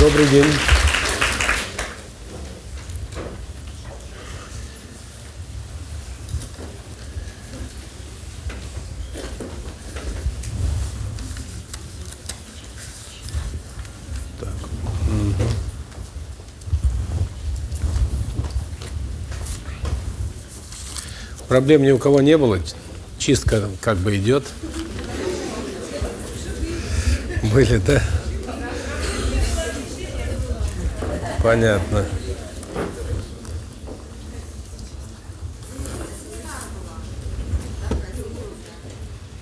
Добрый день. Так. Проблем ни у кого не было. Чистка как бы идет. Были, да? Понятно.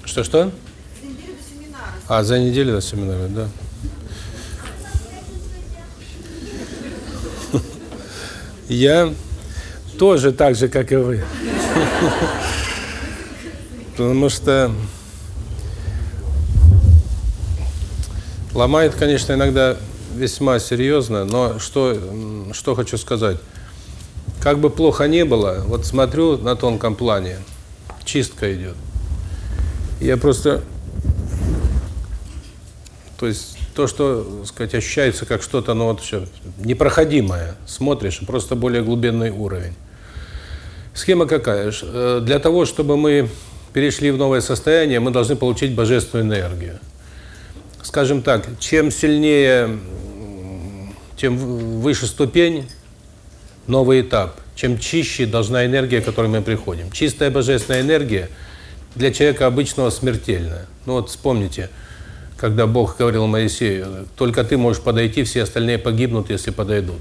Что-что? А, за неделю до семинара, да. Я тоже так же, как и вы. Потому что ломает, конечно, иногда весьма серьезно, но что, что хочу сказать. Как бы плохо не было, вот смотрю на тонком плане, чистка идет. Я просто... То есть то, что, сказать, ощущается как что-то, ну вот все, непроходимое, смотришь, просто более глубинный уровень. Схема какая? Э, для того, чтобы мы перешли в новое состояние, мы должны получить божественную энергию. Скажем так, чем сильнее, тем выше ступень, новый этап, чем чище должна энергия, к которой мы приходим. Чистая божественная энергия для человека обычного смертельная. Ну вот вспомните, когда Бог говорил Моисею, только ты можешь подойти, все остальные погибнут, если подойдут.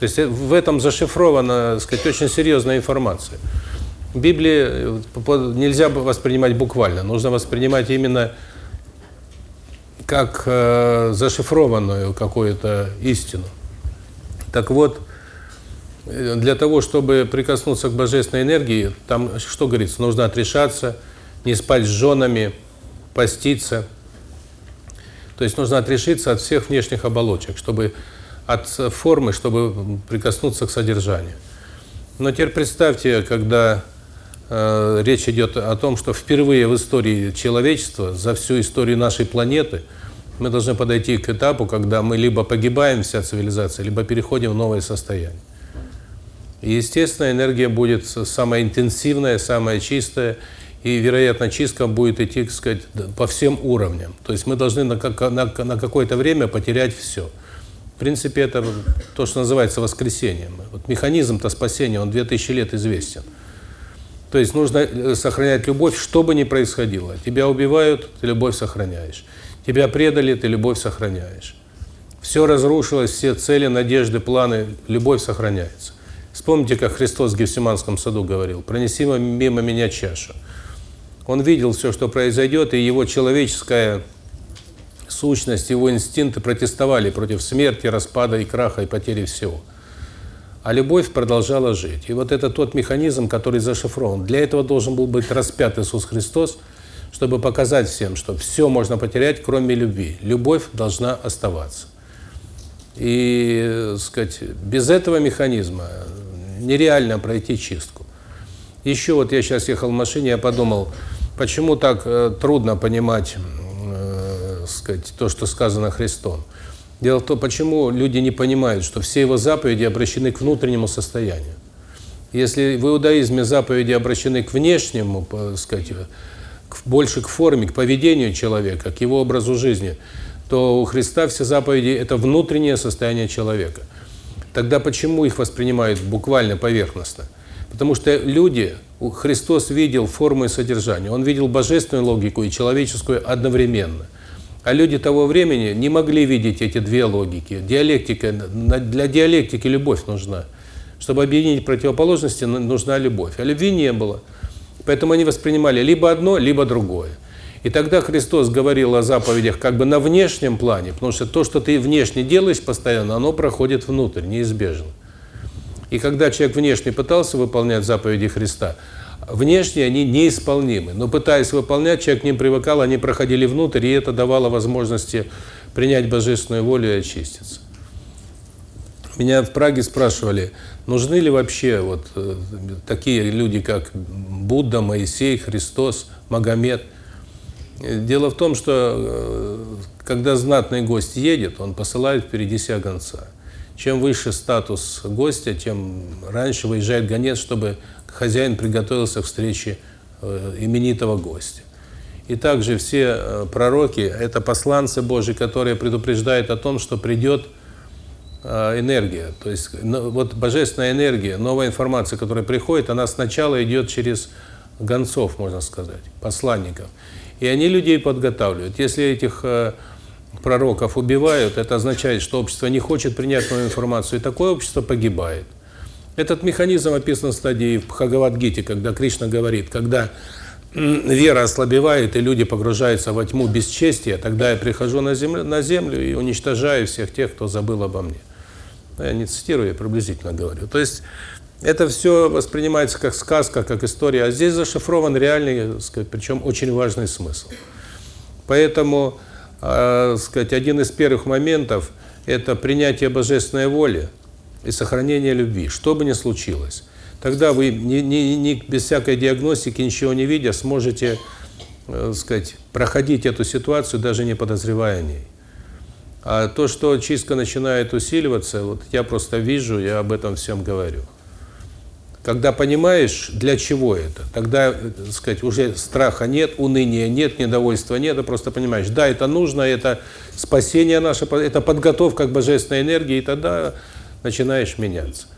То есть в этом зашифрована, так сказать, очень серьезная информация. Библию э, нельзя воспринимать буквально, нужно воспринимать именно как э, зашифрованную какую-то истину. Так вот, э, для того, чтобы прикоснуться к божественной энергии, там что говорится, нужно отрешаться, не спать с женами, поститься. То есть нужно отрешиться от всех внешних оболочек, чтобы от формы, чтобы прикоснуться к содержанию. Но теперь представьте, когда э, речь идет о том, что впервые в истории человечества, за всю историю нашей планеты, мы должны подойти к этапу, когда мы либо погибаем, вся цивилизация, либо переходим в новое состояние. И, естественно, энергия будет самая интенсивная, самая чистая, и, вероятно, чистка будет идти, так сказать, по всем уровням. То есть мы должны на, на, на какое-то время потерять все. В принципе, это то, что называется воскресением. Вот механизм-то спасения, он 2000 лет известен. То есть нужно э, сохранять любовь, что бы ни происходило. Тебя убивают, ты любовь сохраняешь. Тебя предали, ты любовь сохраняешь. Все разрушилось, все цели, надежды, планы, любовь сохраняется. Вспомните, как Христос в Гефсиманском саду говорил, «Пронеси мимо меня чашу». Он видел все, что произойдет, и его человеческая сущность, его инстинкты протестовали против смерти, распада и краха, и потери всего. А любовь продолжала жить. И вот это тот механизм, который зашифрован. Для этого должен был быть распят Иисус Христос, чтобы показать всем, что все можно потерять, кроме любви. Любовь должна оставаться. И, сказать, без этого механизма нереально пройти чистку. Еще вот я сейчас ехал в машине, я подумал, почему так э, трудно понимать, э, сказать, то, что сказано Христом. Дело в том, почему люди не понимают, что все его заповеди обращены к внутреннему состоянию. Если в иудаизме заповеди обращены к внешнему, сказать, больше к форме, к поведению человека, к его образу жизни, то у Христа все заповеди – это внутреннее состояние человека. Тогда почему их воспринимают буквально поверхностно? Потому что люди, Христос видел форму и содержание, Он видел божественную логику и человеческую одновременно. А люди того времени не могли видеть эти две логики. Диалектика, для диалектики любовь нужна. Чтобы объединить противоположности, нужна любовь. А любви не было. Поэтому они воспринимали либо одно, либо другое. И тогда Христос говорил о заповедях как бы на внешнем плане, потому что то, что ты внешне делаешь постоянно, оно проходит внутрь, неизбежно. И когда человек внешне пытался выполнять заповеди Христа, внешне они неисполнимы. Но пытаясь выполнять, человек к ним привыкал, они проходили внутрь, и это давало возможности принять божественную волю и очиститься. Меня в Праге спрашивали, нужны ли вообще вот э, такие люди, как Будда, Моисей, Христос, Магомед. Дело в том, что э, когда знатный гость едет, он посылает впереди себя гонца. Чем выше статус гостя, тем раньше выезжает гонец, чтобы хозяин приготовился к встрече э, именитого гостя. И также все э, пророки – это посланцы Божьи, которые предупреждают о том, что придет энергия. То есть вот божественная энергия, новая информация, которая приходит, она сначала идет через гонцов, можно сказать, посланников. И они людей подготавливают. Если этих э, пророков убивают, это означает, что общество не хочет принять новую информацию, и такое общество погибает. Этот механизм описан в стадии в Бхагавадгите, когда Кришна говорит, когда вера ослабевает, и люди погружаются во тьму бесчестия, тогда я прихожу на землю, на землю и уничтожаю всех тех, кто забыл обо мне. Я не цитирую, я приблизительно говорю. То есть это все воспринимается как сказка, как история, а здесь зашифрован реальный, сказать, причем очень важный смысл. Поэтому, э, сказать, один из первых моментов – это принятие божественной воли и сохранение любви, что бы ни случилось. Тогда вы, не, не, не, без всякой диагностики, ничего не видя, сможете э, сказать, проходить эту ситуацию, даже не подозревая о ней. А то, что чистка начинает усиливаться, вот я просто вижу, я об этом всем говорю. Когда понимаешь, для чего это, тогда, так сказать, уже страха нет, уныния нет, недовольства нет, ты просто понимаешь, да, это нужно, это спасение наше, это подготовка к божественной энергии, и тогда начинаешь меняться.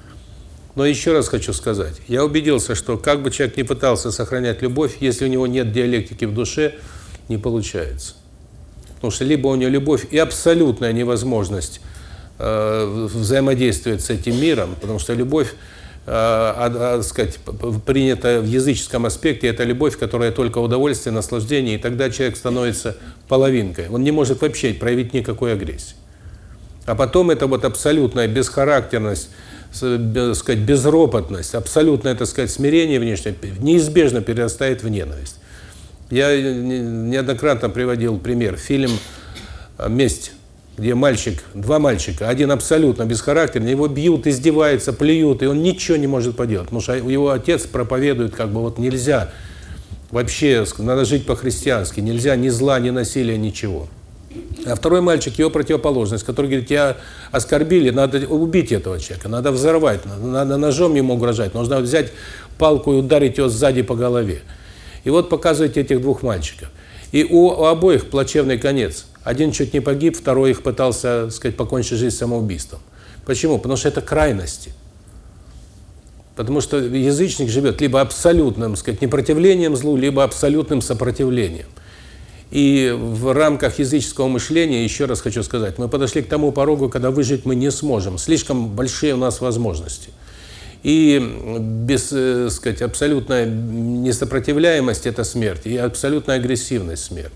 Но еще раз хочу сказать, я убедился, что как бы человек ни пытался сохранять любовь, если у него нет диалектики в душе, не получается. Потому что либо у него любовь и абсолютная невозможность э, взаимодействовать с этим миром, потому что любовь а, а, сказать, принято в языческом аспекте, это любовь, которая только удовольствие, наслаждение, и тогда человек становится половинкой. Он не может вообще проявить никакой агрессии. А потом это вот абсолютная бесхарактерность, сказать, безропотность, абсолютное, так сказать, смирение внешнее неизбежно перерастает в ненависть. Я неоднократно приводил пример. Фильм «Месть» где мальчик, два мальчика, один абсолютно бесхарактерный, его бьют, издеваются, плюют, и он ничего не может поделать, потому что его отец проповедует, как бы вот нельзя, вообще надо жить по-христиански, нельзя ни зла, ни насилия, ничего. А второй мальчик, его противоположность, который говорит, тебя оскорбили, надо убить этого человека, надо взорвать, надо ножом ему угрожать, нужно взять палку и ударить его сзади по голове. И вот показываете этих двух мальчиков. И у, обоих плачевный конец – один чуть не погиб, второй их пытался, сказать, покончить жизнь самоубийством. Почему? Потому что это крайности. Потому что язычник живет либо абсолютным, сказать, непротивлением злу, либо абсолютным сопротивлением. И в рамках языческого мышления, еще раз хочу сказать, мы подошли к тому порогу, когда выжить мы не сможем. Слишком большие у нас возможности. И без, э, сказать, абсолютная несопротивляемость – это смерть, и абсолютная агрессивность – смерть.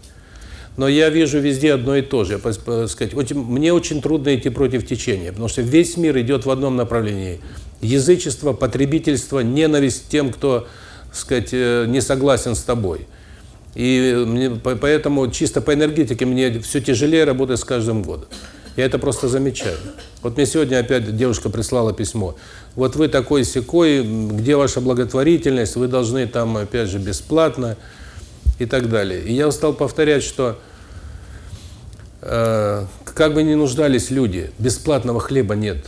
Но я вижу везде одно и то же. Сказать, очень, мне очень трудно идти против течения, потому что весь мир идет в одном направлении. Язычество, потребительство, ненависть тем, кто сказать, э, не согласен с тобой. И мне, поэтому чисто по энергетике мне все тяжелее работать с каждым годом. Я это просто замечаю. Вот мне сегодня опять девушка прислала письмо. Вот вы такой секой, где ваша благотворительность, вы должны там, опять же, бесплатно и так далее. И я стал повторять, что э, как бы ни нуждались люди, бесплатного хлеба нет.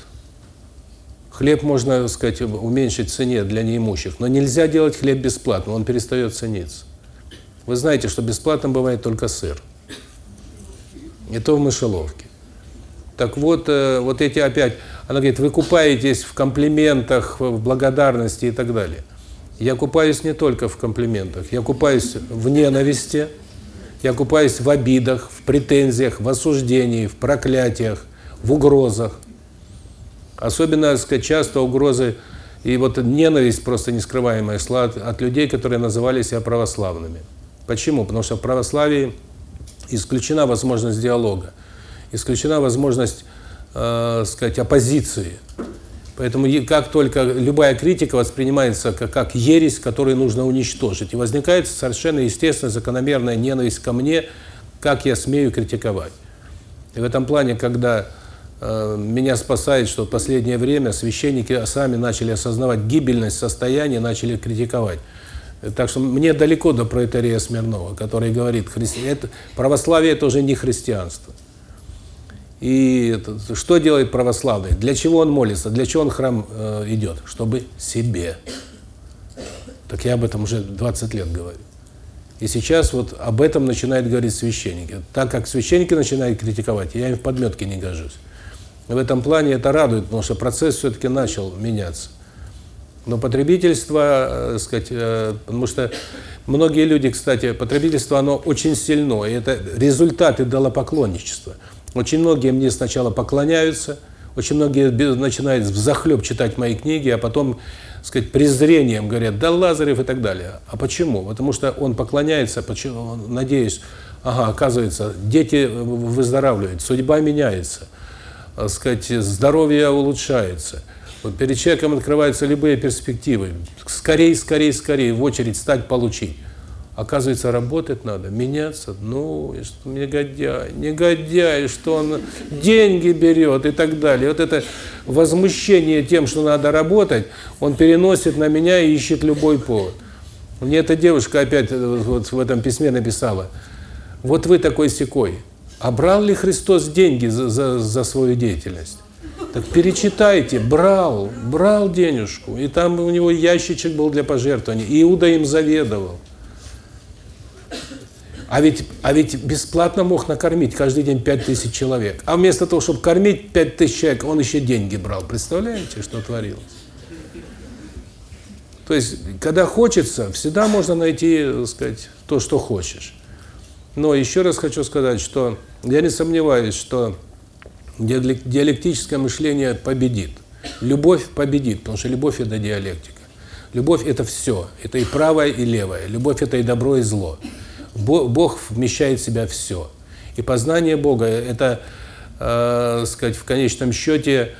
Хлеб можно, так сказать, уменьшить цене для неимущих, но нельзя делать хлеб бесплатно, он перестает цениться. Вы знаете, что бесплатным бывает только сыр. И то в мышеловке. Так вот, э, вот эти опять, она говорит, вы купаетесь в комплиментах, в благодарности и так далее. Я купаюсь не только в комплиментах, я купаюсь в ненависти, я купаюсь в обидах, в претензиях, в осуждении, в проклятиях, в угрозах. Особенно, сказать, часто угрозы и вот ненависть просто нескрываемая шла от, от людей, которые называли себя православными. Почему? Потому что в православии исключена возможность диалога, исключена возможность, э, сказать, оппозиции. Поэтому как только любая критика воспринимается как, как ересь, которую нужно уничтожить, и возникает совершенно естественная, закономерная ненависть ко мне, как я смею критиковать. И в этом плане, когда э, меня спасает, что в последнее время священники сами начали осознавать гибельность состояния, начали критиковать. Так что мне далеко до проэтария Смирнова, который говорит, христи... это, православие – это уже не христианство. И что делает православный? Для чего он молится? Для чего он храм э, идет? Чтобы себе. Так я об этом уже 20 лет говорю. И сейчас вот об этом начинают говорить священники. Так как священники начинают критиковать, я им в подметке не гожусь. В этом плане это радует, потому что процесс все-таки начал меняться. Но потребительство, э, сказать, э, потому что многие люди, кстати, потребительство, оно очень сильно, и это результаты идолопоклонничества. Очень многие мне сначала поклоняются, очень многие начинают взахлеб читать мои книги, а потом, сказать, презрением говорят, да Лазарев и так далее. А почему? Потому что он поклоняется, почему, надеюсь, ага, оказывается, дети выздоравливают, судьба меняется – так сказать, здоровье улучшается. Вот перед человеком открываются любые перспективы. Скорей, скорей, скорей в очередь стать, получить. Оказывается, работать надо, меняться. Ну, что негодяй, негодяй, что он деньги берет и так далее. Вот это возмущение тем, что надо работать, он переносит на меня и ищет любой повод. Мне эта девушка опять вот в этом письме написала, вот вы такой секой, а брал ли Христос деньги за, за, за свою деятельность? Так перечитайте, брал, брал денежку, и там у него ящичек был для пожертвований, Иуда им заведовал. А ведь, а ведь бесплатно мог накормить каждый день пять тысяч человек. А вместо того, чтобы кормить пять тысяч человек, он еще деньги брал. Представляете, что творилось? То есть, когда хочется, всегда можно найти, так сказать, то, что хочешь. Но еще раз хочу сказать, что я не сомневаюсь, что диалектическое мышление победит. Любовь победит, потому что любовь – это диалектика. Любовь – это все. Это и правое, и левое. Любовь – это и добро, и зло. Бог вмещает в себя все. И познание Бога – это, э, сказать, в конечном счете,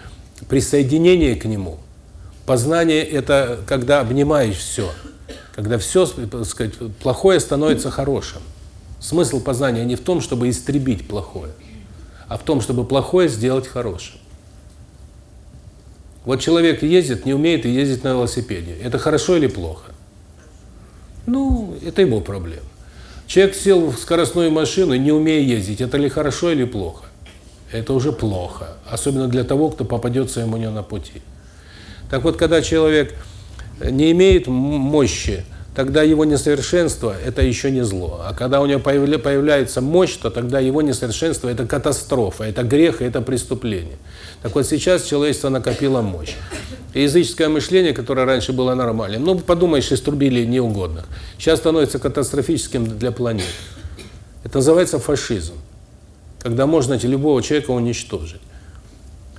присоединение к Нему. Познание – это когда обнимаешь все. Когда все, сказать, плохое становится хорошим. Смысл познания не в том, чтобы истребить плохое, а в том, чтобы плохое сделать хорошим. Вот человек ездит, не умеет ездить на велосипеде. Это хорошо или плохо? Ну, это его проблема. Человек сел в скоростную машину, не умея ездить. Это ли хорошо или плохо? Это уже плохо. Особенно для того, кто попадется ему не на пути. Так вот, когда человек не имеет мощи, тогда его несовершенство – это еще не зло. А когда у него появляется мощь, то тогда его несовершенство – это катастрофа, это грех, это преступление. Так вот сейчас человечество накопило мощь. И языческое мышление, которое раньше было нормальным, ну, подумаешь, иструбили неугодных, сейчас становится катастрофическим для планеты. Это называется фашизм. Когда можно любого человека уничтожить.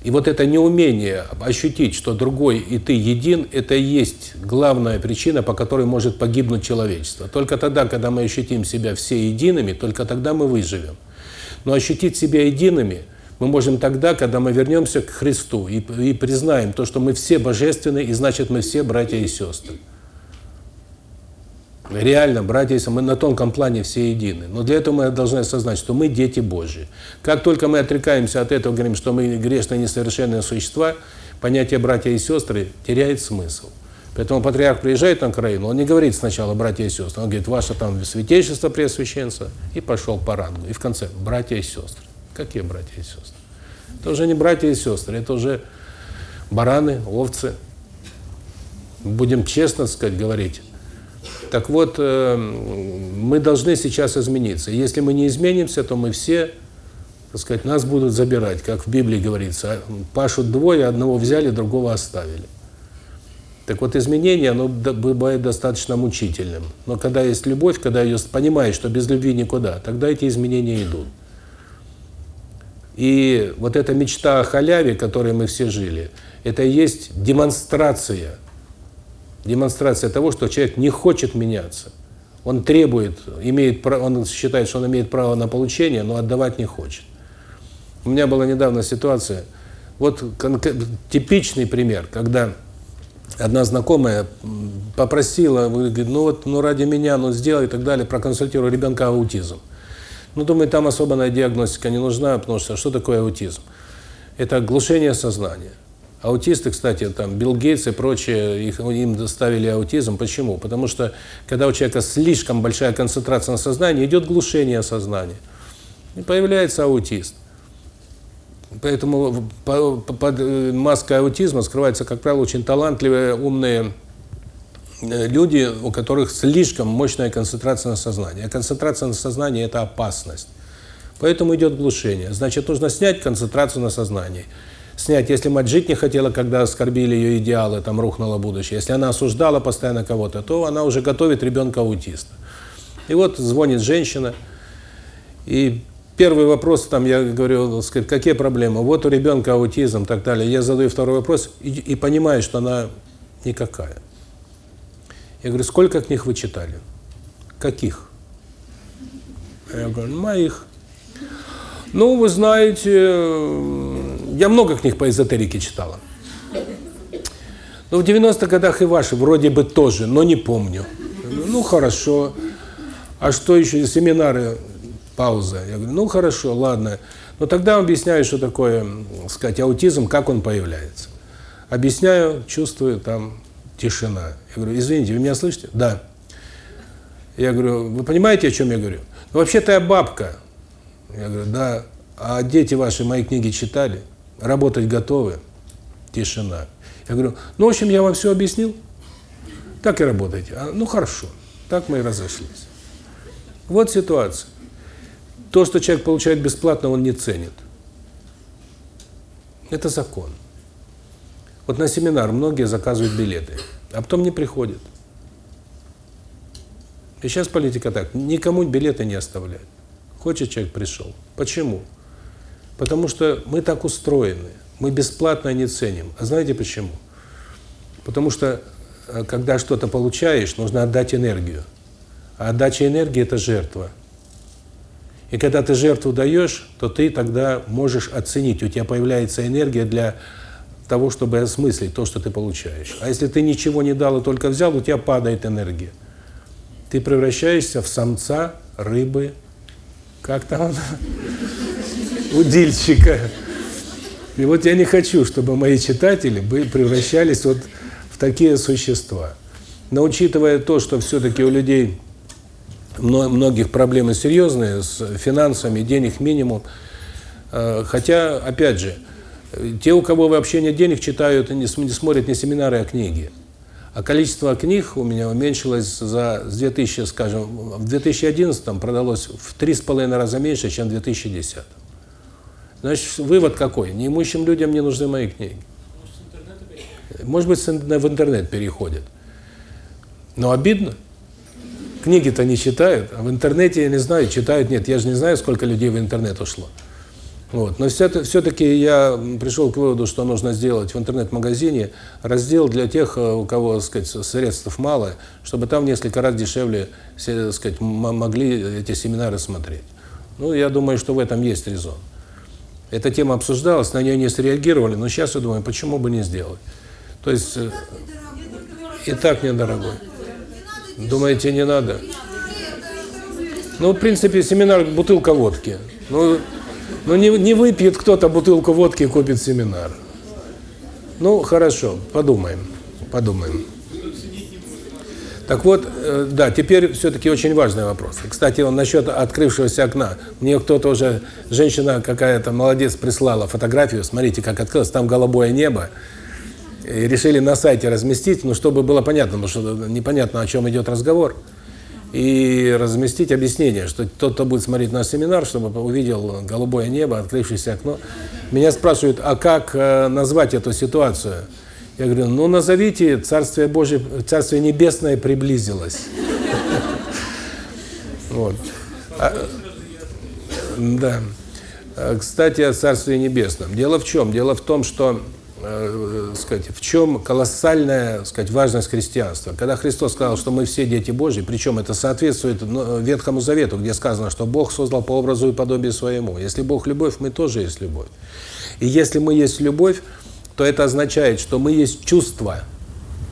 И вот это неумение ощутить, что другой и ты един, это и есть главная причина, по которой может погибнуть человечество. Только тогда, когда мы ощутим себя все едиными, только тогда мы выживем. Но ощутить себя едиными мы можем тогда, когда мы вернемся к Христу и, и признаем то, что мы все божественны, и значит мы все братья и сестры. Реально, братья и мы на тонком плане все едины. Но для этого мы должны осознать, что мы дети Божьи. Как только мы отрекаемся от этого, говорим, что мы грешные, несовершенные существа, понятие братья и сестры теряет смысл. Поэтому патриарх приезжает на Украину, он не говорит сначала братья и сестры, он говорит, ваше там святейшество преосвященство, и пошел по рангу. И в конце, братья и сестры. Какие братья и сестры? Это уже не братья и сестры, это уже бараны, овцы. Будем честно сказать, говорить, так вот, э, мы должны сейчас измениться. Если мы не изменимся, то мы все, так сказать, нас будут забирать, как в Библии говорится, пашут двое, одного взяли, другого оставили. Так вот, изменение, оно бывает достаточно мучительным. Но когда есть любовь, когда ее понимаешь, что без любви никуда, тогда эти изменения идут. И вот эта мечта о халяве, которой мы все жили, это и есть демонстрация – демонстрация того, что человек не хочет меняться. Он требует, имеет, он считает, что он имеет право на получение, но отдавать не хочет. У меня была недавно ситуация, вот типичный пример, когда одна знакомая попросила, говорит, ну вот, ну ради меня, ну сделай и так далее, проконсультирую ребенка аутизм. Ну, думаю, там особенная диагностика не нужна, потому что что такое аутизм? Это глушение сознания. Аутисты, кстати, там Билл Гейтс и прочие, их, им доставили аутизм. Почему? Потому что когда у человека слишком большая концентрация на сознании, идет глушение сознания. И появляется аутист. Поэтому под э, маской аутизма скрываются, как правило, очень талантливые, умные люди, у которых слишком мощная концентрация на сознании. А концентрация на сознании – это опасность. Поэтому идет глушение. Значит, нужно снять концентрацию на сознании. Снять, если мать жить не хотела, когда оскорбили ее идеалы, там рухнуло будущее. Если она осуждала постоянно кого-то, то она уже готовит ребенка аутиста. И вот звонит женщина, и первый вопрос, там я говорю, сказать, какие проблемы? Вот у ребенка аутизм, так далее. Я задаю второй вопрос и, и понимаю, что она никакая. Я говорю, сколько книг вы читали? Каких? Я говорю, моих. Ну, вы знаете, я много книг по эзотерике читала. Ну, в 90-х годах и ваши вроде бы тоже, но не помню. Ну, хорошо. А что еще? Семинары Пауза. Я говорю, ну хорошо, ладно. Но тогда объясняю, что такое, сказать, аутизм, как он появляется. Объясняю, чувствую, там тишина. Я говорю, извините, вы меня слышите? Да. Я говорю, вы понимаете, о чем я говорю? Ну, вообще-то я бабка. Я говорю, да. А дети ваши мои книги читали? Работать готовы? Тишина. Я говорю, ну, в общем, я вам все объяснил. Так и работаете. А, ну, хорошо. Так мы и разошлись. Вот ситуация. То, что человек получает бесплатно, он не ценит. Это закон. Вот на семинар многие заказывают билеты, а потом не приходят. И сейчас политика так, никому билеты не оставляют. Хочет человек пришел. Почему? Потому что мы так устроены. Мы бесплатно не ценим. А знаете почему? Потому что, э, когда что-то получаешь, нужно отдать энергию. А отдача энергии – это жертва. И когда ты жертву даешь, то ты тогда можешь оценить, у тебя появляется энергия для того, чтобы осмыслить то, что ты получаешь. А если ты ничего не дал и только взял, у тебя падает энергия. Ты превращаешься в самца рыбы, как там, удильщика. И вот я не хочу, чтобы мои читатели превращались вот в такие существа. Но учитывая то, что все-таки у людей многих проблемы серьезные с финансами, денег минимум. Э, хотя, опять же, те, у кого вообще нет денег, читают, не смотрят не семинары, а книги. А количество книг у меня уменьшилось за с 2000, скажем, в 2011 продалось в три с половиной раза меньше, чем в 2010. Значит, вывод какой? Неимущим людям не нужны мои книги. Может быть, в интернет переходят. Но обидно. Книги-то не читают, а в интернете, я не знаю, читают, нет, я же не знаю, сколько людей в интернет ушло. Вот. Но все-таки я пришел к выводу, что нужно сделать в интернет-магазине раздел для тех, э, у кого, так сказать, средств мало, чтобы там несколько раз дешевле, так сказать, могли эти семинары смотреть. Ну, я думаю, что в этом есть резон. Эта тема обсуждалась, на нее не среагировали, но сейчас я думаю, почему бы не сделать. То есть, э, и так недорогой. Думаете, не надо? Ну, в принципе, семинар – бутылка водки. Ну, ну не, не выпьет кто-то бутылку водки и купит семинар. Ну, хорошо, подумаем, подумаем. Так вот, э, да, теперь все-таки очень важный вопрос. Кстати, он насчет открывшегося окна. Мне кто-то уже, женщина какая-то, молодец, прислала фотографию, смотрите, как открылось, там голубое небо и решили на сайте разместить, ну, чтобы было понятно, потому что непонятно, о чем идет разговор, и разместить объяснение, что тот, кто будет смотреть наш семинар, чтобы увидел голубое небо, открывшееся окно. Меня спрашивают, а как э, назвать эту ситуацию? Я говорю, ну, назовите Царствие Божие, Царствие Небесное приблизилось. Вот. А, да. А, кстати, о Царстве Небесном. Дело в чем? Дело в том, что э, сказать, в чем колоссальная, сказать, важность христианства. Когда Христос сказал, что мы все дети Божьи, причем это соответствует ну, Ветхому Завету, где сказано, что Бог создал по образу и подобию своему. Если Бог любовь, мы тоже есть любовь. И если мы есть любовь, то это означает, что мы есть чувство.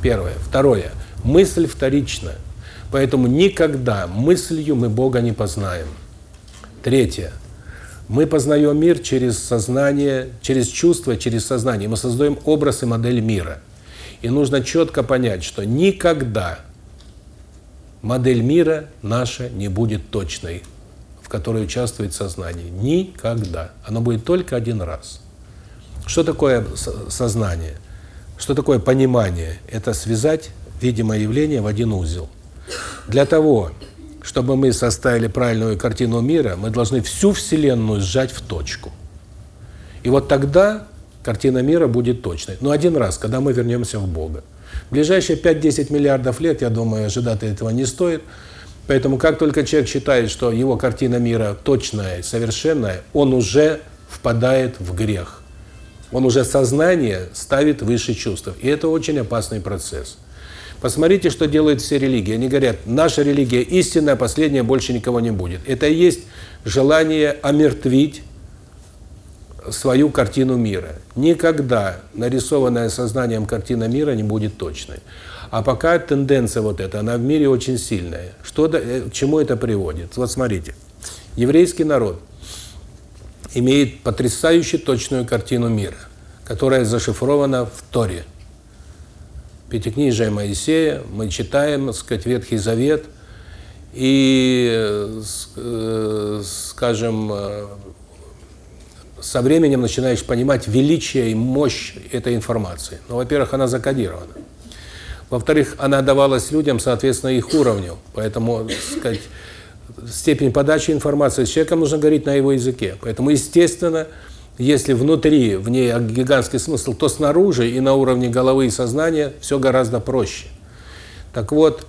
Первое. Второе. Мысль вторична. Поэтому никогда мыслью мы Бога не познаем. Третье. Мы познаем мир через сознание, через чувство, через сознание. Мы создаем образ и модель мира. И нужно четко понять, что никогда модель мира наша не будет точной, в которой участвует сознание. Никогда. Оно будет только один раз. Что такое сознание? Что такое понимание? Это связать видимое явление в один узел. Для того, чтобы мы составили правильную картину мира, мы должны всю Вселенную сжать в точку. И вот тогда картина мира будет точной. Но один раз, когда мы вернемся в Бога. В ближайшие 5-10 миллиардов лет, я думаю, ожидать этого не стоит. Поэтому как только человек считает, что его картина мира точная, совершенная, он уже впадает в грех. Он уже сознание ставит выше чувств. И это очень опасный процесс. Посмотрите, что делают все религии. Они говорят, наша религия истинная, последняя больше никого не будет. Это и есть желание омертвить свою картину мира. Никогда нарисованная сознанием картина мира не будет точной. А пока тенденция вот эта, она в мире очень сильная. Что, э, к чему это приводит? Вот смотрите. Еврейский народ имеет потрясающе точную картину мира, которая зашифрована в Торе. Пятикнижие Моисея, мы читаем, так сказать, Ветхий Завет, и, э, скажем, э, со временем начинаешь понимать величие и мощь этой информации. Ну, во-первых, она закодирована. Во-вторых, она давалась людям соответственно их уровню, поэтому, сказать, степень подачи информации с человеком нужно говорить на его языке. Поэтому, естественно, если внутри, в ней гигантский смысл, то снаружи и на уровне головы и сознания все гораздо проще. Так вот,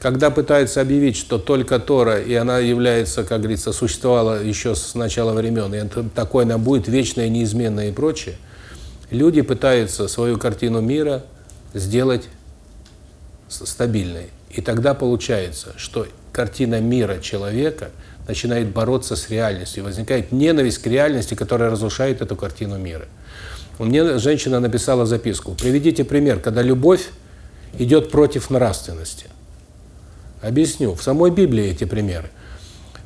когда пытаются объявить, что только Тора, и она является, как говорится, существовала еще с начала времен, и такой она будет вечная, неизменная и прочее, люди пытаются свою картину мира сделать стабильной. И тогда получается, что картина мира человека – начинает бороться с реальностью. Возникает ненависть к реальности, которая разрушает эту картину мира. Мне женщина написала записку. Приведите пример, когда любовь идет против нравственности. Объясню. В самой Библии эти примеры.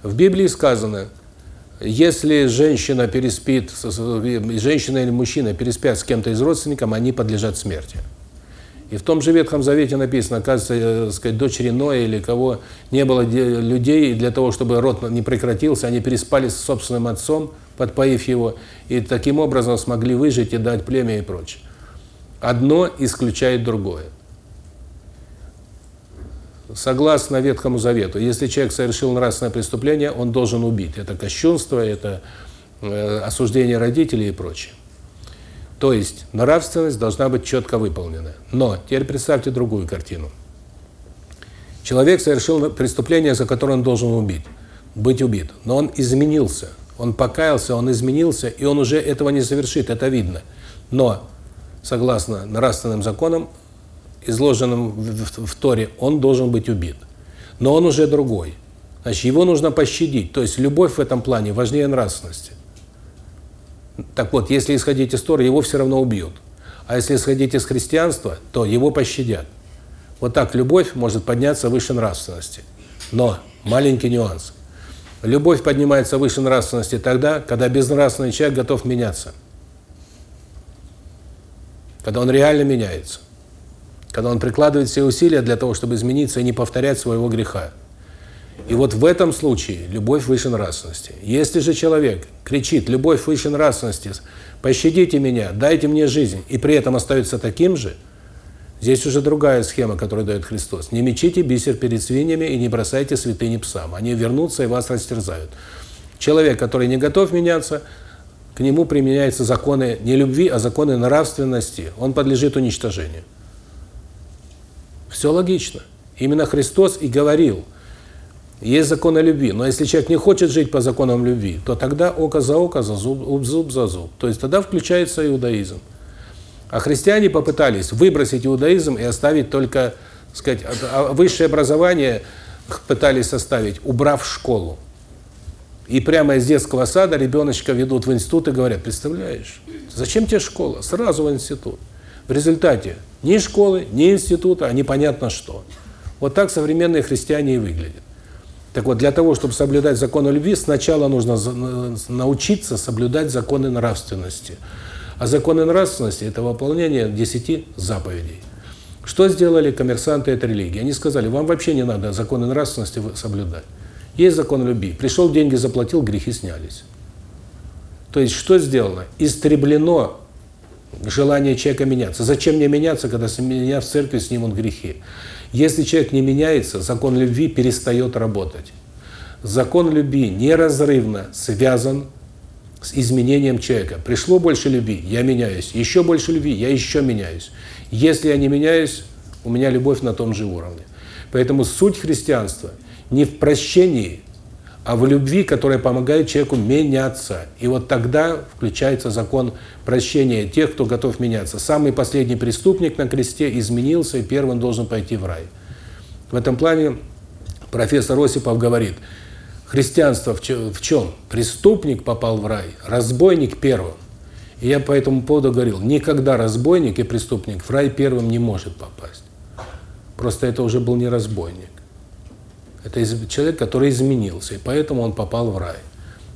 В Библии сказано, если женщина переспит, женщина или мужчина переспят с кем-то из родственников, они подлежат смерти. И в том же Ветхом Завете написано, оказывается, э, сказать, дочери Ноя или кого не было людей, для того, чтобы род не прекратился, они переспали с собственным отцом, подпоив его, и таким образом смогли выжить и дать племя и прочее. Одно исключает другое. Согласно Ветхому Завету, если человек совершил нравственное преступление, он должен убить. Это кощунство, это э, осуждение родителей и прочее. То есть нравственность должна быть четко выполнена. Но теперь представьте другую картину. Человек совершил преступление, за которое он должен убить, быть убит. Но он изменился, он покаялся, он изменился, и он уже этого не совершит, это видно. Но, согласно нравственным законам, изложенным в, в, в Торе, он должен быть убит. Но он уже другой. Значит, его нужно пощадить. То есть любовь в этом плане важнее нравственности. Так вот, если исходить из Торы, его все равно убьют. А если исходить из христианства, то его пощадят. Вот так любовь может подняться выше нравственности. Но маленький нюанс. Любовь поднимается выше нравственности тогда, когда безнравственный человек готов меняться. Когда он реально меняется. Когда он прикладывает все усилия для того, чтобы измениться и не повторять своего греха. И вот в этом случае любовь выше нравственности. Если же человек кричит «любовь выше нравственности», «пощадите меня, дайте мне жизнь», и при этом остается таким же, здесь уже другая схема, которую дает Христос. «Не мечите бисер перед свиньями и не бросайте святыни псам, они вернутся и вас растерзают». Человек, который не готов меняться, к нему применяются законы не любви, а законы нравственности, он подлежит уничтожению. Все логично. Именно Христос и говорил – есть законы любви, но если человек не хочет жить по законам любви, то тогда око за око, за зуб, зуб за зуб. То есть тогда включается иудаизм. А христиане попытались выбросить иудаизм и оставить только, сказать, а высшее образование пытались составить, убрав школу. И прямо из детского сада ребеночка ведут в институт и говорят, представляешь, зачем тебе школа? Сразу в институт. В результате ни школы, ни института, а непонятно что. Вот так современные христиане и выглядят. Так вот, для того, чтобы соблюдать законы любви, сначала нужно научиться соблюдать законы нравственности. А законы нравственности – это выполнение десяти заповедей. Что сделали коммерсанты от религии? Они сказали, вам вообще не надо законы нравственности соблюдать. Есть закон любви. Пришел, деньги заплатил, грехи снялись. То есть, что сделано? Истреблено желание человека меняться. Зачем мне меняться, когда меня в церкви снимут грехи? Если человек не меняется, закон любви перестает работать. Закон любви неразрывно связан с изменением человека. Пришло больше любви, я меняюсь. Еще больше любви, я еще меняюсь. Если я не меняюсь, у меня любовь на том же уровне. Поэтому суть христианства не в прощении, а в любви, которая помогает человеку меняться. И вот тогда включается закон прощения тех, кто готов меняться. Самый последний преступник на кресте изменился, и первым должен пойти в рай. В этом плане профессор Осипов говорит, христианство в чем? Преступник попал в рай, разбойник первым. И я по этому поводу говорил, никогда разбойник и преступник в рай первым не может попасть. Просто это уже был не разбойник. Это человек, который изменился, и поэтому он попал в рай.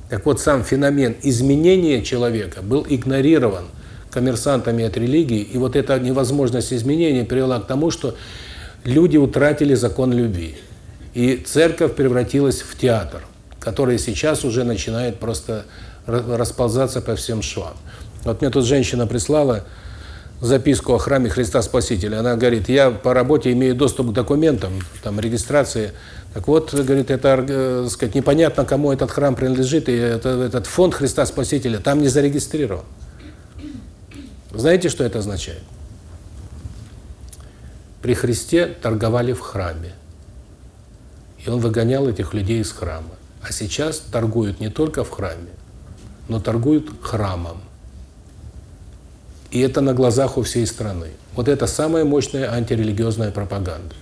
Так вот, сам феномен изменения человека был игнорирован коммерсантами от религии, и вот эта невозможность изменения привела к тому, что люди утратили закон любви. И церковь превратилась в театр, который сейчас уже начинает просто расползаться по всем швам. Вот мне тут женщина прислала записку о храме Христа Спасителя. Она говорит, я по работе имею доступ к документам, там, регистрации так вот, говорит, это, э, сказать, непонятно, кому этот храм принадлежит, и это, этот фонд Христа Спасителя там не зарегистрирован. Знаете, что это означает? При Христе торговали в храме. И он выгонял этих людей из храма. А сейчас торгуют не только в храме, но торгуют храмом. И это на глазах у всей страны. Вот это самая мощная антирелигиозная пропаганда.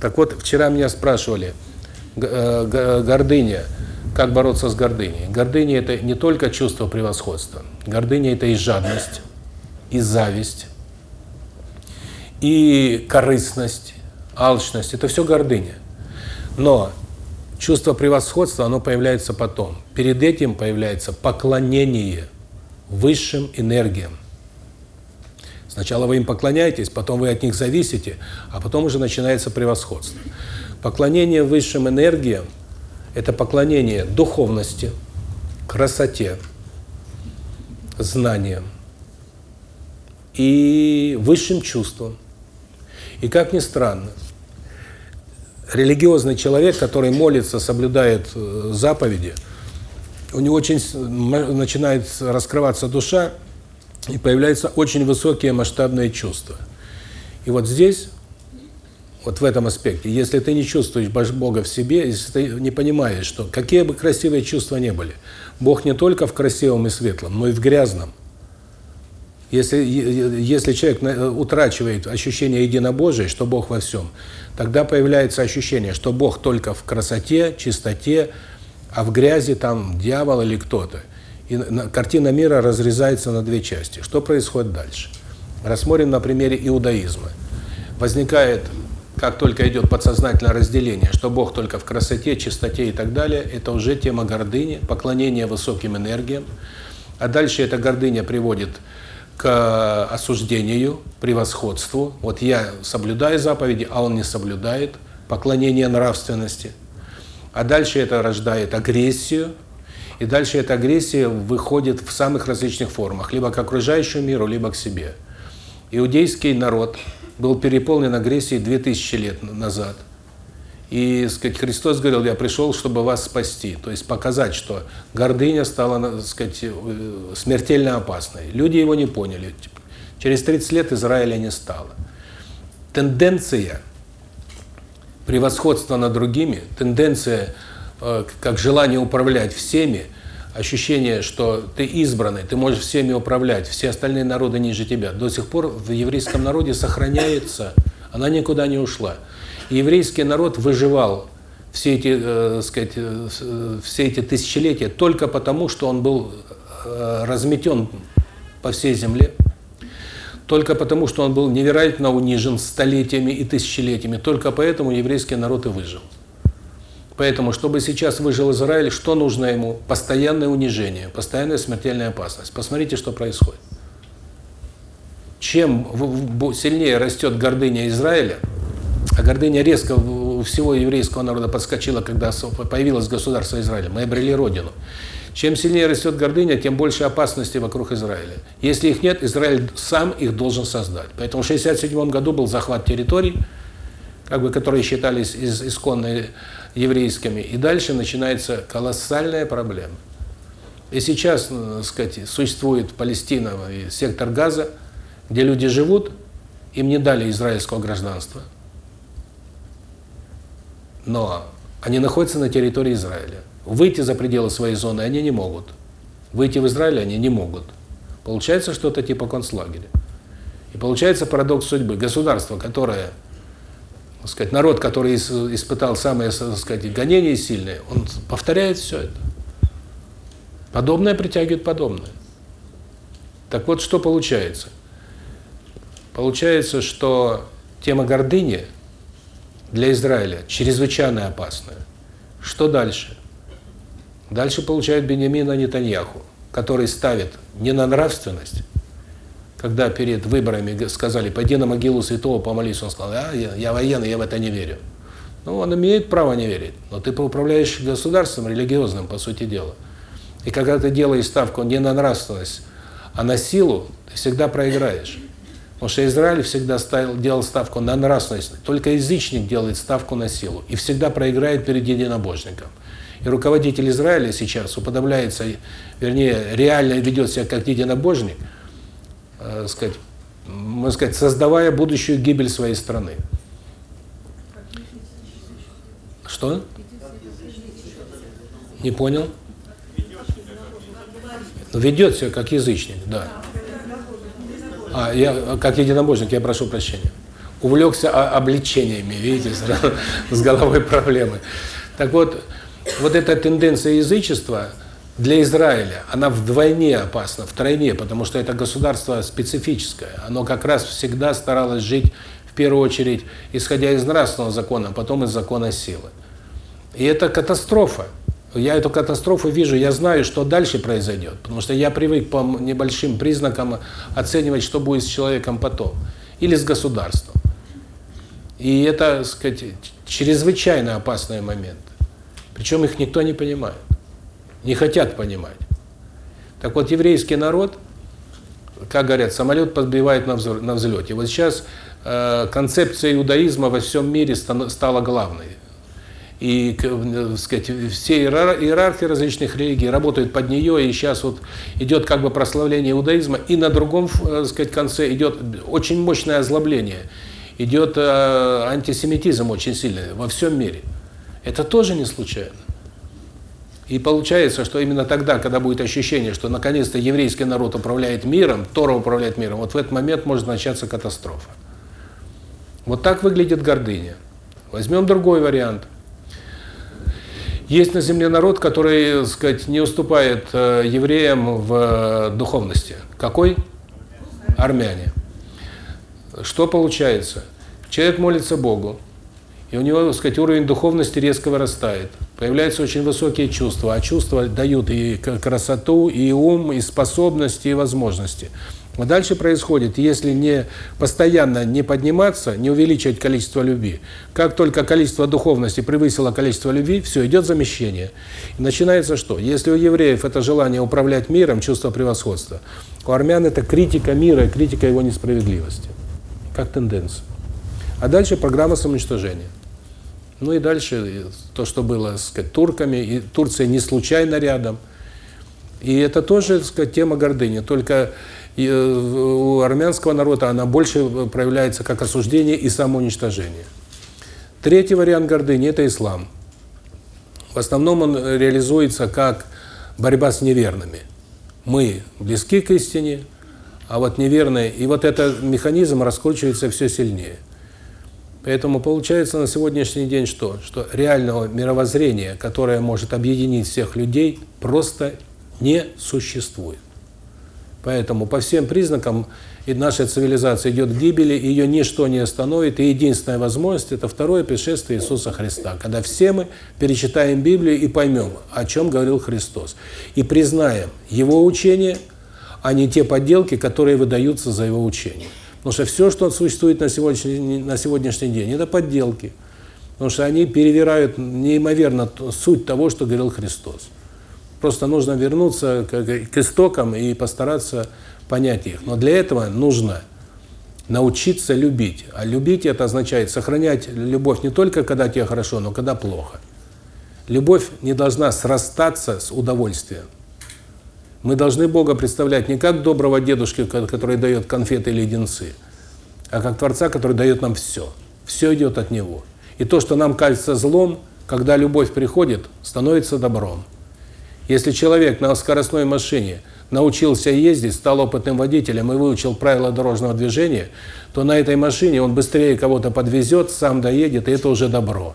Так вот, вчера меня спрашивали, э, гордыня, как бороться с гордыней. Гордыня – это не только чувство превосходства. Гордыня – это и жадность, и зависть, и корыстность, алчность. Это все гордыня. Но чувство превосходства, оно появляется потом. Перед этим появляется поклонение высшим энергиям. Сначала вы им поклоняетесь, потом вы от них зависите, а потом уже начинается превосходство. Поклонение высшим энергиям – это поклонение духовности, красоте, знаниям и высшим чувствам. И как ни странно, религиозный человек, который молится, соблюдает э, заповеди, у него очень начинает раскрываться душа, и появляются очень высокие масштабные чувства. И вот здесь, вот в этом аспекте, если ты не чувствуешь Бога в себе, если ты не понимаешь, что какие бы красивые чувства не были, Бог не только в красивом и светлом, но и в грязном. Если, если человек утрачивает ощущение единобожия, что Бог во всем, тогда появляется ощущение, что Бог только в красоте, чистоте, а в грязи там дьявол или кто-то и картина мира разрезается на две части. Что происходит дальше? Рассмотрим на примере иудаизма. Возникает, как только идет подсознательное разделение, что Бог только в красоте, чистоте и так далее, это уже тема гордыни, поклонение высоким энергиям. А дальше эта гордыня приводит к осуждению, превосходству. Вот я соблюдаю заповеди, а он не соблюдает, поклонение нравственности. А дальше это рождает агрессию, и дальше эта агрессия выходит в самых различных формах, либо к окружающему миру, либо к себе. Иудейский народ был переполнен агрессией 2000 лет назад. И, сказать, Христос говорил, я пришел, чтобы вас спасти. То есть показать, что гордыня стала, сказать, э, смертельно опасной. Люди его не поняли. Через 30 лет Израиля не стало. Тенденция превосходства над другими, тенденция как желание управлять всеми, ощущение, что ты избранный, ты можешь всеми управлять, все остальные народы ниже тебя, до сих пор в еврейском народе сохраняется, она никуда не ушла. Еврейский народ выживал все эти, э, сказать, э, все эти тысячелетия только потому, что он был э, разметен по всей земле, только потому, что он был невероятно унижен столетиями и тысячелетиями, только поэтому еврейский народ и выжил. Поэтому, чтобы сейчас выжил Израиль, что нужно ему? Постоянное унижение, постоянная смертельная опасность. Посмотрите, что происходит. Чем сильнее растет гордыня Израиля, а гордыня резко у всего еврейского народа подскочила, когда появилось государство Израиля. Мы обрели родину. Чем сильнее растет гордыня, тем больше опасности вокруг Израиля. Если их нет, Израиль сам их должен создать. Поэтому в 1967 году был захват территорий, как бы, которые считались из, исконно еврейскими. И дальше начинается колоссальная проблема. И сейчас, так э, сказать, существует Палестина, сектор Газа, где люди живут, им не дали израильского гражданства. Но они находятся на территории Израиля. Выйти за пределы своей зоны они не могут. Выйти в Израиль они не могут. Получается что-то типа концлагеря. И получается парадокс судьбы. Государство, которое, так сказать, народ, который испытал самые, так сказать, гонения сильные, он повторяет все это. Подобное притягивает подобное. Так вот, что получается? Получается, что тема гордыни для Израиля чрезвычайно опасная. Что дальше? Дальше получает Бенемина Нетаньяху, который ставит не на нравственность, когда перед выборами сказали, пойди на могилу святого помолись, он сказал, а, я, я военный, я в это не верю. Ну, он имеет право не верить, но ты управляешь государством религиозным, по сути дела. И когда ты делаешь ставку не на нравственность, а на силу, ты всегда проиграешь. Потому что Израиль всегда ставил, делал ставку на нравственность. Только язычник делает ставку на силу. И всегда проиграет перед единобожником. И руководитель Израиля сейчас уподобляется, вернее, реально ведет себя как единобожник, э, сказать, можно сказать, создавая будущую гибель своей страны. Что? Не понял? Ведет себя как язычник, да. А, я как единобожник, я прошу прощения. Увлекся обличениями, видите, сразу с головой проблемы. Так вот, вот эта тенденция язычества для Израиля, она вдвойне опасна, втройне, потому что это государство специфическое. Оно как раз всегда старалось жить, в первую очередь, исходя из нравственного закона, а потом из закона силы. И это катастрофа. Я эту катастрофу вижу, я знаю, что дальше произойдет, потому что я привык по небольшим признакам оценивать, что будет с человеком потом, или с государством. И это, так сказать, чрезвычайно опасный момент. Причем их никто не понимает, не хотят понимать. Так вот, еврейский народ, как говорят, самолет подбивает на взлете. Вот сейчас э, концепция иудаизма во всем мире стала главной. И, так сказать, все иерархии различных религий работают под нее, и сейчас вот идет как бы прославление иудаизма, и на другом, так сказать, конце идет очень мощное озлобление, идет э, антисемитизм очень сильный во всем мире. Это тоже не случайно. И получается, что именно тогда, когда будет ощущение, что наконец-то еврейский народ управляет миром, Тора управляет миром, вот в этот момент может начаться катастрофа. Вот так выглядит гордыня. Возьмем другой вариант. Есть на земле народ, который, сказать, не уступает э, евреям в э, духовности. Какой? Армяне. Что получается? Человек молится Богу, и у него, так сказать, уровень духовности резко вырастает. Появляются очень высокие чувства, а чувства дают и красоту, и ум, и способности, и возможности. А дальше происходит, если не постоянно не подниматься, не увеличивать количество любви, как только количество духовности превысило количество любви, все, идет замещение. И начинается что? Если у евреев это желание управлять миром, чувство превосходства, у армян это критика мира и критика его несправедливости. Как тенденция. А дальше программа самоуничтожения. Ну и дальше то, что было, так сказать, турками, и Турция не случайно рядом. И это тоже, так сказать, тема гордыни, только э, у армянского народа она больше проявляется как осуждение и самоуничтожение. Третий вариант гордыни – это ислам. В основном он реализуется как борьба с неверными. Мы близки к истине, а вот неверные, и вот этот механизм раскручивается все сильнее. Поэтому получается на сегодняшний день что? Что реального мировоззрения, которое может объединить всех людей, просто не существует. Поэтому по всем признакам и наша цивилизация идет к гибели, ее ничто не остановит, и единственная возможность – это второе пришествие Иисуса Христа, когда все мы перечитаем Библию и поймем, о чем говорил Христос, и признаем Его учение, а не те подделки, которые выдаются за Его учение. Потому что все, что существует на сегодняшний, на сегодняшний день, это подделки. Потому что они перевирают неимоверно суть того, что говорил Христос. Просто нужно вернуться к, к истокам и постараться понять их. Но для этого нужно научиться любить. А любить это означает сохранять любовь не только когда тебе хорошо, но когда плохо. Любовь не должна срастаться с удовольствием. Мы должны Бога представлять не как доброго дедушки, который дает конфеты и леденцы, а как Творца, который дает нам все. Все идет от Него. И то, что нам кажется злом, когда любовь приходит, становится добром. Если человек на скоростной машине научился ездить, стал опытным водителем и выучил правила дорожного движения, то на этой машине он быстрее кого-то подвезет, сам доедет, и это уже добро.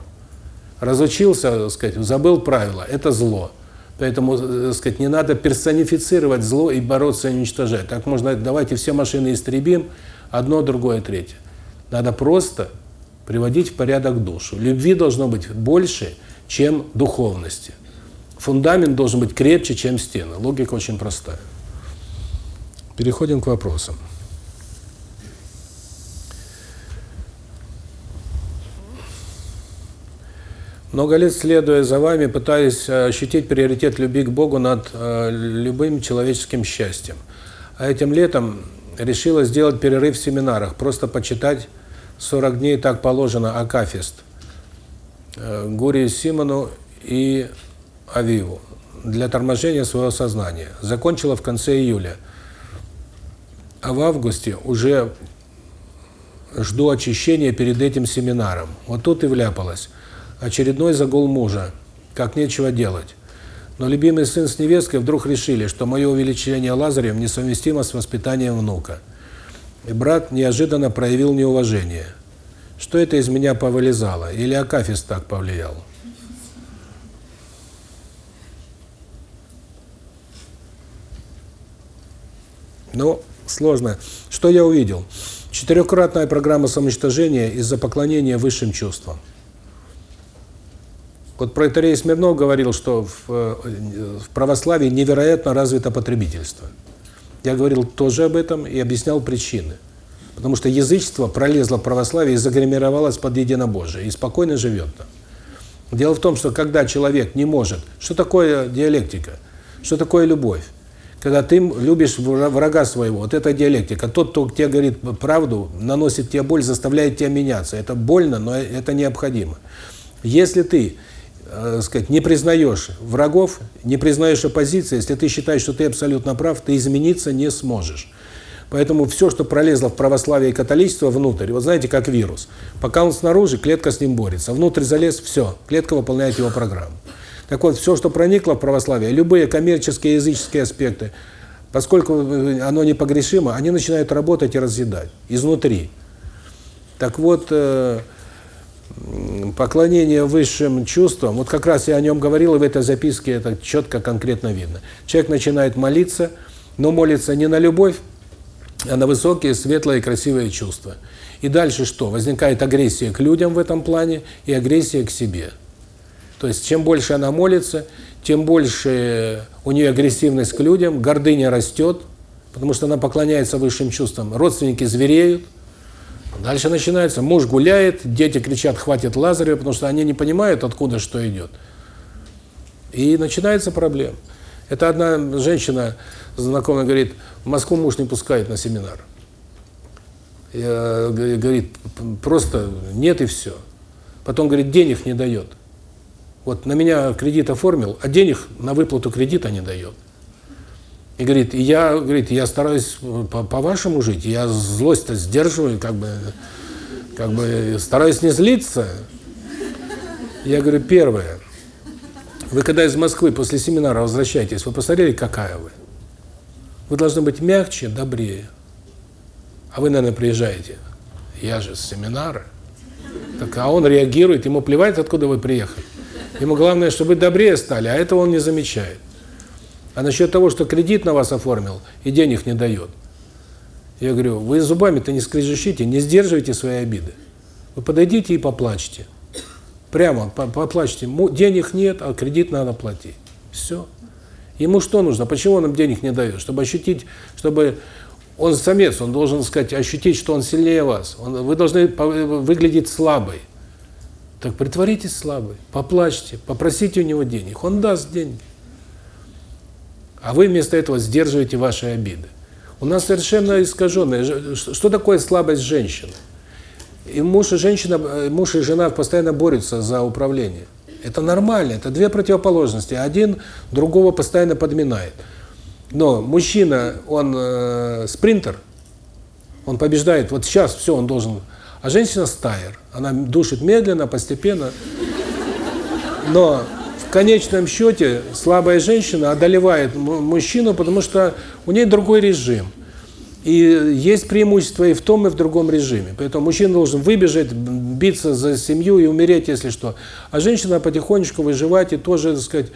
Разучился, так сказать, забыл правила, это зло. Поэтому, так сказать, не надо персонифицировать зло и бороться и уничтожать. Так можно, давайте все машины истребим, одно, другое, третье. Надо просто приводить в порядок душу. Любви должно быть больше, чем духовности фундамент должен быть крепче, чем стены. Логика очень простая. Переходим к вопросам. Много лет следуя за вами, пытаясь э, ощутить приоритет любви к Богу над э, любым человеческим счастьем. А этим летом решила сделать перерыв в семинарах, просто почитать 40 дней так положено Акафист, э, Гурию Симону и Авиву для торможения своего сознания. Закончила в конце июля. А в августе уже жду очищения перед этим семинаром. Вот тут и вляпалась. Очередной загул мужа. Как нечего делать. Но любимый сын с невесткой вдруг решили, что мое увеличение лазарем несовместимо с воспитанием внука. И брат неожиданно проявил неуважение. Что это из меня повылезало? Или Акафис так повлиял? Ну, сложно. Что я увидел? Четырехкратная программа самоуничтожения из-за поклонения высшим чувствам. Вот про Итерей Смирнов говорил, что в, в православии невероятно развито потребительство. Я говорил тоже об этом и объяснял причины. Потому что язычество пролезло в православие и загримировалось под единобожие, и спокойно живет там. Дело в том, что когда человек не может... Что такое диалектика? Что такое любовь? когда ты любишь врага своего, вот это диалектика. Тот, кто тебе говорит правду, наносит тебе боль, заставляет тебя меняться. Это больно, но это необходимо. Если ты, э, сказать, не признаешь врагов, не признаешь оппозиции, если ты считаешь, что ты абсолютно прав, ты измениться не сможешь. Поэтому все, что пролезло в православие и католичество внутрь, вот знаете, как вирус. Пока он снаружи, клетка с ним борется. Внутрь залез, все, клетка выполняет его программу. Так вот, все, что проникло в православие, любые коммерческие языческие аспекты, поскольку оно непогрешимо, они начинают работать и разъедать изнутри. Так вот, э, поклонение высшим чувствам, вот как раз я о нем говорил, и в этой записке это четко, конкретно видно. Человек начинает молиться, но молится не на любовь, а на высокие, светлые, красивые чувства. И дальше что? Возникает агрессия к людям в этом плане и агрессия к себе. То есть чем больше она молится, тем больше у нее агрессивность к людям, гордыня растет, потому что она поклоняется высшим чувствам. Родственники звереют. Дальше начинается, муж гуляет, дети кричат, хватит Лазарева, потому что они не понимают, откуда что идет. И начинается проблема. Это одна женщина, знакомая, говорит, в Москву муж не пускает на семинар. Я, говорит, просто нет и все. Потом, говорит, денег не дает. Вот на меня кредит оформил, а денег на выплату кредита не дает. И говорит, я, говорит, я стараюсь по-вашему по жить, я злость-то сдерживаю, как бы, как бы стараюсь не злиться. Я говорю, первое, вы когда из Москвы после семинара возвращаетесь, вы посмотрели, какая вы? Вы должны быть мягче, добрее. А вы, наверное, приезжаете. Я же с семинара. Так, а он реагирует, ему плевать, откуда вы приехали. Ему главное, чтобы добрее стали, а этого он не замечает. А насчет того, что кредит на вас оформил и денег не дает, я говорю, вы зубами-то не скрежещите, не сдерживайте свои обиды. Вы подойдите и поплачьте. Прямо поплачьте. Денег нет, а кредит надо платить. Все. Ему что нужно? Почему он нам денег не дает? Чтобы ощутить, чтобы он самец, он должен, сказать, ощутить, что он сильнее вас. Он, вы должны выглядеть слабой. Так притворитесь слабой, поплачьте, попросите у него денег, он даст деньги. А вы вместо этого сдерживаете ваши обиды. У нас совершенно искаженное. Что такое слабость женщины? И муж и женщина, э, муж и жена постоянно борются за управление. Это нормально, это две противоположности. Один другого постоянно подминает. Но мужчина, он э, спринтер, он побеждает, вот сейчас все, он должен... А женщина стайер, она душит медленно, постепенно. Но конечном счете слабая женщина одолевает мужчину, потому что у нее другой режим. И есть преимущество и в том, и в другом режиме. Поэтому мужчина должен выбежать, биться за семью и умереть, если что. А женщина потихонечку выживать и тоже, так сказать,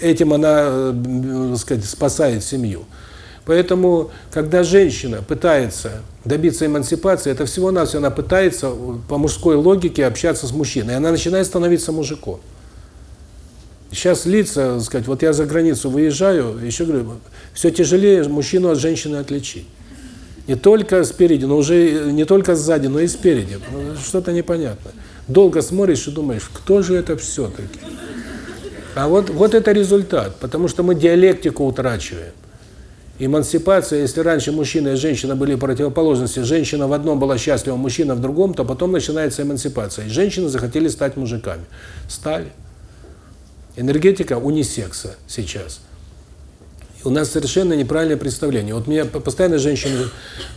этим она, э, так сказать, спасает семью. Поэтому, когда женщина пытается добиться эмансипации, это всего-навсего она пытается по мужской логике общаться с мужчиной. И она начинает становиться мужиком. Сейчас лица, так сказать, вот я за границу выезжаю, еще говорю, все тяжелее мужчину от женщины отличить. Не только спереди, но уже не только сзади, но и спереди. Что-то непонятно. Долго смотришь и думаешь, кто же это все-таки? А вот, вот это результат, потому что мы диалектику утрачиваем. Эмансипация, если раньше мужчина и женщина были противоположности, женщина в одном была счастлива, мужчина в другом, то потом начинается эмансипация. И женщины захотели стать мужиками. Стали. Энергетика унисекса сейчас у нас совершенно неправильное представление. Вот мне постоянно женщины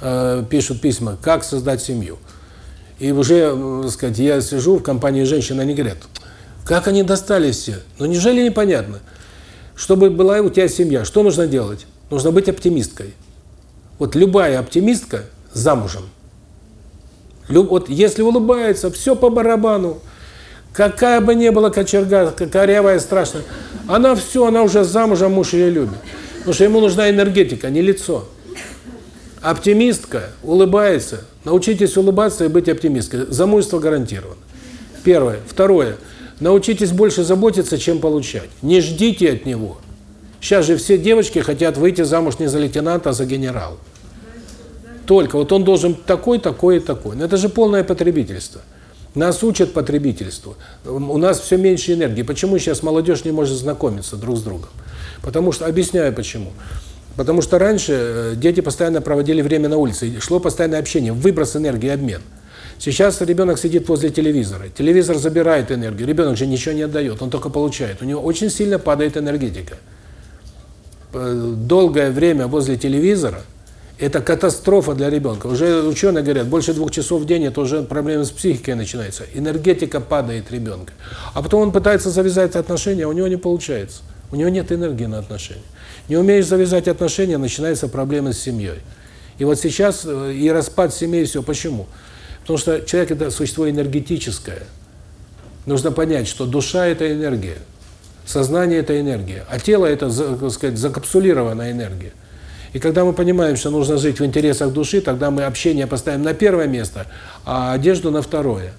э, пишут письма, как создать семью. И уже, э, сказать, я сижу в компании женщин, они говорят, как они достали все? Ну неужели непонятно? Чтобы была у тебя семья, что нужно делать? Нужно быть оптимисткой. Вот любая оптимистка замужем. Люб, вот если улыбается, все по барабану. Какая бы ни была кочерга, корявая, страшная, она все, она уже замужем, муж ее любит. Потому что ему нужна энергетика, не лицо. Оптимистка улыбается. Научитесь улыбаться и быть оптимисткой. Замужество гарантировано. Первое. Второе. Научитесь больше заботиться, чем получать. Не ждите от него. Сейчас же все девочки хотят выйти замуж не за лейтенанта, а за генерала. Только вот он должен такой, такой и такой. Но это же полное потребительство. Нас учат потребительству. У нас все меньше энергии. Почему сейчас молодежь не может знакомиться друг с другом? Потому что, объясняю почему. Потому что раньше э, дети постоянно проводили время на улице, шло постоянное общение, выброс энергии, обмен. Сейчас ребенок сидит возле телевизора, телевизор забирает энергию, ребенок же ничего не отдает, он только получает. У него очень сильно падает энергетика. Долгое время возле телевизора – это катастрофа для ребенка. Уже ученые говорят, больше двух часов в день – это уже проблемы с психикой начинается. Энергетика падает ребенка. А потом он пытается завязать отношения, а у него не получается. У него нет энергии на отношения. Не умеешь завязать отношения, начинаются проблемы с семьей. И вот сейчас э, и распад семей, все. Почему? Потому что человек – это существо энергетическое. Нужно понять, что душа – это энергия, сознание – это энергия, а тело – это, так сказать, закапсулированная энергия. И когда мы понимаем, что нужно жить в интересах души, тогда мы общение поставим на первое место, а одежду на второе.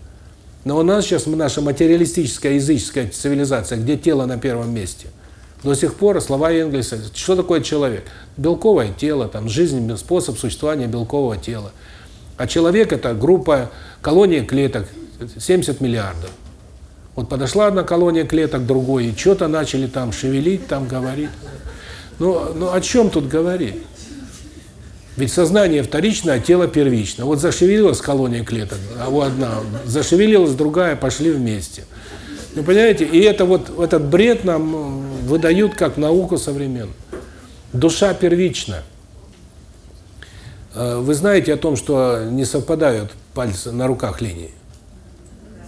Но у нас сейчас наша материалистическая, языческая цивилизация, где тело на первом месте – до сих пор слова Энгельса, что такое человек? Белковое тело, там жизнь, способ существования белкового тела. А человек это группа, колония клеток, 70 миллиардов. Вот подошла одна колония клеток другой, и что-то начали там шевелить, там говорить. Ну, ну о чем тут говорить? Ведь сознание вторично, а тело первично. Вот зашевелилась колония клеток, а вот одна, зашевелилась другая, пошли вместе. Вы понимаете? И это вот этот бред нам э, выдают как науку современную. Душа первична. Э, вы знаете о том, что не совпадают пальцы на руках линии?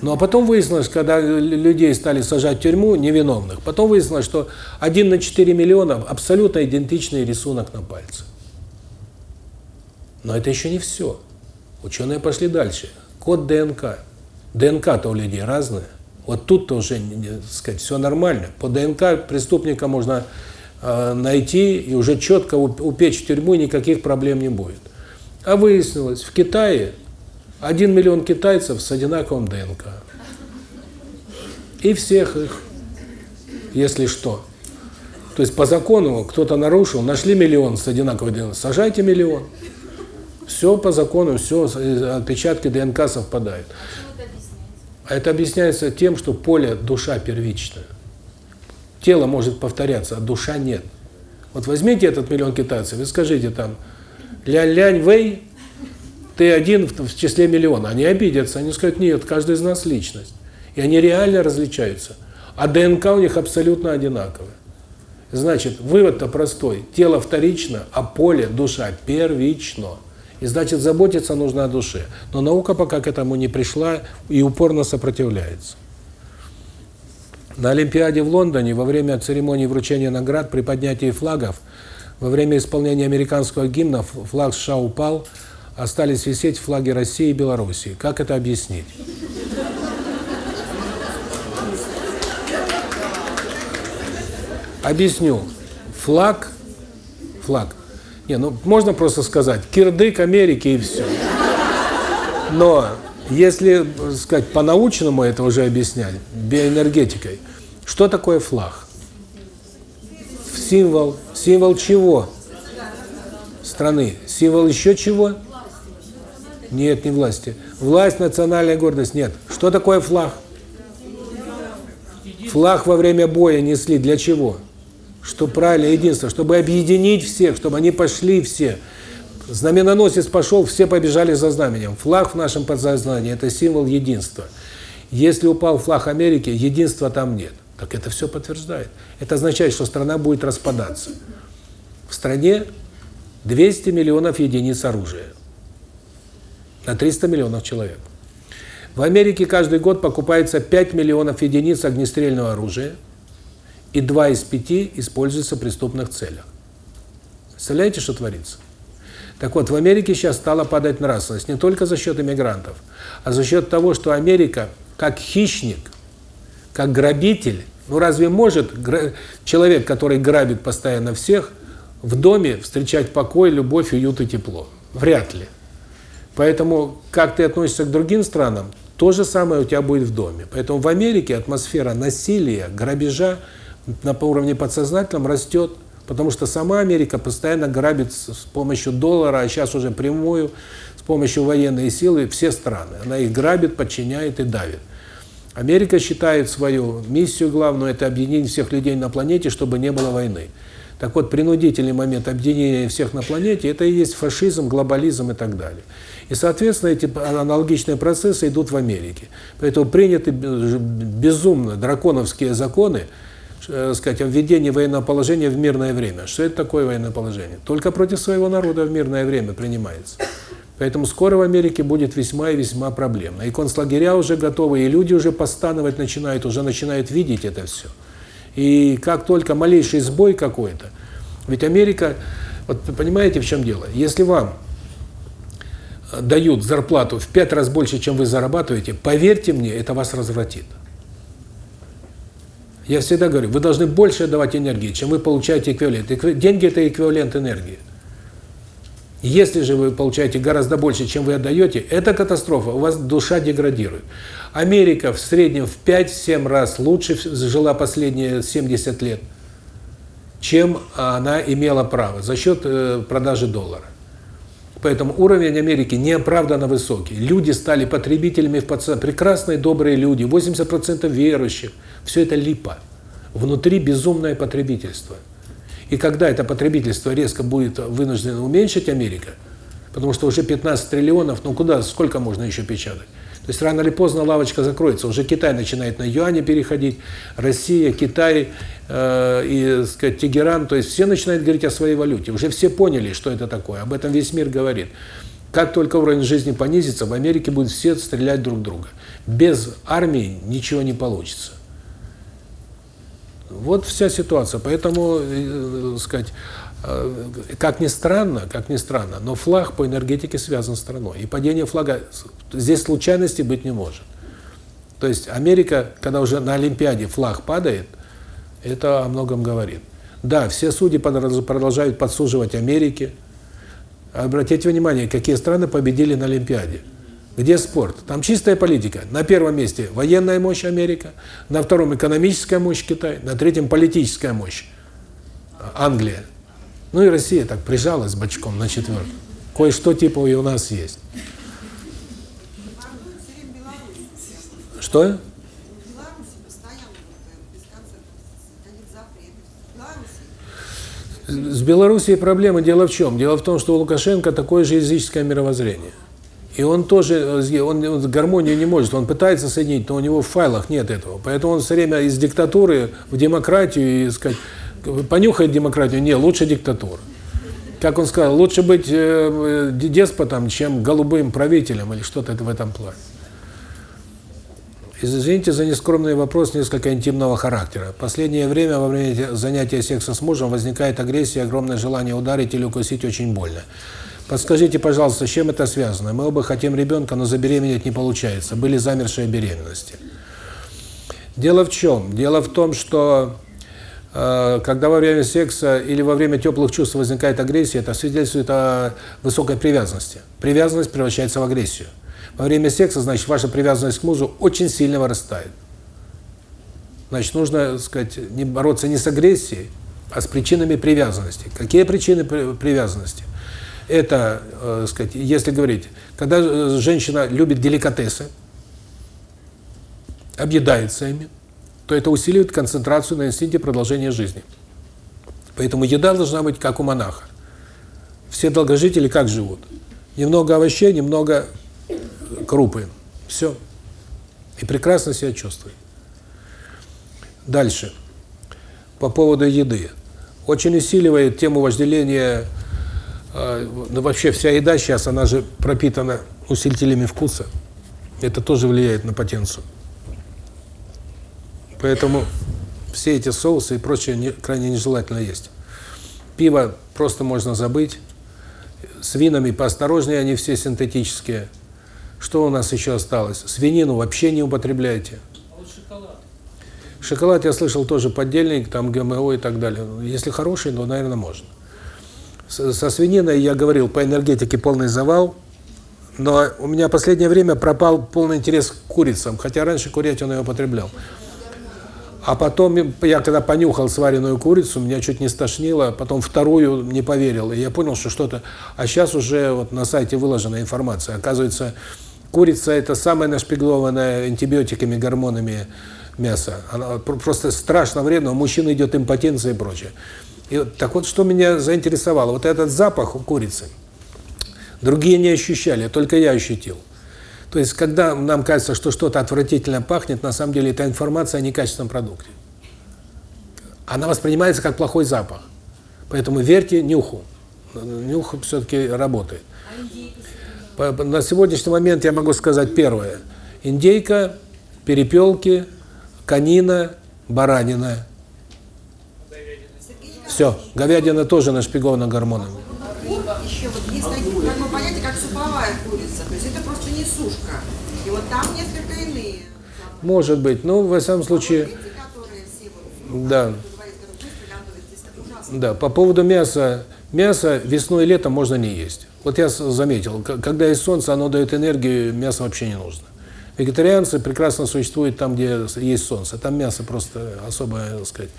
Ну а потом выяснилось, когда людей стали сажать в тюрьму невиновных, потом выяснилось, что 1 на 4 миллиона абсолютно идентичный рисунок на пальце. Но это еще не все. Ученые пошли дальше. Код ДНК. ДНК-то у людей разная. Вот тут-то уже, сказать, все нормально. По ДНК преступника можно э, найти и уже четко упечь в тюрьму, и никаких проблем не будет. А выяснилось, в Китае один миллион китайцев с одинаковым ДНК. И всех их, если что. То есть по закону кто-то нарушил, нашли миллион с одинаковой ДНК, сажайте миллион. Все по закону, все, отпечатки ДНК совпадают. А это объясняется тем, что поле душа первичная. Тело может повторяться, а душа нет. Вот возьмите этот миллион китайцев и скажите там, Лянь Вэй, ты один в числе миллиона. Они обидятся, они скажут, нет, каждый из нас личность. И они реально различаются. А ДНК у них абсолютно одинаковая. Значит, вывод-то простой. Тело вторично, а поле, душа первично. И значит, заботиться нужно о душе. Но наука пока к этому не пришла и упорно сопротивляется. На Олимпиаде в Лондоне во время церемонии вручения наград при поднятии флагов, во время исполнения американского гимна флаг США упал, остались висеть флаги России и Белоруссии. Как это объяснить? Объясню. Флаг, флаг. Не, ну можно просто сказать, кирдык Америки и все. Но если, сказать, по-научному это уже объяснять, биоэнергетикой, что такое флаг? Символ. Символ чего? Страны. Символ еще чего? Нет, не власти. Власть, национальная гордость. Нет. Что такое флаг? Флаг во время боя несли для чего? Что правильно, единство, чтобы объединить всех, чтобы они пошли все. Знаменоносец пошел, все побежали за знаменем. Флаг в нашем подсознании – это символ единства. Если упал флаг Америки, единства там нет. Так это все подтверждает. Это означает, что страна будет распадаться. В стране 200 миллионов единиц оружия на 300 миллионов человек. В Америке каждый год покупается 5 миллионов единиц огнестрельного оружия – и два из пяти используются в преступных целях. Представляете, что творится? Так вот, в Америке сейчас стала падать нравственность не только за счет иммигрантов, а за счет того, что Америка, как хищник, как грабитель, ну разве может человек, который грабит постоянно всех, в доме встречать покой, любовь, уют и тепло? Вряд ли. Поэтому, как ты относишься к другим странам, то же самое у тебя будет в доме. Поэтому в Америке атмосфера насилия, грабежа, на уровне подсознательном растет, потому что сама Америка постоянно грабит с помощью доллара, а сейчас уже прямую, с помощью военной силы все страны. Она их грабит, подчиняет и давит. Америка считает свою миссию главную – это объединить всех людей на планете, чтобы не было войны. Так вот, принудительный момент объединения всех на планете – это и есть фашизм, глобализм и так далее. И, соответственно, эти аналогичные процессы идут в Америке. Поэтому приняты безумно драконовские законы – э, сказать, о введении военного положения в мирное время. Что это такое военное положение? Только против своего народа в мирное время принимается. Поэтому скоро в Америке будет весьма и весьма проблемно. И концлагеря уже готовы, и люди уже постановать начинают, уже начинают видеть это все. И как только малейший сбой какой-то, ведь Америка, вот понимаете, в чем дело? Если вам дают зарплату в пять раз больше, чем вы зарабатываете, поверьте мне, это вас развратит. Я всегда говорю, вы должны больше давать энергии, чем вы получаете эквивалент. Деньги – это эквивалент энергии. Если же вы получаете гораздо больше, чем вы отдаете, это катастрофа, у вас душа деградирует. Америка в среднем в 5-7 раз лучше жила последние 70 лет, чем она имела право за счет э, продажи доллара. Поэтому уровень Америки неоправданно высокий. Люди стали потребителями в подсознании. Прекрасные, добрые люди, 80% верующих. Все это липа. Внутри безумное потребительство. И когда это потребительство резко будет вынуждено уменьшить Америка, потому что уже 15 триллионов, ну куда, сколько можно еще печатать? То есть рано или поздно лавочка закроется. Уже Китай начинает на юане переходить, Россия, Китай э, и, сказать, Тегеран. То есть все начинают говорить о своей валюте. Уже все поняли, что это такое. Об этом весь мир говорит. Как только уровень жизни понизится, в Америке будут все стрелять друг друга. Без армии ничего не получится. Вот вся ситуация. Поэтому, э, сказать, Э, как ни странно, как ни странно, но флаг по энергетике связан с страной. И падение флага, здесь случайности быть не может. То есть Америка, когда уже на Олимпиаде флаг падает, это о многом говорит. Да, все судьи продолжают подсуживать Америке. Обратите внимание, какие страны победили на Олимпиаде. Где спорт? Там чистая политика. На первом месте военная мощь Америка, на втором экономическая мощь Китай, на третьем политическая мощь Англия. Ну и Россия так прижалась бочком на четвертом. Кое-что типа и у нас есть. Что? С Белоруссией проблема дело в чем? Дело в том, что у Лукашенко такое же языческое мировоззрение. И он тоже, он, он гармонию не может, он пытается соединить, но у него в файлах нет этого. Поэтому он все время из диктатуры в демократию и сказать, понюхает демократию, не, лучше диктатура. Как он сказал, лучше быть э, деспотом, чем голубым правителем или что-то в этом плане. Извините за нескромный вопрос несколько интимного характера. Последнее время во время занятия секса с мужем возникает агрессия, огромное желание ударить или укусить очень больно. Подскажите, пожалуйста, с чем это связано? Мы оба хотим ребенка, но забеременеть не получается. Были замершие беременности. Дело в чем? Дело в том, что э, когда во время секса или во время теплых чувств возникает агрессия, это свидетельствует о высокой привязанности. Привязанность превращается в агрессию. Во время секса, значит, ваша привязанность к мужу очень сильно вырастает. Значит, нужно, сказать, не бороться не с агрессией, а с причинами привязанности. Какие причины привязанности? Это, э, сказать, если говорить, когда э, женщина любит деликатесы, объедается ими, то это усиливает концентрацию на инстинкте продолжения жизни. Поэтому еда должна быть как у монаха. Все долгожители как живут? Немного овощей, немного крупы. Все. И прекрасно себя чувствует. Дальше. По поводу еды. Очень усиливает тему вожделения а, ну, вообще вся еда сейчас, она же пропитана усилителями вкуса. Это тоже влияет на потенцию. Поэтому все эти соусы и прочее не, крайне нежелательно есть. Пиво просто можно забыть. С винами поосторожнее, они все синтетические. Что у нас еще осталось? Свинину вообще не употребляйте. А вот шоколад? Шоколад, я слышал, тоже поддельник, там ГМО и так далее. Если хороший, то, наверное, можно. Со свининой я говорил, по энергетике полный завал, но у меня последнее время пропал полный интерес к курицам, хотя раньше курятину я употреблял. А потом я когда понюхал сваренную курицу, меня чуть не стошнило, потом вторую не поверил, и я понял, что что-то... А сейчас уже вот на сайте выложена информация. Оказывается, курица – это самое нашпиглованное антибиотиками, гормонами мясо. Она просто страшно вредно, у мужчин идет импотенция и прочее. И вот, так вот, что меня заинтересовало, вот этот запах у курицы, другие не ощущали, только я ощутил. То есть, когда нам кажется, что что-то отвратительно пахнет, на самом деле это информация о некачественном продукте. Она воспринимается как плохой запах. Поэтому верьте нюху. Нюх все-таки работает. На сегодняшний момент я могу сказать первое. Индейка, перепелки, конина, баранина – все, говядина тоже нашпигована гормонами. Еще вот есть такое понятие, как суповая курица. То есть это просто не сушка. И вот там несколько иные. Может быть. Ну, в самом случае... Да. Да, по поводу мяса. Мясо весной и летом можно не есть. Вот я заметил, когда есть солнце, оно дает энергию, мясо вообще не нужно. Вегетарианцы прекрасно существуют там, где есть солнце. Там мясо просто особое, так сказать,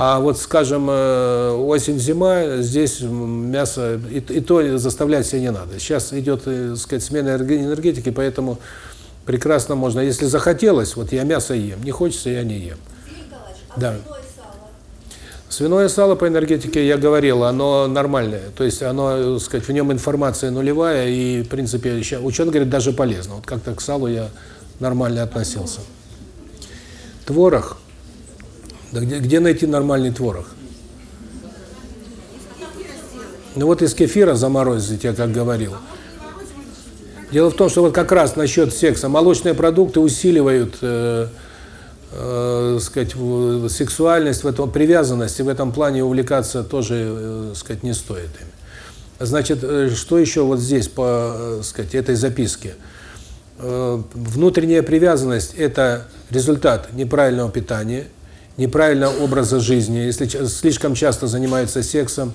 а вот, скажем, э, осень-зима, здесь мясо, и, и то заставлять себя не надо. Сейчас идет, э, так сказать, смена энергетики, поэтому прекрасно можно. Если захотелось, вот я мясо ем, не хочется, я не ем. А да. Свиное сало по энергетике, я говорил, оно нормальное. То есть оно, так сказать, в нем информация нулевая, и, в принципе, ученый говорит, даже полезно. Вот как-то к салу я нормально относился. Творог. Да где, где найти нормальный творог? Ну вот из кефира заморозить, я как говорил. Дело в том, что вот как раз насчет секса, молочные продукты усиливают, э, э, сказать, сексуальность, в этом привязанность, и в этом плане увлекаться тоже, э, сказать, не стоит ими. Значит, э, что еще вот здесь по, э, сказать, этой записке? Э, внутренняя привязанность – это результат неправильного питания – неправильного образа жизни, если слишком часто занимаются сексом,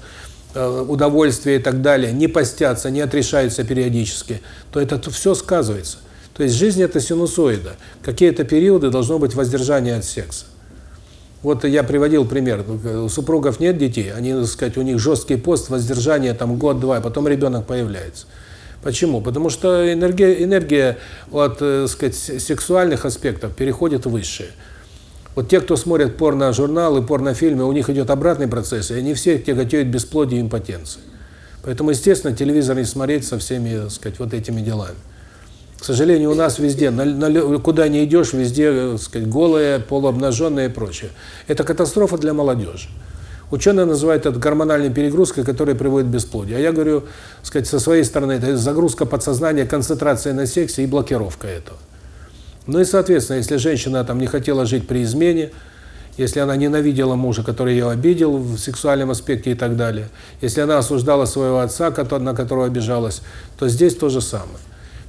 э, удовольствие и так далее, не постятся, не отрешаются периодически, то это все сказывается. То есть жизнь – это синусоида. Какие-то периоды должно быть воздержание от секса. Вот я приводил пример. У супругов нет детей, они, так сказать, у них жесткий пост, воздержание там год-два, потом ребенок появляется. Почему? Потому что энергия, энергия от, так сказать, сексуальных аспектов переходит в высшие. Вот те, кто смотрят порно-журналы, порнофильмы, у них идет обратный процесс, и они все тяготеют бесплодие и импотенции. Поэтому, естественно, телевизор не смотреть со всеми, так сказать, вот этими делами. К сожалению, у нас везде, на, на, куда не идешь, везде, так сказать, голые, полуобнаженные и прочее. Это катастрофа для молодежи. Ученые называют это гормональной перегрузкой, которая приводит к бесплодию. А я говорю, сказать, со своей стороны, это загрузка подсознания, концентрация на сексе и блокировка этого. Ну и, соответственно, если женщина там не хотела жить при измене, если она ненавидела мужа, который ее обидел в сексуальном аспекте и так далее, если она осуждала своего отца, на которого обижалась, то здесь то же самое.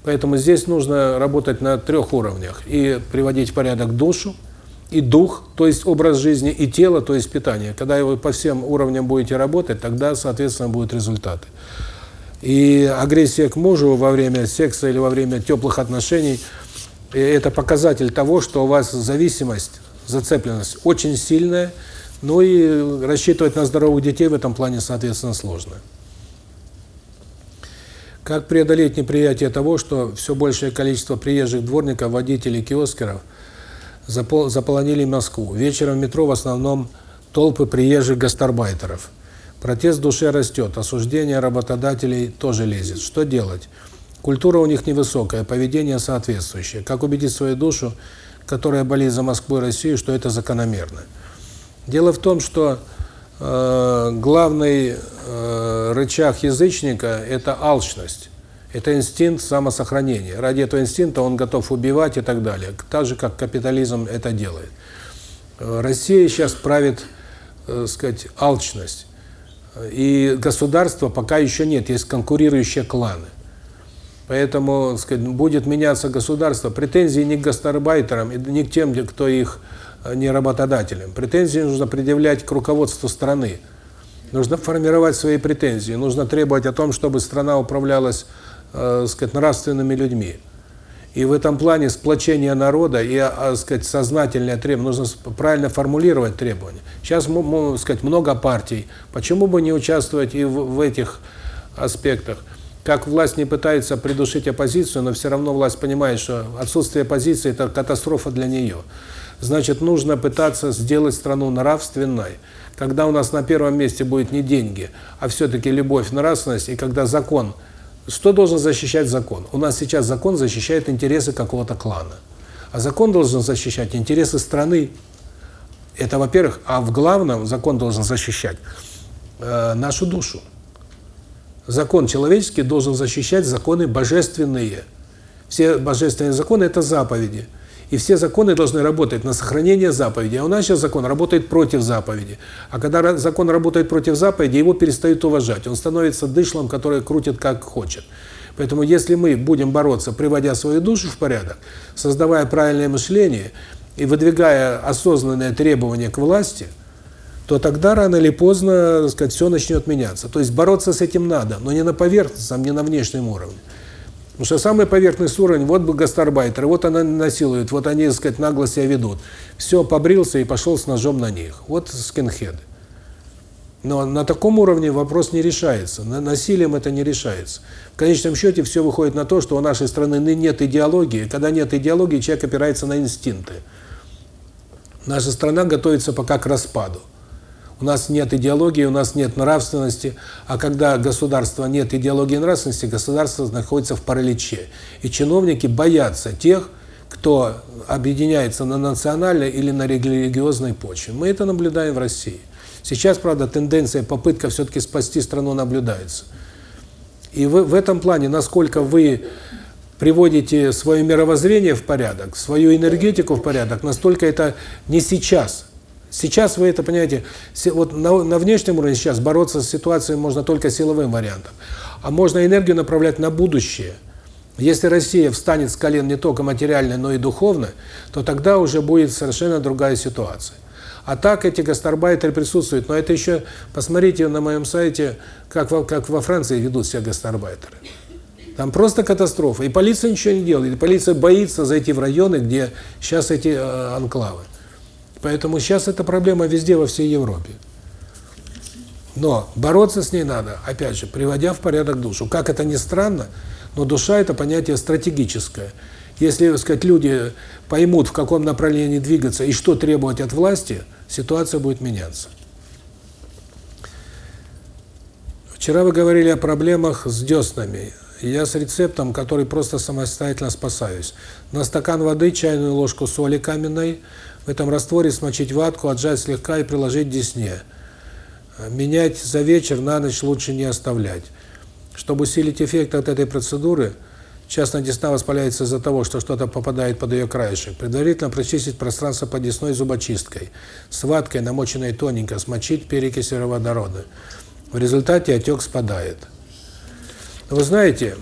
Поэтому здесь нужно работать на трех уровнях. И приводить в порядок душу, и дух, то есть образ жизни, и тело, то есть питание. Когда вы по всем уровням будете работать, тогда, соответственно, будут результаты. И агрессия к мужу во время секса или во время теплых отношений – это показатель того, что у вас зависимость, зацепленность очень сильная, ну и рассчитывать на здоровых детей в этом плане, соответственно, сложно. Как преодолеть неприятие того, что все большее количество приезжих дворников, водителей, киоскеров заполонили Москву? Вечером в метро в основном толпы приезжих гастарбайтеров. Протест в душе растет, осуждение работодателей тоже лезет. Что делать? Культура у них невысокая, поведение соответствующее. Как убедить свою душу, которая болеет за Москву и Россию, что это закономерно? Дело в том, что э, главный э, рычаг язычника – это алчность. Это инстинкт самосохранения. Ради этого инстинкта он готов убивать и так далее. Так же, как капитализм это делает. Россия сейчас правит, э, сказать, алчность. И государства пока еще нет, есть конкурирующие кланы. Поэтому, сказать, будет меняться государство. Претензии не к гастарбайтерам, не к тем, кто их э, не работодателям. Претензии нужно предъявлять к руководству страны. Нужно формировать свои претензии. Нужно требовать о том, чтобы страна управлялась, э, сказать, нравственными людьми. И в этом плане сплочение народа и, э, сказать, сознательное требование, нужно правильно формулировать требования. Сейчас, сказать, много партий. Почему бы не участвовать и в, в этих аспектах? Как власть не пытается придушить оппозицию, но все равно власть понимает, что отсутствие оппозиции – это катастрофа для нее. Значит, нужно пытаться сделать страну нравственной. Когда у нас на первом месте будет не деньги, а все-таки любовь, нравственность, и когда закон… Что должен защищать закон? У нас сейчас закон защищает интересы какого-то клана. А закон должен защищать интересы страны. Это, во-первых. А в главном закон должен защищать э, нашу душу. Закон человеческий должен защищать законы божественные. Все божественные законы – это заповеди. И все законы должны работать на сохранение заповеди. А у нас сейчас закон работает против заповеди. А когда закон работает против заповеди, его перестают уважать. Он становится дышлом, который крутит как хочет. Поэтому если мы будем бороться, приводя свою душу в порядок, создавая правильное мышление и выдвигая осознанные требования к власти – то тогда рано или поздно, так сказать, все начнет меняться. То есть бороться с этим надо, но не на поверхностном, не на внешнем уровне. Потому что самый поверхностный уровень, вот гастарбайтеры, вот она насилует, вот они, так сказать, нагло себя ведут. Все, побрился и пошел с ножом на них. Вот скинхеды. Но на таком уровне вопрос не решается. На насилием это не решается. В конечном счете все выходит на то, что у нашей страны нет идеологии. Когда нет идеологии, человек опирается на инстинкты. Наша страна готовится пока к распаду. У нас нет идеологии, у нас нет нравственности, а когда государства нет идеологии и нравственности, государство находится в параличе. И чиновники боятся тех, кто объединяется на национальной или на религиозной почве. Мы это наблюдаем в России. Сейчас, правда, тенденция, попытка все-таки спасти страну наблюдается. И в, в этом плане, насколько вы приводите свое мировоззрение в порядок, свою энергетику в порядок, настолько это не сейчас – Сейчас вы это понимаете, вот на, на внешнем уровне сейчас бороться с ситуацией можно только силовым вариантом. А можно энергию направлять на будущее. Если Россия встанет с колен не только материально, но и духовно, то тогда уже будет совершенно другая ситуация. А так эти гастарбайтеры присутствуют. Но это еще, посмотрите на моем сайте, как, во, как во Франции ведут себя гастарбайтеры. Там просто катастрофа. И полиция ничего не делает. И полиция боится зайти в районы, где сейчас эти э, анклавы. Поэтому сейчас эта проблема везде, во всей Европе. Но бороться с ней надо, опять же, приводя в порядок душу. Как это ни странно, но душа – это понятие стратегическое. Если, так сказать, люди поймут, в каком направлении двигаться и что требовать от власти, ситуация будет меняться. Вчера вы говорили о проблемах с деснами. Я с рецептом, который просто самостоятельно спасаюсь. На стакан воды, чайную ложку соли каменной, в этом растворе смочить ватку, отжать слегка и приложить десне. Менять за вечер, на ночь лучше не оставлять. Чтобы усилить эффект от этой процедуры – Часто десна воспаляется из-за того, что что-то попадает под ее краешек. Предварительно прочистить пространство под десной зубочисткой. С ваткой, намоченной тоненько, смочить перекись водорода. В результате отек спадает. Вы знаете,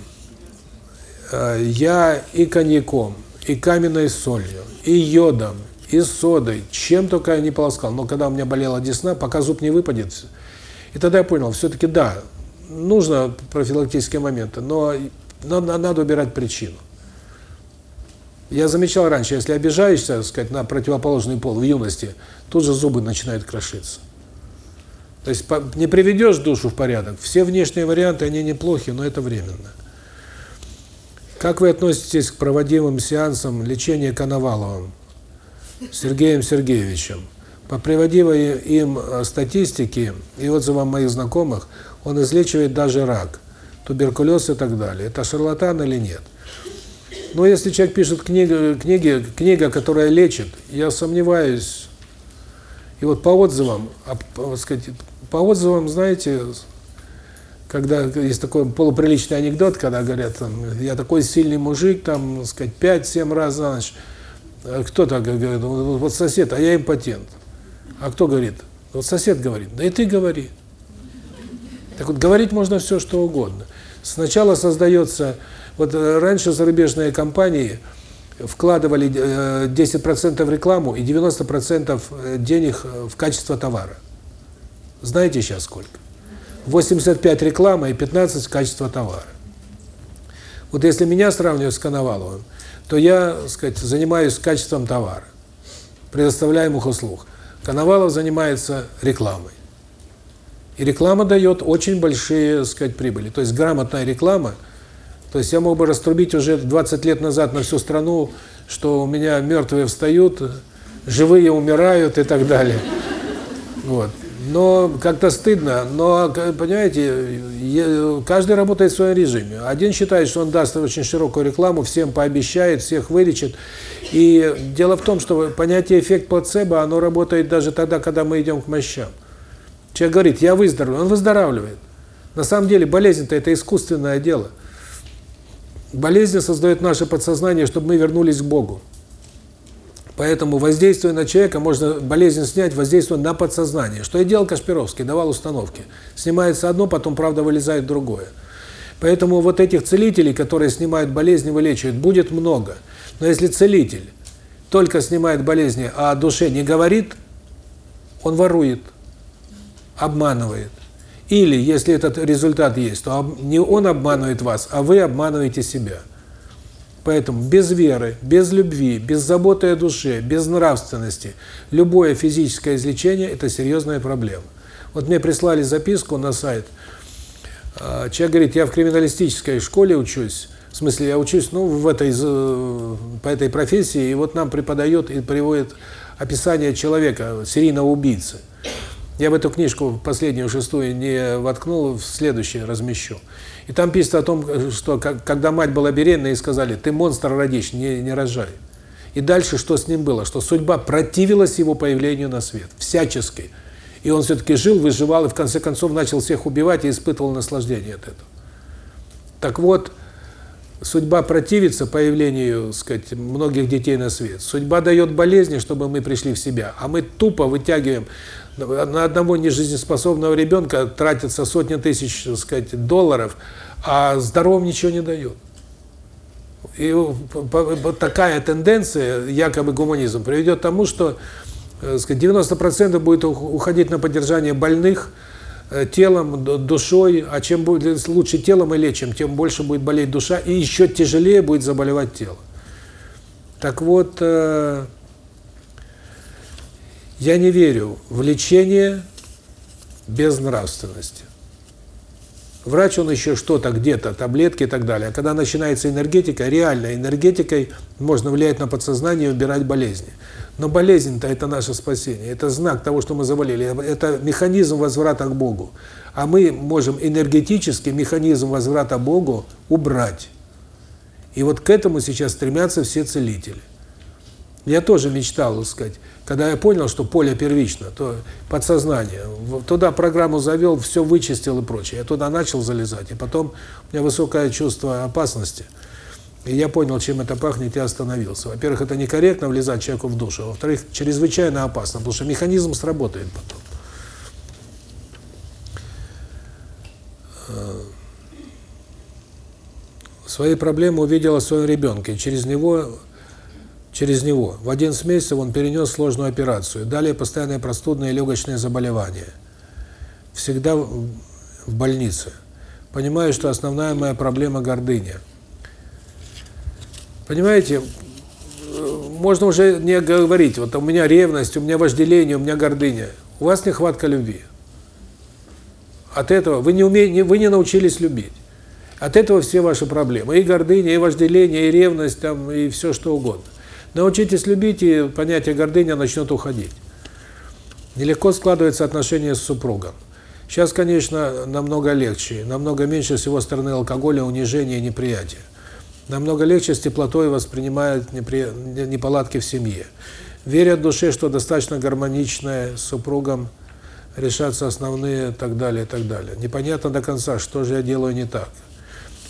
э, я и коньяком, и каменной солью, и йодом, и содой, чем только я не полоскал. Но когда у меня болела десна, пока зуб не выпадет, и тогда я понял, все-таки да, нужно профилактические моменты, но надо, надо убирать причину. Я замечал раньше, если обижаешься, так сказать, на противоположный пол в юности, тут же зубы начинают крошиться. То есть не приведешь душу в порядок. Все внешние варианты, они неплохи, но это временно. Как вы относитесь к проводимым сеансам лечения Коноваловым Сергеем Сергеевичем? По им э, статистике и отзывам моих знакомых, он излечивает даже рак туберкулез и так далее. Это шарлатан или нет? Но если человек пишет книгу, книги, книга, которая лечит, я сомневаюсь. И вот по отзывам, сказать, по отзывам, знаете, когда есть такой полуприличный анекдот, когда говорят, там, я такой сильный мужик, там, сказать, 5-7 раз за ночь. А кто так говорит? Вот сосед, а я импотент. А кто говорит? Вот сосед говорит. Да и ты говори. Так вот, говорить можно все, что угодно. Сначала создается... Вот э, раньше зарубежные компании вкладывали 10% э, в рекламу и 90% э, денег в качество товара. Знаете сейчас сколько? 85 реклама и 15 качество товара. Вот если меня сравнивать с Коноваловым, то я, сказать, занимаюсь качеством товара, предоставляемых услуг. Коновалов занимается рекламой. И реклама дает очень большие, сказать, прибыли. То есть грамотная реклама, то есть я мог бы раструбить уже 20 лет назад на всю страну, что у меня мертвые встают, живые умирают и так далее. Вот. Но как-то стыдно, но, понимаете, каждый работает в своем режиме. Один считает, что он даст очень широкую рекламу, всем пообещает, всех вылечит. И дело в том, что понятие эффект плацебо, оно работает даже тогда, когда мы идем к мощам. Человек говорит, я выздоровлю, он выздоравливает. На самом деле болезнь-то это искусственное дело. Болезнь создает наше подсознание, чтобы мы вернулись к Богу. Поэтому воздействуя на человека, можно болезнь снять, воздействуя на подсознание. Что и делал Кашпировский, давал установки. Снимается одно, потом, правда, вылезает другое. Поэтому вот этих целителей, которые снимают болезни, вылечивают, будет много. Но если целитель только снимает болезни, а о душе не говорит, он ворует обманывает. Или, если этот результат есть, то не он обманывает вас, а вы обманываете себя. Поэтому без веры, без любви, без заботы о душе, без нравственности, любое физическое излечение – это серьезная проблема. Вот мне прислали записку на сайт. А, человек говорит, я в криминалистической школе учусь, в смысле, я учусь, ну, в этой, по этой профессии, и вот нам преподает и приводит описание человека, серийного убийцы. Я в эту книжку, последнюю, шестую, не воткнул, в следующее размещу. И там пишется о том, что когда мать была беременна, и сказали, ты монстр родишь, не, не рожай. И дальше что с ним было? Что судьба противилась его появлению на свет, всячески. И он все-таки жил, выживал, и в конце концов начал всех убивать и испытывал наслаждение от этого. Так вот, судьба противится появлению, сказать, многих детей на свет. Судьба дает болезни, чтобы мы пришли в себя, а мы тупо вытягиваем на одного нежизнеспособного ребенка тратится сотни тысяч, сказать, долларов, а здоровым ничего не дает. И вот такая тенденция, якобы гуманизм, приведет к тому, что сказать, 90% будет уходить на поддержание больных телом, душой, а чем будет лучше телом мы лечим, тем больше будет болеть душа, и еще тяжелее будет заболевать тело. Так вот, э, я не верю в лечение без нравственности. Врач, он еще что-то где-то, таблетки и так далее. А когда начинается энергетика, реально энергетикой можно влиять на подсознание и убирать болезни. Но болезнь-то это наше спасение, это знак того, что мы заболели, это механизм возврата к Богу. А мы можем энергетически механизм возврата к Богу убрать. И вот к этому сейчас стремятся все целители. Я тоже мечтал, так сказать, когда я понял, что поле первично, то подсознание, туда программу завел, все вычистил и прочее. Я туда начал залезать, и потом у меня высокое чувство опасности. И я понял, чем это пахнет, и остановился. Во-первых, это некорректно влезать человеку в душу. Во-вторых, чрезвычайно опасно, потому что механизм сработает потом. Э, свои проблемы увидела в своем ребенке. Через него через него. В 11 месяцев он перенес сложную операцию. Далее постоянные простудные и легочные заболевания. Всегда в больнице. Понимаю, что основная моя проблема – гордыня. Понимаете, можно уже не говорить, вот у меня ревность, у меня вожделение, у меня гордыня. У вас нехватка любви. От этого вы не умеете, вы не научились любить. От этого все ваши проблемы. И гордыня, и вожделение, и ревность, там, и все что угодно. Научитесь любить, и понятие гордыня начнет уходить. Нелегко складывается отношения с супругом. Сейчас, конечно, намного легче, намного меньше с его стороны алкоголя, унижения и неприятия. Намного легче с теплотой воспринимают непри... неполадки в семье. Верят душе, что достаточно гармоничная с супругом решатся основные и так далее, и так далее. Непонятно до конца, что же я делаю не так.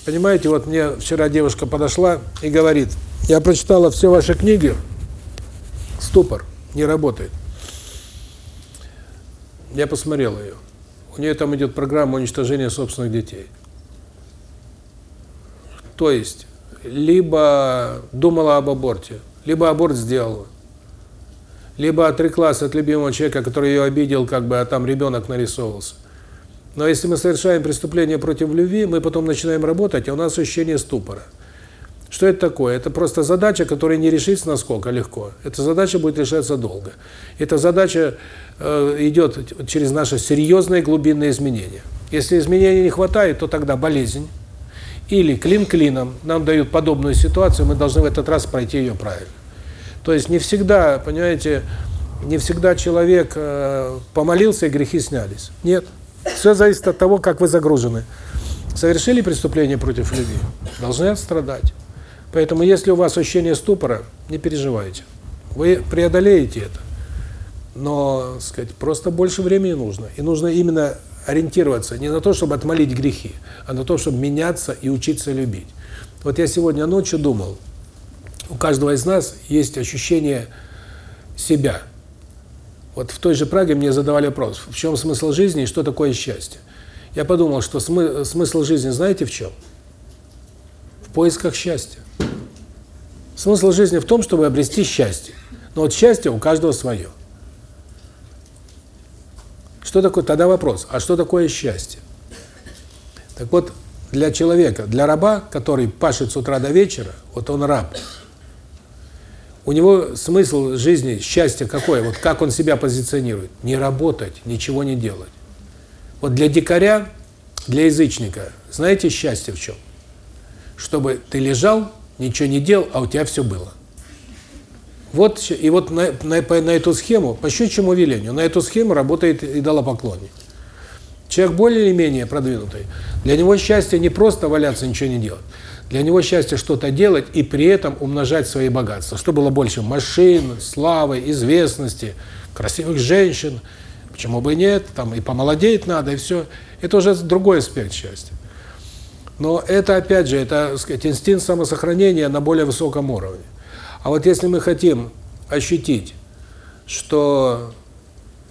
Понимаете, вот мне вчера девушка подошла и говорит, я прочитала все ваши книги, ступор, не работает. Я посмотрел ее. У нее там идет программа уничтожения собственных детей. То есть, либо думала об аборте, либо аборт сделала, либо отреклась от любимого человека, который ее обидел, как бы, а там ребенок нарисовался. Но если мы совершаем преступление против любви, мы потом начинаем работать, а у нас ощущение ступора. Что это такое? Это просто задача, которая не решится насколько легко. Эта задача будет решаться долго. Эта задача э, идет через наши серьезные глубинные изменения. Если изменений не хватает, то тогда болезнь. Или клин клином нам дают подобную ситуацию, мы должны в этот раз пройти ее правильно. То есть не всегда, понимаете, не всегда человек э, помолился и грехи снялись. Нет. Все зависит от того, как вы загружены. Совершили преступление против любви, должны страдать. Поэтому, если у вас ощущение ступора, не переживайте. Вы преодолеете это. Но, сказать, просто больше времени нужно. И нужно именно ориентироваться не на то, чтобы отмолить грехи, а на то, чтобы меняться и учиться любить. Вот я сегодня ночью думал, у каждого из нас есть ощущение себя – вот в той же Праге мне задавали вопрос, в чем смысл жизни и что такое счастье. Я подумал, что смы смысл жизни знаете в чем? В поисках счастья. Смысл жизни в том, чтобы обрести счастье. Но вот счастье у каждого свое. Что такое? Тогда вопрос, а что такое счастье? Так вот, для человека, для раба, который пашет с утра до вечера, вот он раб – у него смысл жизни, счастья какое? Вот как он себя позиционирует? Не работать, ничего не делать. Вот для дикаря, для язычника, знаете счастье в чем? Чтобы ты лежал, ничего не делал, а у тебя все было. Вот и вот на, на, на эту схему, по щучьему велению, на эту схему работает идолопоклонник. Человек более или менее продвинутый, для него счастье не просто валяться, ничего не делать. Для него счастье что-то делать и при этом умножать свои богатства. Что было больше? Машин, славы, известности, красивых женщин. Почему бы и нет? Там и помолодеть надо, и все. Это уже другой аспект счастья. Но это, опять же, это, сказать, инстинкт самосохранения на более высоком уровне. А вот если мы хотим ощутить, что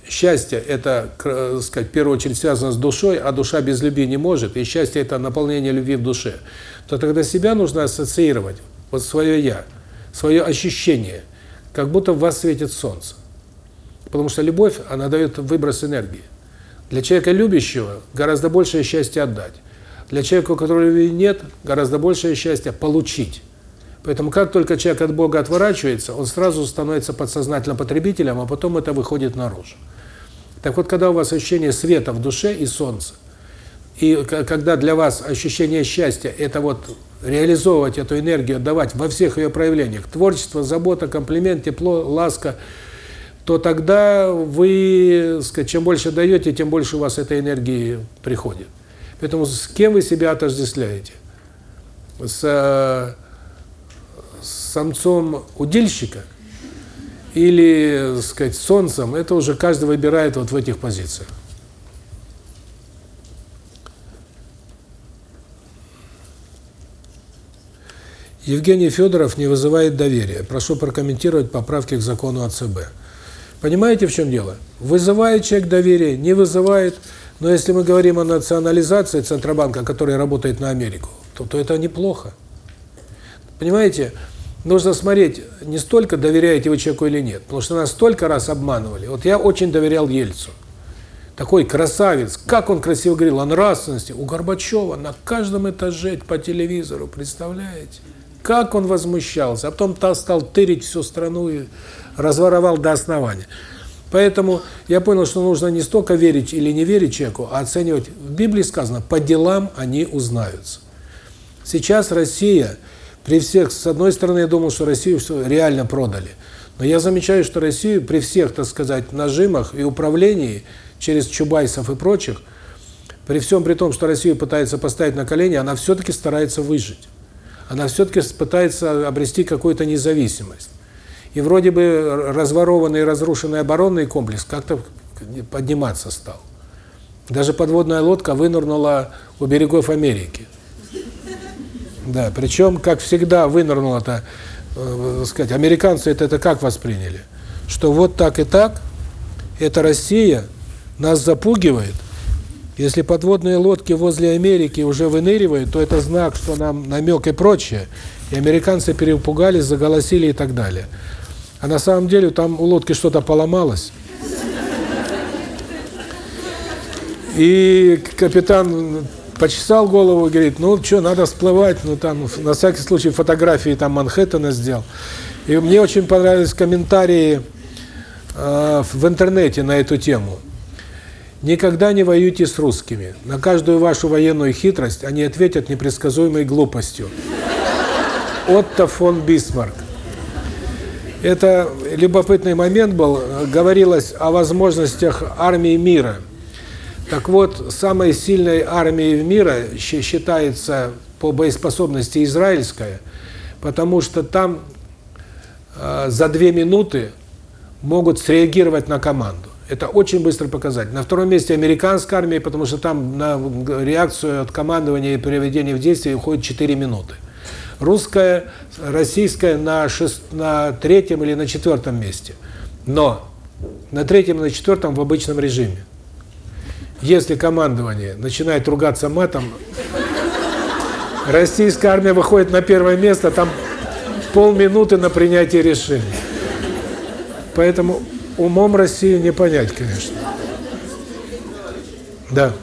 счастье – это, так сказать, в первую очередь связано с душой, а душа без любви не может, и счастье – это наполнение любви в душе – то тогда себя нужно ассоциировать, вот свое «я», свое ощущение, как будто в вас светит солнце. Потому что любовь, она дает выброс энергии. Для человека любящего гораздо большее счастье отдать. Для человека, у которого любви нет, гораздо большее счастье получить. Поэтому как только человек от Бога отворачивается, он сразу становится подсознательно потребителем, а потом это выходит наружу. Так вот, когда у вас ощущение света в душе и солнца, и когда для вас ощущение счастья – это вот реализовывать эту энергию, давать во всех ее проявлениях, творчество, забота, комплимент, тепло, ласка, то тогда вы, сказать, чем больше даете, тем больше у вас этой энергии приходит. Поэтому с кем вы себя отождествляете? С, с самцом удильщика или, сказать, солнцем? Это уже каждый выбирает вот в этих позициях. Евгений Федоров не вызывает доверия. Прошу прокомментировать поправки к закону АЦБ. Понимаете, в чем дело? Вызывает человек доверие, не вызывает. Но если мы говорим о национализации Центробанка, который работает на Америку, то, то это неплохо. Понимаете, нужно смотреть, не столько доверяете вы человеку или нет, потому что нас столько раз обманывали. Вот я очень доверял Ельцу. Такой красавец, как он красиво говорил о нравственности. У Горбачева на каждом этаже по телевизору, представляете? Как он возмущался, а потом стал тырить всю страну и разворовал до основания. Поэтому я понял, что нужно не столько верить или не верить человеку, а оценивать. В Библии сказано, по делам они узнаются. Сейчас Россия, при всех, с одной стороны, я думал, что Россию реально продали. Но я замечаю, что Россию при всех, так сказать, нажимах и управлении через Чубайсов и прочих, при всем при том, что Россию пытается поставить на колени, она все-таки старается выжить она все-таки пытается обрести какую-то независимость. И вроде бы разворованный и разрушенный оборонный комплекс как-то подниматься стал. Даже подводная лодка вынырнула у берегов Америки. Да, причем, как всегда, вынырнула-то, э, сказать, американцы это, это как восприняли? Что вот так и так, это Россия нас запугивает, если подводные лодки возле Америки уже выныривают, то это знак, что нам намек и прочее. И американцы перепугались, заголосили и так далее. А на самом деле там у лодки что-то поломалось. И капитан почесал голову говорит, ну что, надо всплывать, ну там на всякий случай фотографии там Манхэттена сделал. И мне очень понравились комментарии э, в интернете на эту тему. Никогда не воюйте с русскими. На каждую вашу военную хитрость они ответят непредсказуемой глупостью. Отто фон Бисмарк. Это любопытный момент был. Говорилось о возможностях армии мира. Так вот, самой сильной армией мира считается по боеспособности израильская, потому что там э, за две минуты могут среагировать на команду. Это очень быстро показать. На втором месте американская армия, потому что там на реакцию от командования и приведения в действие уходит 4 минуты. Русская, российская на, шест... на третьем или на четвертом месте. Но на третьем и на четвертом в обычном режиме. Если командование начинает ругаться матом, российская армия выходит на первое место, там полминуты на принятие решения. Поэтому умом Россию не понять, конечно. Да.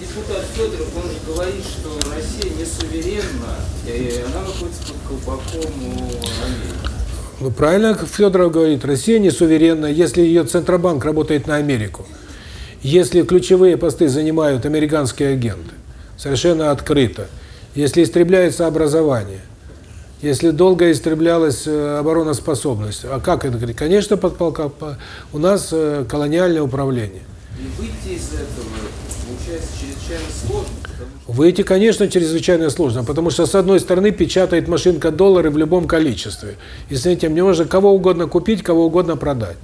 депутат Федоров, он же говорит, что Россия не суверенна, и она находится под колпаком у Америки. Ну, правильно Федоров говорит, Россия не суверенна, если ее Центробанк работает на Америку. Если ключевые посты занимают американские агенты, совершенно открыто. Если истребляется образование – если долго истреблялась э, обороноспособность. А как это говорить? Конечно, подполка, у нас э, колониальное управление. И выйти из этого получается чрезвычайно сложно. Что... Выйти, конечно, чрезвычайно сложно, потому что, с одной стороны, печатает машинка доллары в любом количестве. И с этим не можно кого угодно купить, кого угодно продать.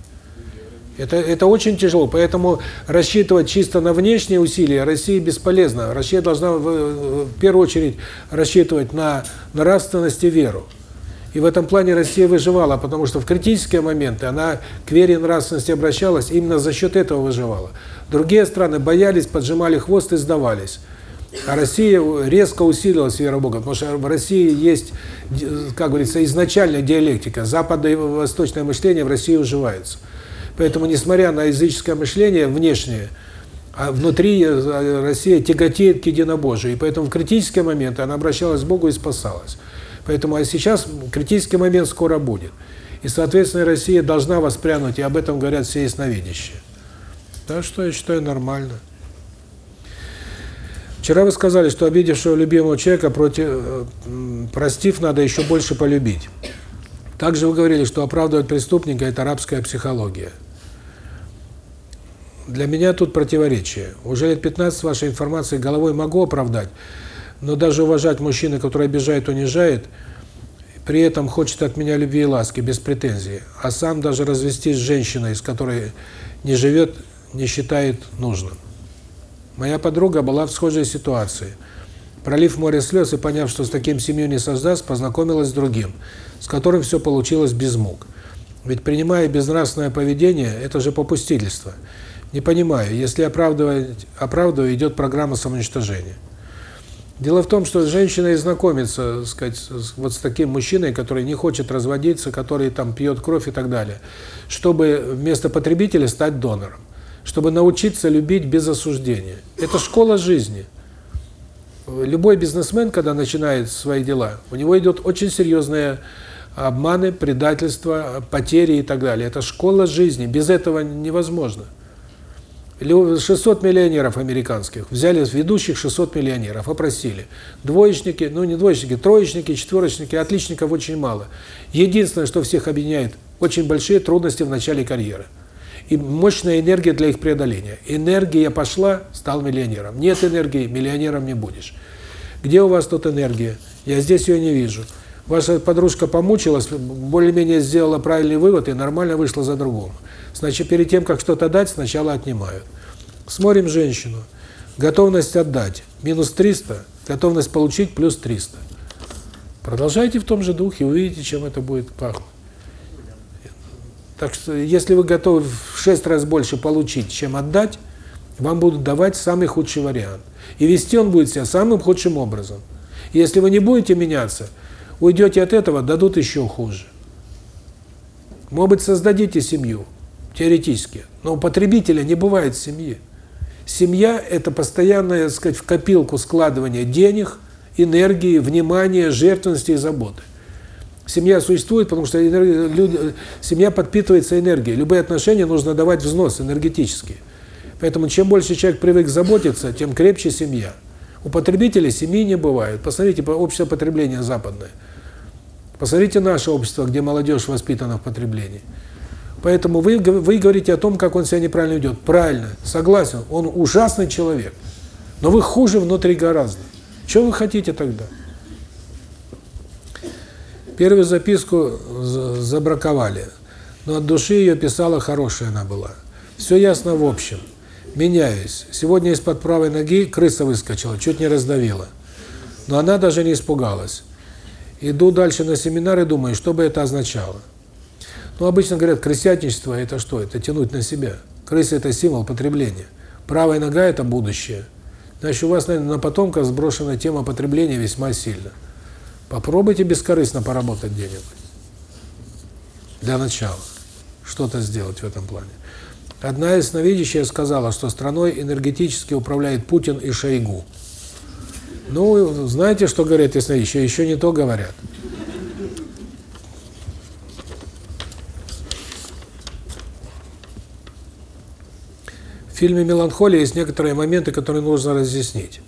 Это, это очень тяжело, поэтому рассчитывать чисто на внешние усилия России бесполезно. Россия должна в, в первую очередь рассчитывать на нравственность и веру. И в этом плане Россия выживала, потому что в критические моменты она к вере и нравственности обращалась, именно за счет этого выживала. Другие страны боялись, поджимали хвост и сдавались. А Россия резко усилилась вера Бога, потому что в России есть, как говорится, изначальная диалектика. Западное и восточное мышление в России уживается. Поэтому, несмотря на языческое мышление внешнее, а внутри э, Россия тяготеет к единобожию. И поэтому в критический момент она обращалась к Богу и спасалась. Поэтому а сейчас критический момент скоро будет. И, соответственно, Россия должна воспрянуть, и об этом говорят все ясновидящие. Так что я считаю нормально. Вчера вы сказали, что обидевшего любимого человека, против, э, простив, надо еще больше полюбить. Также вы говорили, что оправдывать преступника – это арабская психология. Для меня тут противоречие. Уже лет 15 вашей информации головой могу оправдать, но даже уважать мужчину, который обижает, унижает, при этом хочет от меня любви и ласки, без претензий, а сам даже развестись с женщиной, с которой не живет, не считает нужным. Моя подруга была в схожей ситуации. Пролив море слез и поняв, что с таким семью не создаст, познакомилась с другим, с которым все получилось без мук. Ведь принимая безнравственное поведение, это же попустительство – не понимаю, если оправдывать, оправдываю, идет программа самоуничтожения. Дело в том, что женщина и знакомится, сказать, вот с таким мужчиной, который не хочет разводиться, который там пьет кровь и так далее, чтобы вместо потребителя стать донором, чтобы научиться любить без осуждения. Это школа жизни. Любой бизнесмен, когда начинает свои дела, у него идет очень серьезные обманы, предательства, потери и так далее. Это школа жизни. Без этого невозможно. 600 миллионеров американских, взяли ведущих 600 миллионеров, опросили. Двоечники, ну не двоечники, троечники, четверочники, отличников очень мало. Единственное, что всех объединяет, очень большие трудности в начале карьеры. И мощная энергия для их преодоления. Энергия пошла, стал миллионером. Нет энергии, миллионером не будешь. Где у вас тут энергия? Я здесь ее не вижу. Ваша подружка помучилась, более-менее сделала правильный вывод и нормально вышла за другому. Значит, перед тем, как что-то дать, сначала отнимают. Смотрим женщину. Готовность отдать – минус 300, готовность получить – плюс 300. Продолжайте в том же духе, увидите, чем это будет пахнуть. Так что, если вы готовы в 6 раз больше получить, чем отдать, вам будут давать самый худший вариант. И вести он будет себя самым худшим образом. Если вы не будете меняться, уйдете от этого, дадут еще хуже. Может быть, создадите семью, теоретически. Но у потребителя не бывает семьи. Семья – это постоянное, так сказать, в копилку складывание денег, энергии, внимания, жертвенности и заботы. Семья существует, потому что энергия, люди, семья подпитывается энергией. Любые отношения нужно давать взнос энергетический. Поэтому чем больше человек привык заботиться, тем крепче семья. У потребителей семьи не бывает. Посмотрите общество потребления западное. Посмотрите наше общество, где молодежь воспитана в потреблении. Поэтому вы, вы говорите о том, как он себя неправильно ведет. Правильно, согласен, он ужасный человек. Но вы хуже внутри гораздо. Что вы хотите тогда? Первую записку забраковали, но от души ее писала хорошая она была. Все ясно в общем. Меняюсь. Сегодня из-под правой ноги крыса выскочила, чуть не раздавила. Но она даже не испугалась. Иду дальше на семинар и думаю, что бы это означало. Ну, обычно говорят, крысятничество – это что? Это тянуть на себя. Крыса – это символ потребления. Правая нога – это будущее. Значит, у вас, наверное, на потомках сброшена тема потребления весьма сильно. Попробуйте бескорыстно поработать где-нибудь. Для начала. Что-то сделать в этом плане. Одна из сновидящая сказала, что страной энергетически управляет Путин и Шойгу. Ну, знаете, что говорят ясновидящие? Еще не то говорят. фильме «Меланхолия» есть некоторые моменты, которые нужно разъяснить.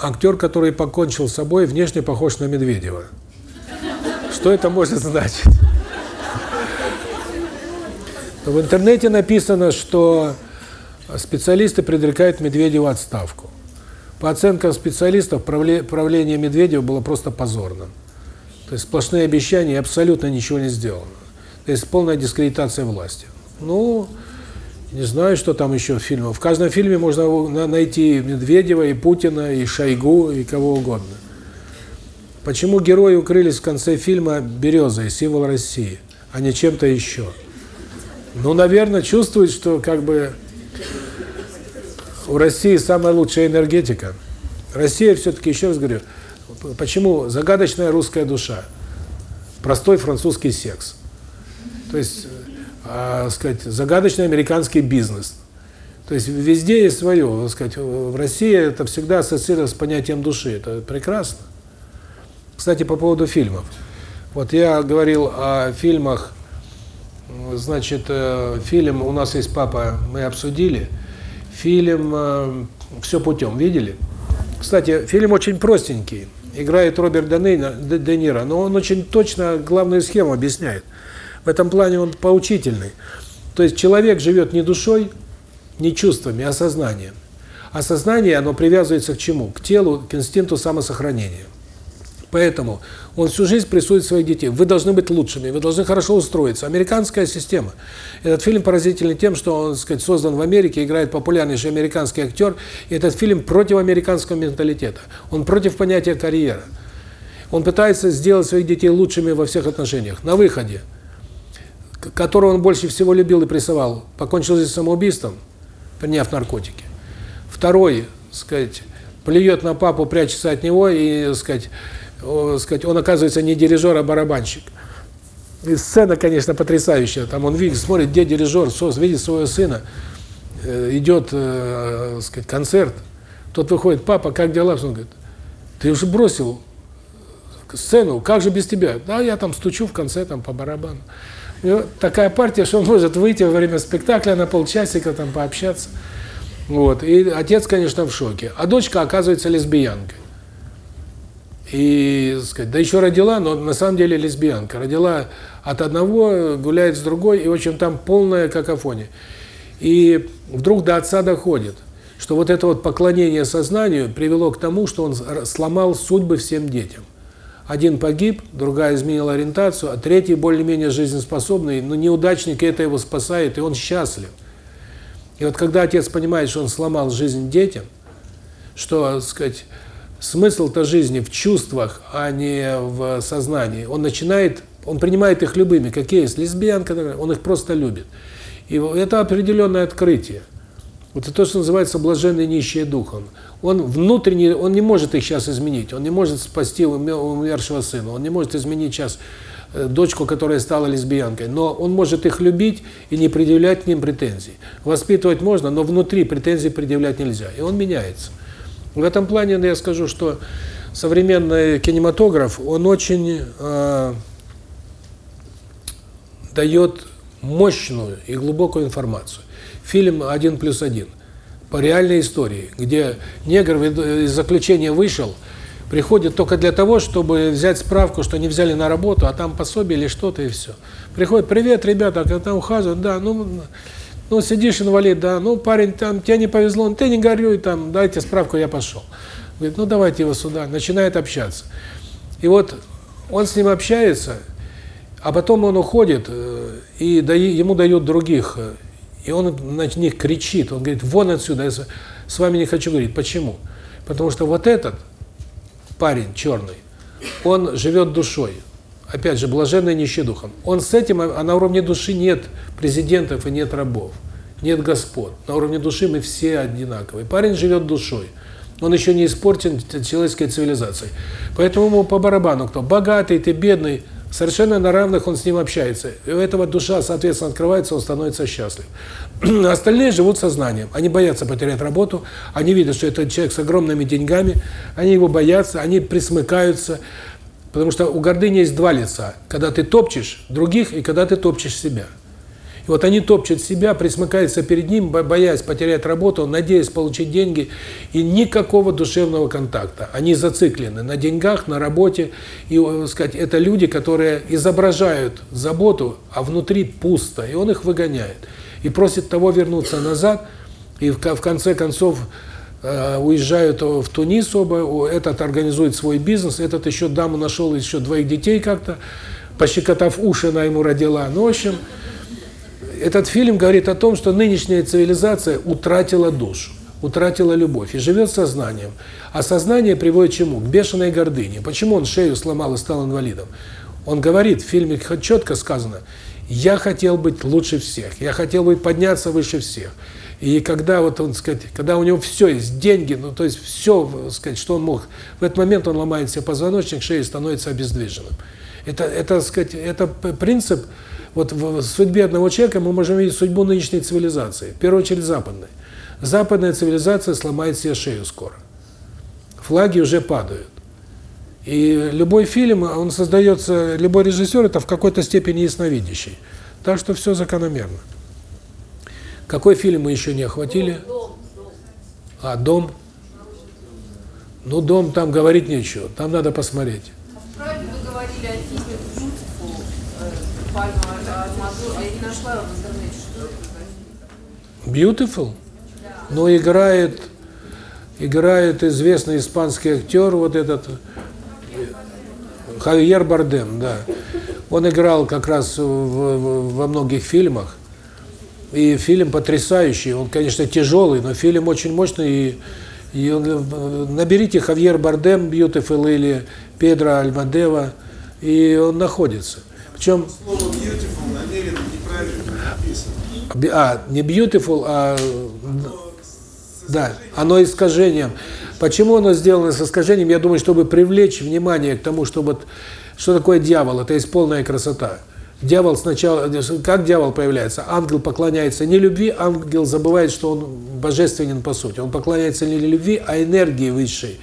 Актер, который покончил с собой, внешне похож на Медведева. Что это может значить? В интернете написано, что специалисты предрекают Медведеву отставку. По оценкам специалистов, правление Медведева было просто позорным. То есть сплошные обещания и абсолютно ничего не сделано. То есть полная дискредитация власти. Ну, не знаю, что там еще в фильмах. В каждом фильме можно найти Медведева, и Путина, и Шойгу, и кого угодно. Почему герои укрылись в конце фильма березой, символ России, а не чем-то еще? Ну, наверное, чувствуют, что как бы у России самая лучшая энергетика. Россия все-таки, еще раз говорю, почему загадочная русская душа? Простой французский секс. То есть а, сказать, загадочный американский бизнес. То есть везде есть свое, сказать, в России это всегда ассоциировалось с понятием души, это прекрасно. Кстати, по поводу фильмов. Вот я говорил о фильмах, значит, э, фильм «У нас есть папа» мы обсудили, фильм э, «Все путем» видели? Кстати, фильм очень простенький, играет Роберт Де, Ниро, но он очень точно главную схему объясняет. В этом плане он поучительный. То есть человек живет не душой, не чувствами, а сознанием. А сознание, оно привязывается к чему? К телу, к инстинкту самосохранения. Поэтому он всю жизнь прессует своих детей. Вы должны быть лучшими, вы должны хорошо устроиться. Американская система. Этот фильм поразительный тем, что он, так сказать, создан в Америке, играет популярнейший американский актер. И этот фильм против американского менталитета. Он против понятия карьера. Он пытается сделать своих детей лучшими во всех отношениях. На выходе, которого он больше всего любил и прессовал, покончил здесь самоубийством, приняв наркотики. Второй, сказать, плюет на папу, прячется от него и, сказать, сказать, он оказывается не дирижер, а барабанщик. И сцена, конечно, потрясающая. Там он видит, смотрит, где дирижер, видит своего сына, э, идет, э, сказать, концерт. Тот выходит, папа, как дела? Он говорит, ты уже бросил сцену, как же без тебя? Да, я там стучу в конце там по барабану. Такая партия, что он может выйти во время спектакля на полчасика там пообщаться. Вот. И отец, конечно, в шоке. А дочка оказывается лесбиянкой. И, сказать, да еще родила, но на самом деле лесбиянка. Родила от одного, гуляет с другой, и, в общем, там полная какофония. И вдруг до отца доходит, что вот это вот поклонение сознанию привело к тому, что он сломал судьбы всем детям. Один погиб, другая изменила ориентацию, а третий более-менее жизнеспособный, но неудачник, и это его спасает, и он счастлив. И вот когда отец понимает, что он сломал жизнь детям, что, так сказать, смысл-то жизни в чувствах, а не в сознании, он начинает, он принимает их любыми, какие есть, лесбиянка, он их просто любит. И это определенное открытие. Вот это то, что называется блаженный нищие духом. Он внутренне, он не может их сейчас изменить, он не может спасти умершего сына, он не может изменить сейчас э, дочку, которая стала лесбиянкой, но он может их любить и не предъявлять к ним претензий. Воспитывать можно, но внутри претензий предъявлять нельзя, и он меняется. В этом плане я скажу, что современный кинематограф, он очень э, дает мощную и глубокую информацию. Фильм «Один плюс один» по реальной истории, где негр из заключения вышел, приходит только для того, чтобы взять справку, что не взяли на работу, а там пособие или что-то и все. Приходит, привет, ребята, когда ухаживают, да, ну, ну, сидишь инвалид, да, ну, парень, там, тебе не повезло, ну, ты не горюй, там, дайте справку, я пошел. Говорит, ну, давайте его сюда. Начинает общаться. И вот он с ним общается, а потом он уходит, э, и ему дают других, э, и он на них кричит, он говорит, вон отсюда, я с вами не хочу говорить. Почему? Потому что вот этот парень черный, он живет душой, опять же, блаженный нищий духом. Он с этим, а на уровне души нет президентов и нет рабов, нет господ. На уровне души мы все одинаковые. Парень живет душой. Он еще не испорчен человеческой цивилизацией. Поэтому ему по барабану кто. Богатый ты, бедный, совершенно на равных он с ним общается. И у этого душа, соответственно, открывается, он становится счастлив. Остальные живут сознанием. Они боятся потерять работу, они видят, что это человек с огромными деньгами, они его боятся, они присмыкаются, Потому что у гордыни есть два лица. Когда ты топчешь других и когда ты топчешь себя. И вот они топчут себя, присмыкаются перед ним, боясь потерять работу, надеясь получить деньги, и никакого душевного контакта. Они зациклены на деньгах, на работе. И, э, сказать, это люди, которые изображают заботу, а внутри пусто, и он их выгоняет. И просит того вернуться назад, и в конце концов уезжают в Тунис оба, этот организует свой бизнес, этот еще даму нашел, еще двоих детей как-то, пощекотав уши, она ему родила. Ну, в общем, этот фильм говорит о том, что нынешняя цивилизация утратила душу, утратила любовь и живет сознанием. А сознание приводит к чему? К бешеной гордыне. Почему он шею сломал и стал инвалидом? Он говорит, в фильме четко сказано, я хотел быть лучше всех, я хотел быть подняться выше всех. И когда вот он, сказать, когда у него все есть, деньги, ну то есть все, сказать, что он мог, в этот момент он ломает себе позвоночник, шея становится обездвиженным. Это, это, сказать, это принцип, вот в судьбе одного человека мы можем видеть судьбу нынешней цивилизации, в первую очередь западной. Западная цивилизация сломает себе шею скоро. Флаги уже падают. И любой фильм, он создается, любой режиссер это в какой-то степени ясновидящий. Так что все закономерно. Какой фильм мы еще не охватили? А, «Дом». Ну, «Дом» там говорить нечего, там надо посмотреть. Правильно вы говорили о фильме Beautiful, э, Пальма а я не нашла его в интернете, что это Beautiful? Но играет играет известный испанский актер, вот этот Хавьер Бардем, да. Он играл как раз в, в, во многих фильмах. И фильм потрясающий. Он, конечно, тяжелый, но фильм очень мощный. И, и он, наберите Хавьер Бардем Beautiful или Педро Альмадева, и он находится. Причем... Слово beautiful намеренно неправильно написано. А, не beautiful, а... Да, оно искажением. Почему оно сделано с искажением? Я думаю, чтобы привлечь внимание к тому, что вот что такое дьявол? Это есть полная красота. Дьявол сначала, как дьявол появляется? Ангел поклоняется не любви, ангел забывает, что он божественен по сути. Он поклоняется не любви, а энергии высшей,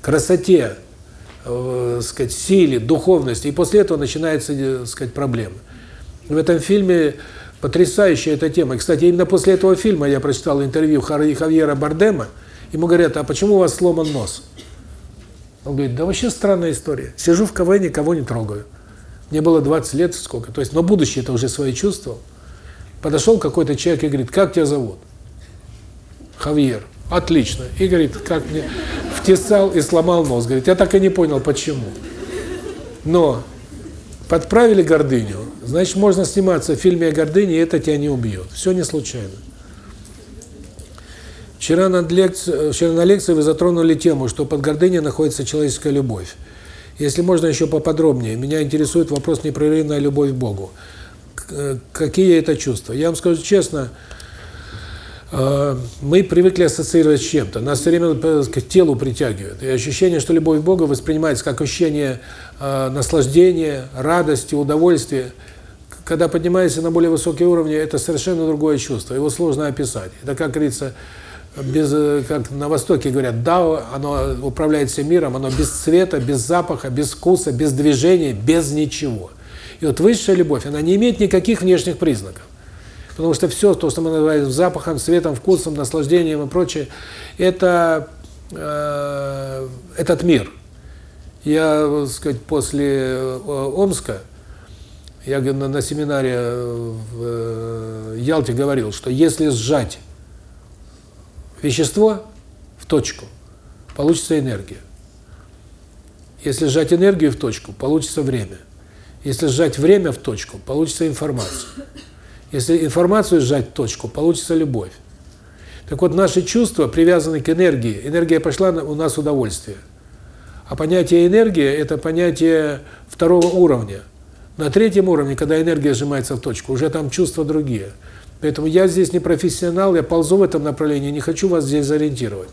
красоте, э, сказать, силе, духовности. И после этого начинаются, э, сказать, проблемы. В этом фильме потрясающая эта тема. Кстати, именно после этого фильма я прочитал интервью Хавьера Бардема. Ему говорят, а почему у вас сломан нос? Он говорит, да вообще странная история. Сижу в КВН, никого не трогаю. Мне было 20 лет, сколько. То есть, но будущее это уже свои чувствовал. Подошел какой-то человек и говорит, как тебя зовут? Хавьер. Отлично. И говорит, как мне втесал и сломал нос. Говорит, я так и не понял, почему. Но подправили гордыню, значит, можно сниматься в фильме о гордыне, и это тебя не убьет. Все не случайно. Вчера на, лекции, вчера на лекции вы затронули тему, что под гордыней находится человеческая любовь. Если можно еще поподробнее, меня интересует вопрос непрерывная любовь к Богу. Какие это чувства? Я вам скажу честно, э, мы привыкли ассоциировать с чем-то. Нас все время к телу притягивает. И ощущение, что любовь к Богу воспринимается как ощущение э, наслаждения, радости, удовольствия. Когда поднимаешься на более высокие уровни, это совершенно другое чувство. Его сложно описать. Это, как говорится, без, э, как на Востоке говорят, дао, оно управляет всем миром, оно без цвета, без запаха, без вкуса, без движения, без ничего. И вот высшая любовь, она не имеет никаких внешних признаков. Потому что все, то, что мы называем запахом, цветом, вкусом, наслаждением и прочее, это э, этот мир. Я, так сказать, после э, Омска, я на, на семинаре в э, Ялте говорил, что если сжать вещество в точку, получится энергия. Если сжать энергию в точку, получится время. Если сжать время в точку, получится информация. Если информацию сжать в точку, получится любовь. Так вот, наши чувства привязаны к энергии. Энергия пошла, у нас удовольствие. А понятие энергия – это понятие второго уровня. На третьем уровне, когда энергия сжимается в точку, уже там чувства другие – Поэтому я здесь не профессионал, я ползу в этом направлении, не хочу вас здесь заориентировать.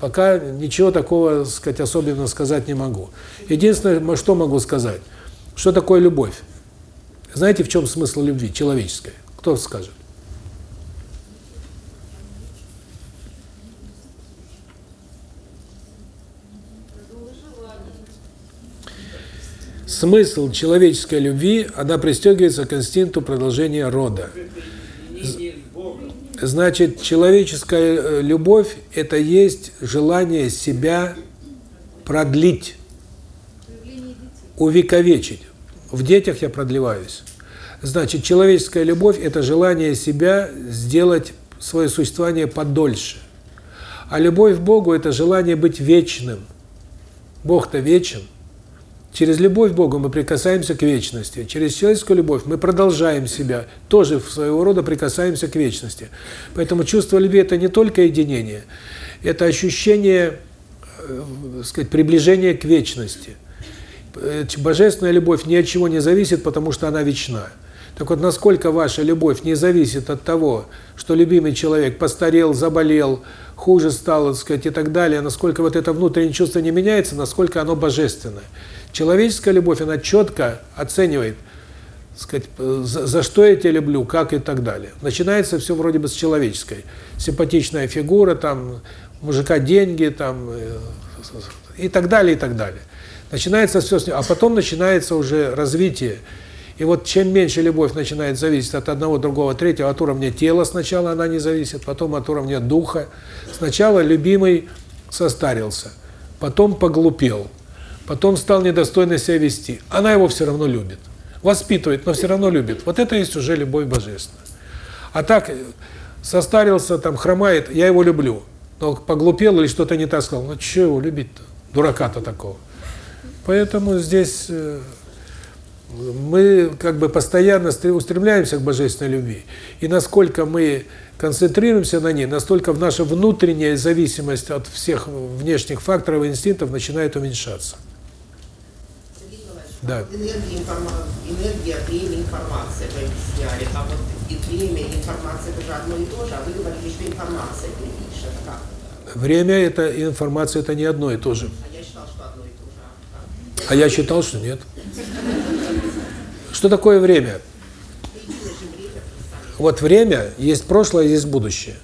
Пока ничего такого, сказать, особенно сказать не могу. Единственное, что могу сказать, что такое любовь? Знаете, в чем смысл любви человеческой? Кто скажет? Смысл человеческой любви, она пристегивается к инстинкту продолжения рода. Значит, человеческая э, любовь – это есть желание себя продлить, увековечить. В детях я продлеваюсь. Значит, человеческая любовь – это желание себя сделать, свое существование подольше. А любовь к Богу – это желание быть вечным. Бог-то вечен – Через любовь к Богу мы прикасаемся к вечности. Через человеческую любовь мы продолжаем себя, тоже в своего рода прикасаемся к вечности. Поэтому чувство любви – это не только единение, это ощущение, э, сказать, приближения к вечности. Божественная любовь ни от чего не зависит, потому что она вечна. Так вот, насколько ваша любовь не зависит от того, что любимый человек постарел, заболел, хуже стал, так сказать, и так далее, насколько вот это внутреннее чувство не меняется, насколько оно божественное. Человеческая любовь, она четко оценивает, сказать, за, за что я тебя люблю, как и так далее. Начинается все вроде бы с человеческой. Симпатичная фигура, там, мужика деньги, там, э, и так далее, и так далее. Начинается все с него, а потом начинается уже развитие. И вот чем меньше любовь начинает зависеть от одного, другого, третьего, от уровня тела сначала она не зависит, потом от уровня духа. Сначала любимый состарился, потом поглупел, потом стал недостойно себя вести. Она его все равно любит. Воспитывает, но все равно любит. Вот это есть уже любовь божественная. А так, состарился, там, хромает, я его люблю. Но поглупел или что-то не так сказал. Ну, что его любить-то? Дурака-то такого. Поэтому здесь э, мы как бы постоянно устремляемся к божественной любви. И насколько мы концентрируемся на ней, настолько наша внутренняя зависимость от всех внешних факторов и инстинктов начинает уменьшаться. Да. Энергия, информа... энергия, время, информация вы объясняли. А вот и время, и информация это же одно и то же, а вы говорили, что информация первична. Как? Время это информация это не одно и то же. А я считал, что одно и то же. А, а я считал, что нет. Что такое время? Вот время, есть прошлое, есть будущее.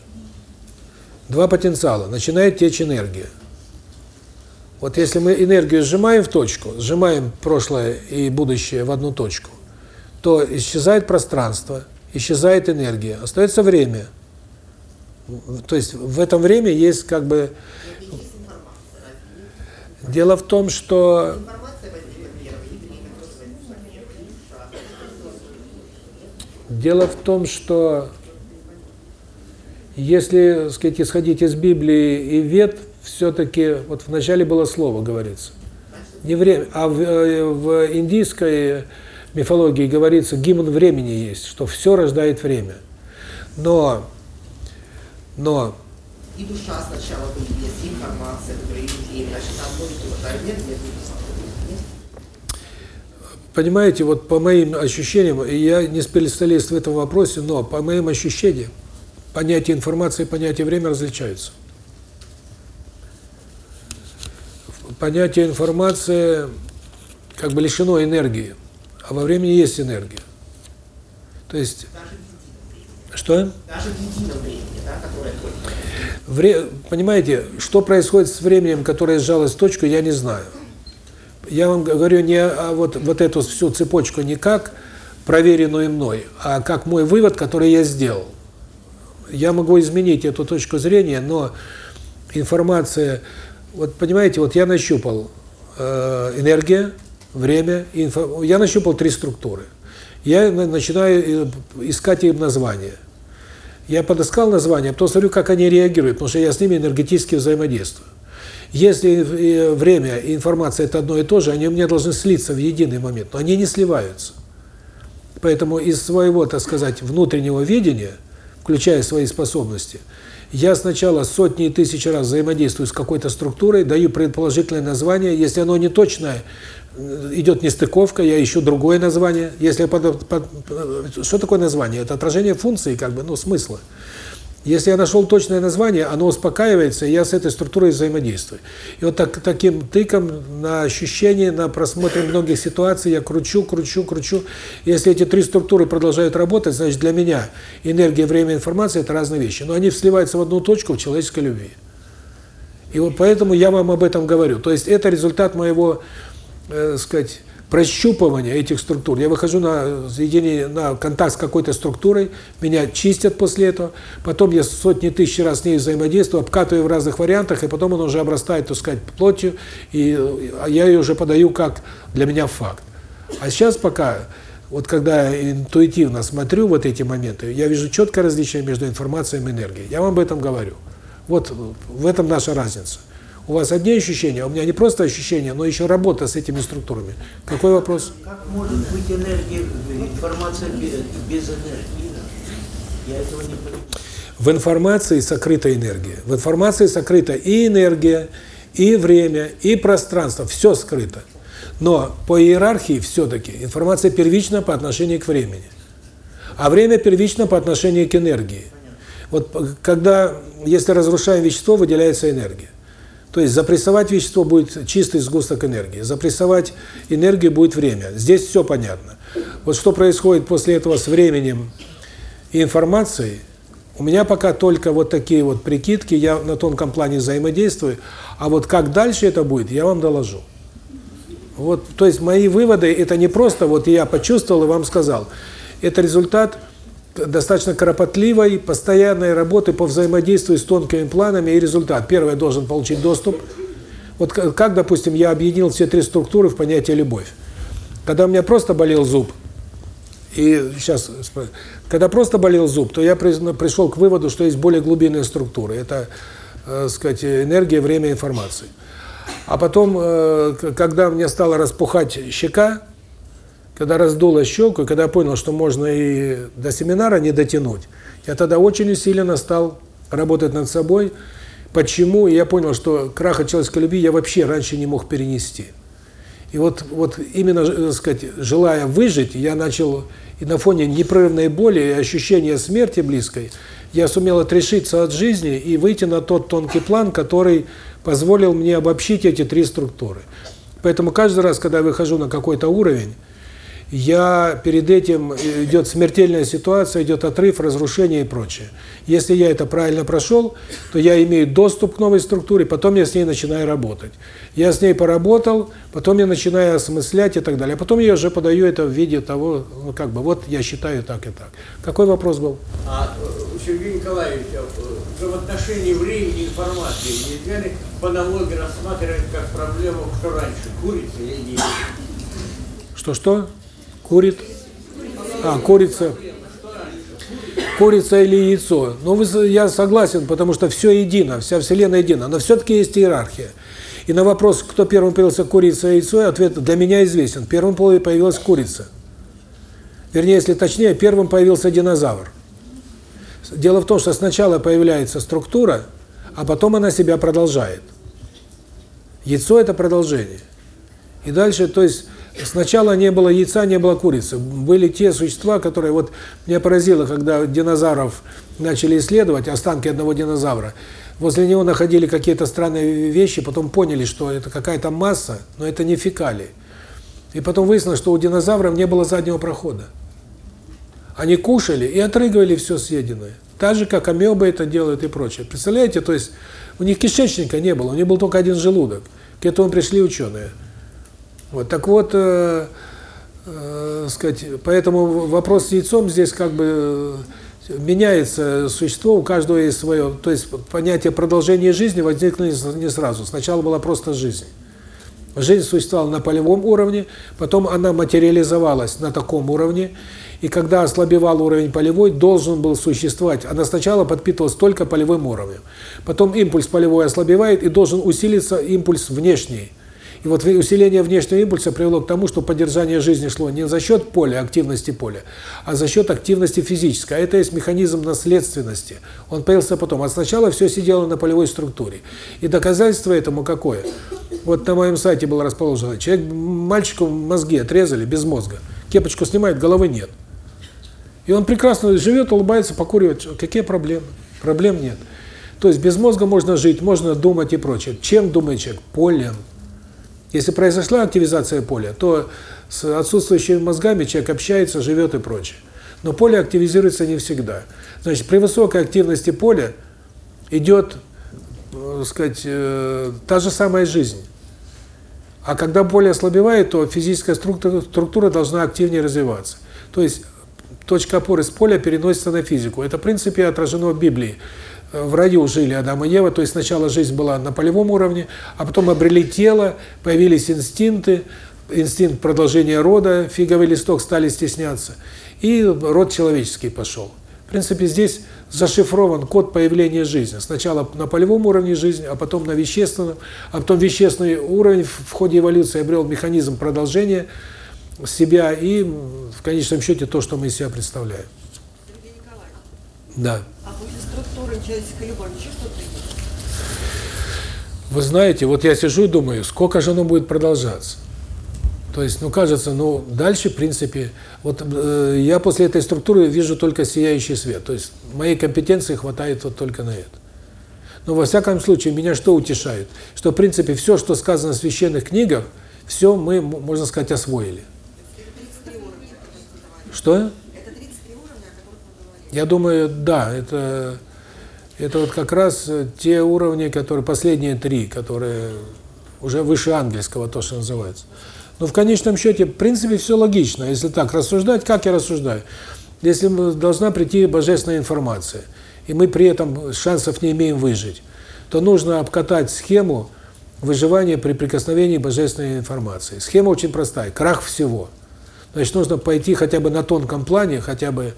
Два потенциала. Начинает течь энергия. Вот если мы энергию сжимаем в точку, сжимаем прошлое и будущее в одну точку, то исчезает пространство, исчезает энергия, остается время. То есть в этом время есть как бы... Дело в том, что Дело в том, что если, сказать, исходить из Библии и Вет, все-таки, вот вначале было слово, говорится. Не время, а в, э, в индийской мифологии говорится, гимн времени есть, что все рождает время. Но, но... И душа сначала есть информация, время, значит, одно и то же, нет, нет, Понимаете, вот по моим ощущениям, я не специалист в этом вопросе, но по моим ощущениям, понятие информации и понятие время различаются. Понятие информации как бы лишено энергии, а во времени есть энергия. То есть... Что? Даже в едином времени, да, которое Вре... Понимаете, что происходит с временем, которое сжалось в точку, я не знаю я вам говорю не а вот, вот эту всю цепочку не как проверенную мной, а как мой вывод, который я сделал. Я могу изменить эту точку зрения, но информация... Вот понимаете, вот я нащупал э, энергия, время, инфо, я нащупал три структуры. Я начинаю э, искать им названия. Я подыскал название, потом смотрю, как они реагируют, потому что я с ними энергетически взаимодействую. Если время и информация – это одно и то же, они у меня должны слиться в единый момент, но они не сливаются. Поэтому из своего, так сказать, внутреннего видения, включая свои способности, я сначала сотни и тысячи раз взаимодействую с какой-то структурой, даю предположительное название, если оно не точное, идет нестыковка, я ищу другое название. Если под, под, что такое название? Это отражение функции, как бы, ну, смысла. Если я нашел точное название, оно успокаивается, и я с этой структурой взаимодействую. И вот так, таким тыком на ощущение, на просмотре многих ситуаций я кручу, кручу, кручу. Если эти три структуры продолжают работать, значит для меня энергия, время, информация – это разные вещи. Но они сливаются в одну точку в человеческой любви. И вот поэтому я вам об этом говорю. То есть это результат моего, э, сказать, прощупывания этих структур. Я выхожу на соединение, на контакт с какой-то структурой, меня чистят после этого, потом я сотни тысяч раз с ней взаимодействую, обкатываю в разных вариантах, и потом он уже обрастает, так сказать, плотью, и а я ее уже подаю как для меня факт. А сейчас пока, вот когда интуитивно смотрю вот эти моменты, я вижу четкое различие между информацией и энергией. Я вам об этом говорю. Вот в этом наша разница. У вас одни ощущения, а у меня не просто ощущения, но еще работа с этими структурами. Какой вопрос? Как может быть энергия, информация без энергии? Я этого не понимаю. В информации сокрыта энергия. В информации сокрыта и энергия, и время, и пространство. Все скрыто. Но по иерархии все-таки информация первична по отношению к времени. А время первично по отношению к энергии. Вот когда, если разрушаем вещество, выделяется энергия. То есть запрессовать вещество будет чистый сгусток энергии, запрессовать энергию будет время. Здесь все понятно. Вот что происходит после этого с временем и информацией, у меня пока только вот такие вот прикидки, я на тонком плане взаимодействую, а вот как дальше это будет, я вам доложу. Вот, то есть мои выводы, это не просто вот я почувствовал и вам сказал. Это результат достаточно кропотливой, постоянной работы по взаимодействию с тонкими планами и результат. Первое, должен получить доступ. Вот как, допустим, я объединил все три структуры в понятие «любовь». Когда у меня просто болел зуб, и сейчас, когда просто болел зуб, то я пришел к выводу, что есть более глубинные структуры. Это, э, сказать, энергия, время, информации. А потом, э, когда мне стала распухать щека, когда раздуло щеку, когда я понял, что можно и до семинара не дотянуть, я тогда очень усиленно стал работать над собой. Почему? И я понял, что краха человеческой любви я вообще раньше не мог перенести. И вот, вот именно, так сказать, желая выжить, я начал, и на фоне непрерывной боли и ощущения смерти близкой, я сумел отрешиться от жизни и выйти на тот тонкий план, который позволил мне обобщить эти три структуры. Поэтому каждый раз, когда я выхожу на какой-то уровень, я перед этим э, идет смертельная ситуация, идет отрыв, разрушение и прочее. Если я это правильно прошел, то я имею доступ к новой структуре, потом я с ней начинаю работать. Я с ней поработал, потом я начинаю осмыслять и так далее. А потом я уже подаю это в виде того, ну как бы, вот я считаю так и так. Какой вопрос был? А, э, Сергей Николаевич, э, в отношении времени и информации нельзя ли по аналогии рассматривать как проблему, кто раньше, курица или яйцо? Что-что? Курит? А, курица. Курица или яйцо. Ну, вы, я согласен, потому что все едино, вся Вселенная едина. Но все-таки есть иерархия. И на вопрос, кто первым появился, курица или яйцо, ответ для меня известен. Первым появилась курица. Вернее, если точнее, первым появился динозавр. Дело в том, что сначала появляется структура, а потом она себя продолжает. Яйцо – это продолжение. И дальше, то есть, Сначала не было яйца, не было курицы. Были те существа, которые... Вот меня поразило, когда динозавров начали исследовать, останки одного динозавра. Возле него находили какие-то странные вещи, потом поняли, что это какая-то масса, но это не фекалии. И потом выяснилось, что у динозавров не было заднего прохода. Они кушали и отрыгивали все съеденное. Так же, как амебы это делают и прочее. Представляете, то есть у них кишечника не было, у них был только один желудок. К этому пришли ученые. Вот, так вот, э, э, сказать, поэтому вопрос с яйцом здесь как бы э, меняется существо, у каждого есть свое, то есть понятие продолжения жизни возникло не сразу, сначала была просто жизнь. Жизнь существовала на полевом уровне, потом она материализовалась на таком уровне, и когда ослабевал уровень полевой, должен был существовать. Она сначала подпитывалась только полевым уровнем. Потом импульс полевой ослабевает, и должен усилиться импульс внешний – и вот усиление внешнего импульса привело к тому, что поддержание жизни шло не за счет поля, активности поля, а за счет активности физической. А это есть механизм наследственности. Он появился потом. А сначала все сидело на полевой структуре. И доказательство этому какое? Вот на моем сайте было расположено. Человек, мальчику мозги отрезали без мозга. Кепочку снимает, головы нет. И он прекрасно живет, улыбается, покуривает. Какие проблемы? Проблем нет. То есть без мозга можно жить, можно думать и прочее. Чем думает человек? Полем. Если произошла активизация поля, то с отсутствующими мозгами человек общается, живет и прочее. Но поле активизируется не всегда. Значит, при высокой активности поля идет, так э, сказать, э, та же самая жизнь. А когда поле ослабевает, то физическая структура, структура должна активнее развиваться. То есть точка опоры с поля переносится на физику. Это, в принципе, отражено в Библии в раю жили Адам и Ева, то есть сначала жизнь была на полевом уровне, а потом обрели тело, появились инстинкты, инстинкт продолжения рода, фиговый листок стали стесняться, и род человеческий пошел. В принципе, здесь зашифрован код появления жизни. Сначала на полевом уровне жизни, а потом на вещественном, а потом вещественный уровень в ходе эволюции обрел механизм продолжения себя и в конечном счете то, что мы из себя представляем. Сергей Николаевич. Да. Структуры человеческой что-то есть? Вы знаете, вот я сижу и думаю, сколько же оно будет продолжаться? То есть, ну, кажется, ну, дальше, в принципе, вот э, я после этой структуры вижу только сияющий свет. То есть, моей компетенции хватает вот только на это. Но во всяком случае, меня что утешает? Что, в принципе, все, что сказано в священных книгах, все мы, можно сказать, освоили. Что? Я думаю, да, это это вот как раз те уровни, которые последние три, которые уже выше ангельского, то, что называется. Но в конечном счете, в принципе, все логично. Если так рассуждать, как я рассуждаю? Если должна прийти божественная информация, и мы при этом шансов не имеем выжить, то нужно обкатать схему выживания при прикосновении божественной информации. Схема очень простая. Крах всего. Значит, нужно пойти хотя бы на тонком плане, хотя бы,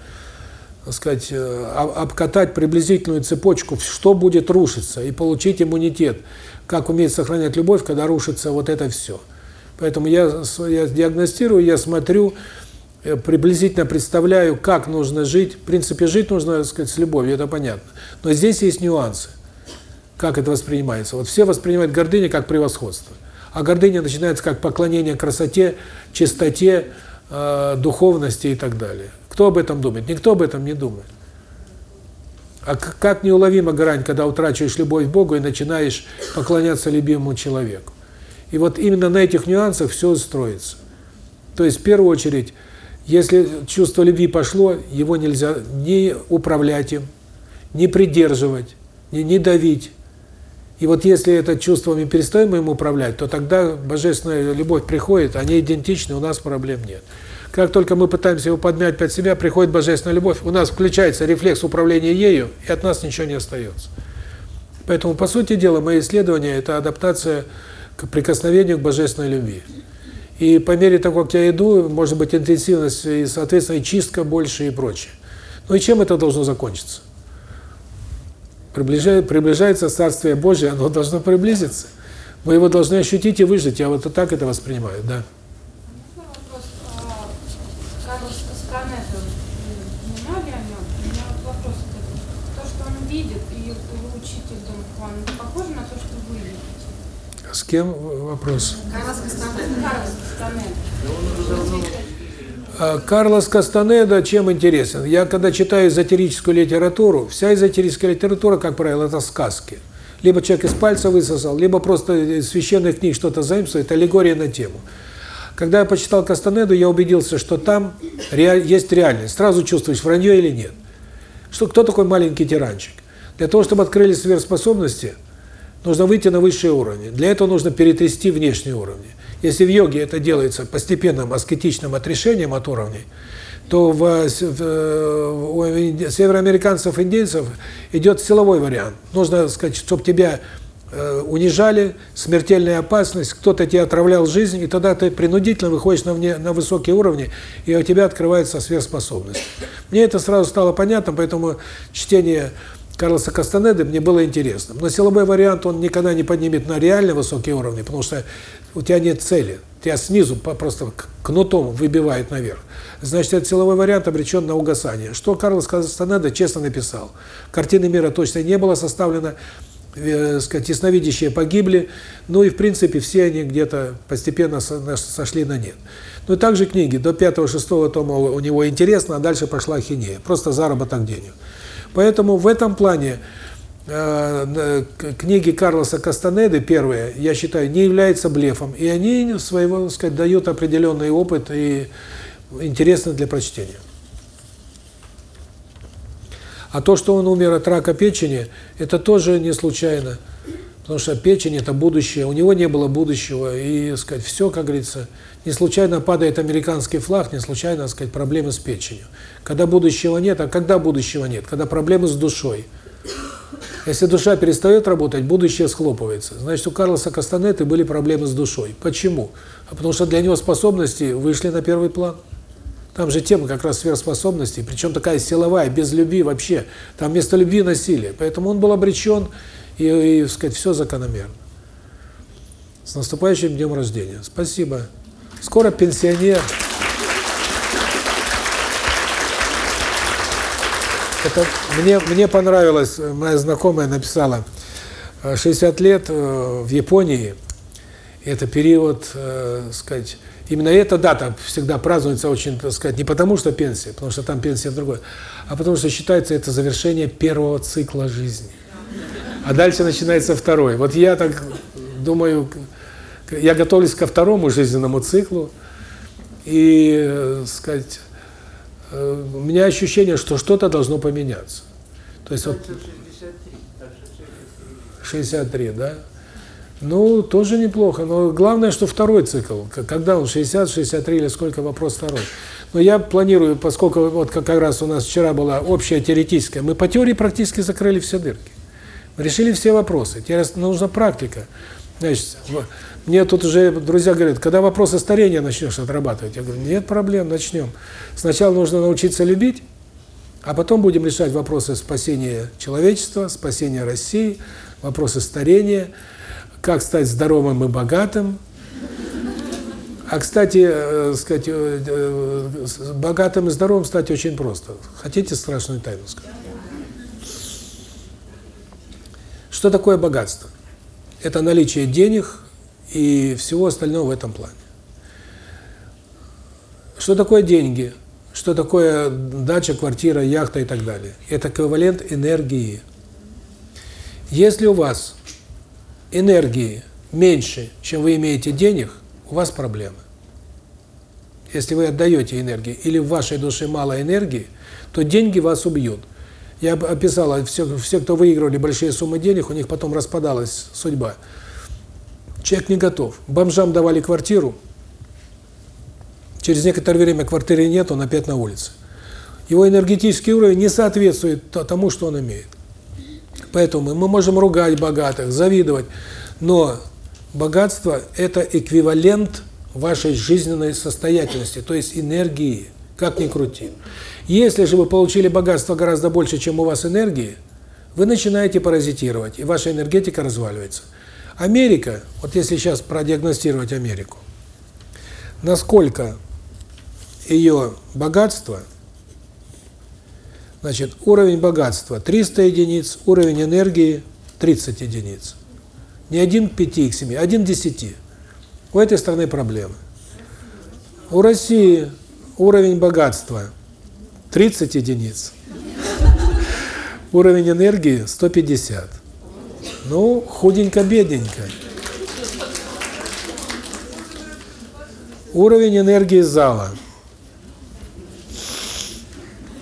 сказать, э, обкатать приблизительную цепочку, что будет рушиться, и получить иммунитет. Как уметь сохранять любовь, когда рушится вот это все. Поэтому я, я диагностирую, я смотрю, э, приблизительно представляю, как нужно жить. В принципе, жить нужно, так сказать, с любовью, это понятно. Но здесь есть нюансы. Как это воспринимается? Вот все воспринимают гордыню как превосходство. А гордыня начинается как поклонение красоте, чистоте, э, духовности и так далее. Кто об этом думает? Никто об этом не думает. А как неуловима грань, когда утрачиваешь любовь к Богу и начинаешь поклоняться любимому человеку. И вот именно на этих нюансах все строится. То есть, в первую очередь, если чувство любви пошло, его нельзя ни управлять им, ни придерживать, ни, ни давить. И вот если это чувство мы перестаем им управлять, то тогда божественная любовь приходит, они идентичны, у нас проблем нет. Как только мы пытаемся его подмять под себя, приходит божественная любовь, у нас включается рефлекс управления ею, и от нас ничего не остается. Поэтому, по сути дела, мои исследования – это адаптация к прикосновению к божественной любви. И по мере того, как я иду, может быть интенсивность и, соответственно, и чистка больше и прочее. Ну и чем это должно закончиться? Приближает, приближается Царствие Божие, оно должно приблизиться. Мы его должны ощутить и выжить. Я вот так это воспринимаю, да. Вопрос. А, Карлос Кастанеда, знали о нем? У меня вот вопрос. То, что он видит, и вы учитель Дон Хуан, похоже на то, что вы видите? С кем вопрос? Карлос Кастанеда. А, Карлос Кастанеда чем интересен? Я когда читаю эзотерическую литературу, вся эзотерическая литература, как правило, это сказки. Либо человек из пальца высосал, либо просто из священных книг что-то заимствует, аллегория на тему. Когда я почитал Кастанеду, я убедился, что там реаль... есть реальность. Сразу чувствуешь, вранье или нет. Что кто такой маленький тиранчик? Для того, чтобы открылись сверхспособности, нужно выйти на высшие уровни. Для этого нужно перетрясти внешние уровни. Если в йоге это делается постепенным аскетичным отрешением от уровней, то в, в, у североамериканцев, индейцев идет силовой вариант. Нужно сказать, чтобы тебя э, унижали, смертельная опасность, кто-то тебе отравлял жизнь, и тогда ты принудительно выходишь на, вне, на высокие уровни, и у тебя открывается сверхспособность. Мне это сразу стало понятно, поэтому чтение Карлоса Кастанеды мне было интересно. Но силовой вариант он никогда не поднимет на реально высокие уровни, потому что у тебя нет цели. Тебя снизу просто кнутом выбивает наверх. Значит, этот силовой вариант обречен на угасание. Что Карлос Кастанеда честно написал. Картины мира точно не было составлено, э, сказать, ясновидящие погибли, ну и в принципе все они где-то постепенно сошли на нет. Ну и также книги, до 5-6 тома у него интересно, а дальше пошла хинея, просто заработок денег. Поэтому в этом плане э, книги Карлоса Кастанеды, первые, я считаю, не являются блефом. И они, своего, так сказать, дают определенный опыт и интересны для прочтения. А то, что он умер от рака печени, это тоже не случайно. Потому что печень – это будущее. У него не было будущего. И, сказать, все, как говорится, не случайно падает американский флаг, не случайно, так сказать, проблемы с печенью. Когда будущего нет, а когда будущего нет? Когда проблемы с душой. Если душа перестает работать, будущее схлопывается. Значит, у Карлоса Кастанеты были проблемы с душой. Почему? А потому что для него способности вышли на первый план. Там же тема как раз сверхспособностей, причем такая силовая, без любви вообще. Там вместо любви насилие. Поэтому он был обречен, и, и сказать, все закономерно. С наступающим днем рождения. Спасибо. Скоро пенсионер. Это мне мне понравилось, моя знакомая написала 60 лет э, в Японии. Это период, э, сказать, именно эта дата всегда празднуется очень, так сказать, не потому что пенсия, потому что там пенсия другой, а потому что считается это завершение первого цикла жизни. а дальше начинается второй. Вот я так думаю, я готовлюсь ко второму жизненному циклу, и, э, сказать, э, у меня ощущение, что что-то должно поменяться. То есть вот 63, да? Ну, тоже неплохо, но главное, что второй цикл, когда он 60, 63 или сколько, вопрос второй. Но я планирую, поскольку вот как раз у нас вчера была общая теоретическая, мы по теории практически закрыли все дырки. Решили все вопросы. Теперь нужна практика. Значит, мне тут уже друзья говорят, когда вопросы старения начнешь отрабатывать? Я говорю, нет проблем, начнем. Сначала нужно научиться любить, а потом будем решать вопросы спасения человечества, спасения России, вопросы старения, как стать здоровым и богатым. А, кстати, э, сказать, э, э, богатым и здоровым стать очень просто. Хотите страшную тайну сказать? Что такое богатство? Это наличие денег и всего остального в этом плане. Что такое деньги? Что такое дача, квартира, яхта и так далее? Это эквивалент энергии. Если у вас энергии меньше, чем вы имеете денег, у вас проблемы. Если вы отдаете энергии или в вашей душе мало энергии, то деньги вас убьют. Я описала, все, все, кто выигрывали большие суммы денег, у них потом распадалась судьба. Человек не готов. Бомжам давали квартиру, через некоторое время квартиры нет, он опять на улице. Его энергетический уровень не соответствует тому, что он имеет. Поэтому мы можем ругать богатых, завидовать, но богатство – это эквивалент вашей жизненной состоятельности, то есть энергии, как ни крути. Если же вы получили богатство гораздо больше, чем у вас энергии, вы начинаете паразитировать, и ваша энергетика разваливается. Америка, вот если сейчас продиагностировать Америку, насколько ее богатство, значит, уровень богатства 300 единиц, уровень энергии 30 единиц. Не один к 5 к 7, один к 10. У этой страны проблемы. У России уровень богатства 30 единиц. Уровень энергии 150. Ну, худенько-бедненько. Уровень энергии зала.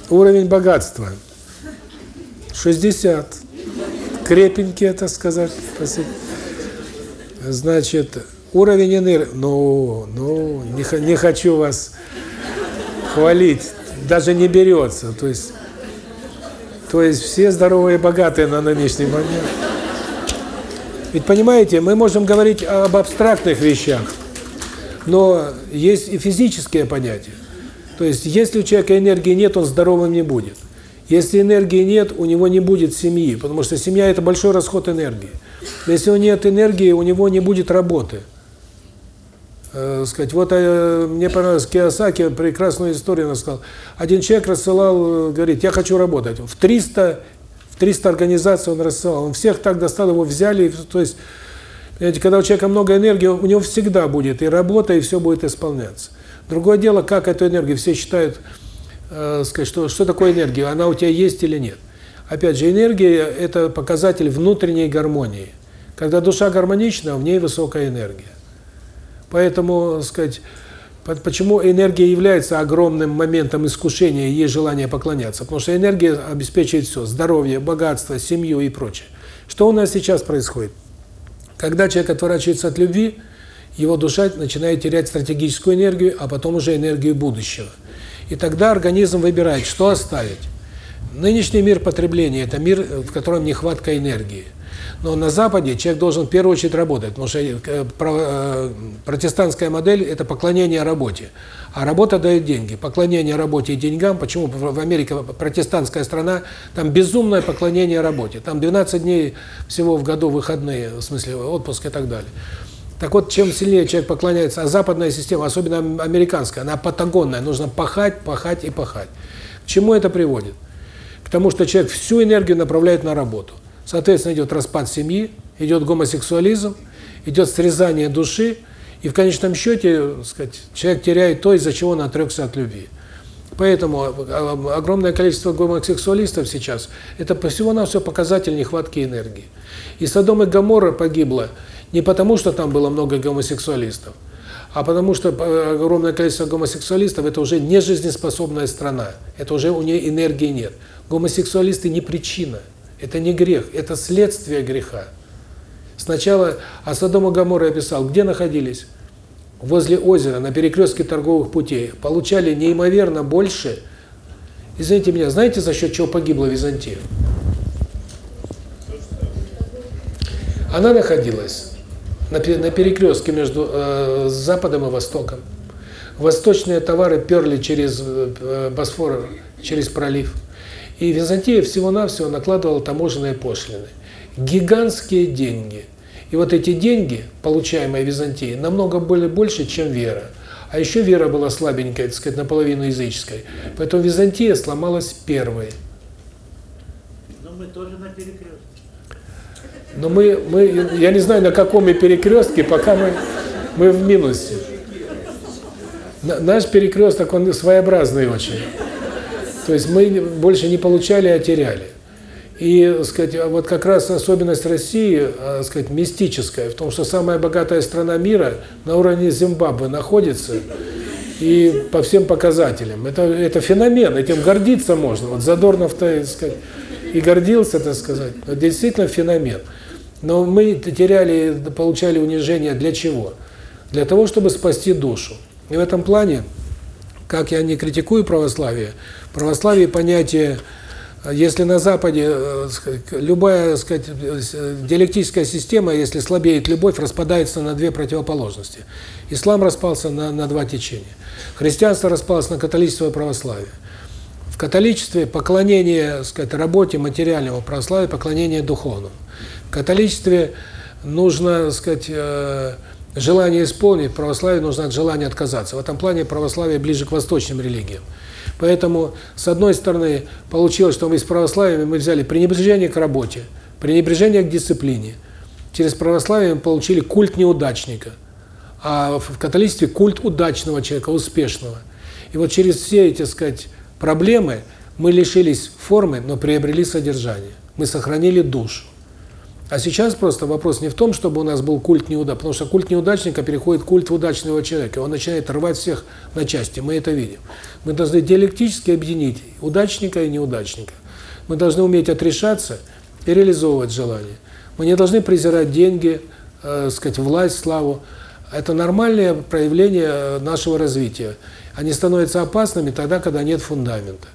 Уровень богатства 60. Крепенький, это сказать. Значит, уровень энергии... Ну, ну, не, не хочу вас хвалить даже не берется. То есть, то есть все здоровые и богатые на нынешний момент. Ведь понимаете, мы можем говорить об абстрактных вещах, но есть и физические понятия. То есть, если у человека энергии нет, он здоровым не будет. Если энергии нет, у него не будет семьи, потому что семья – это большой расход энергии. Если у него нет энергии, у него не будет работы э, сказать, вот э, мне понравилось Киосаки, прекрасную историю он сказал. Один человек рассылал, э, говорит, я хочу работать. В 300, в 300 организаций он рассылал. Он всех так достал, его взяли. То есть, понимаете, когда у человека много энергии, у него всегда будет и работа, и все будет исполняться. Другое дело, как эту энергию все считают, э, сказать, что, что такое энергия, она у тебя есть или нет. Опять же, энергия – это показатель внутренней гармонии. Когда душа гармонична, в ней высокая энергия. Поэтому, сказать, почему энергия является огромным моментом искушения и есть желание поклоняться? Потому что энергия обеспечивает все – здоровье, богатство, семью и прочее. Что у нас сейчас происходит? Когда человек отворачивается от любви, его душа начинает терять стратегическую энергию, а потом уже энергию будущего. И тогда организм выбирает, что оставить. Нынешний мир потребления – это мир, в котором нехватка энергии. Но на Западе человек должен в первую очередь работать, потому что э, э, протестантская модель – это поклонение работе. А работа дает деньги. Поклонение работе и деньгам. Почему в Америке протестантская страна, там безумное поклонение работе. Там 12 дней всего в году выходные, в смысле отпуск и так далее. Так вот, чем сильнее человек поклоняется, а западная система, особенно американская, она патагонная, нужно пахать, пахать и пахать. К чему это приводит? К тому, что человек всю энергию направляет на работу. Соответственно, идет распад семьи, идет гомосексуализм, идет срезание души, и в конечном счете, сказать, человек теряет то, из-за чего он отрекся от любви. Поэтому а, огромное количество гомосексуалистов сейчас – это всего-навсего показатель нехватки энергии. И Содом и Гоморра погибло не потому, что там было много гомосексуалистов, а потому что э, огромное количество гомосексуалистов – это уже не жизнеспособная страна, это уже у нее энергии нет. Гомосексуалисты не причина, это не грех, это следствие греха. Сначала о Содом и Гоморре описал, где находились? Возле озера, на перекрестке торговых путей. Получали неимоверно больше. Извините меня, знаете, за счет чего погибла Византия? Она находилась на, на перекрестке между э, Западом и Востоком. Восточные товары перли через э, Босфор, через пролив. И Византия всего-навсего накладывала таможенные пошлины. Гигантские деньги. И вот эти деньги, получаемые Византией, намного были больше, чем вера. А еще вера была слабенькая, так сказать, наполовину языческой. Поэтому Византия сломалась первой. Но мы тоже на перекрестке. Но мы, мы, я не знаю, на каком мы перекрестке, пока мы, мы в минусе. Наш перекресток, он своеобразный очень. То есть мы больше не получали, а теряли. И, сказать, вот как раз особенность России, сказать, мистическая, в том, что самая богатая страна мира на уровне Зимбабве находится, и по всем показателям. Это, это феномен, этим гордиться можно. Вот Задорнов-то, сказать, и гордился, так сказать. Это действительно феномен. Но мы теряли, получали унижение для чего? Для того, чтобы спасти душу. И в этом плане, как я не критикую православие, православие понятие, если на Западе э, любая, сказать, диалектическая система, если слабеет любовь, распадается на две противоположности. Ислам распался на, на два течения. Христианство распалось на католичество и православие. В католичестве поклонение, сказать, работе материального православия, поклонение духовному. В католичестве нужно, сказать, э, желание исполнить, в православии нужно от желания отказаться. В этом плане православие ближе к восточным религиям. Поэтому, с одной стороны, получилось, что мы из православия мы взяли пренебрежение к работе, пренебрежение к дисциплине. Через православие мы получили культ неудачника. А в католичестве культ удачного человека, успешного. И вот через все эти, сказать, проблемы мы лишились формы, но приобрели содержание. Мы сохранили душу. А сейчас просто вопрос не в том, чтобы у нас был культ неудачника, потому что культ неудачника переходит в культ удачного человека. Он начинает рвать всех на части, мы это видим. Мы должны диалектически объединить удачника и неудачника. Мы должны уметь отрешаться и реализовывать желания. Мы не должны презирать деньги, э, сказать, власть, славу. Это нормальное проявление э, нашего развития. Они становятся опасными тогда, когда нет фундамента.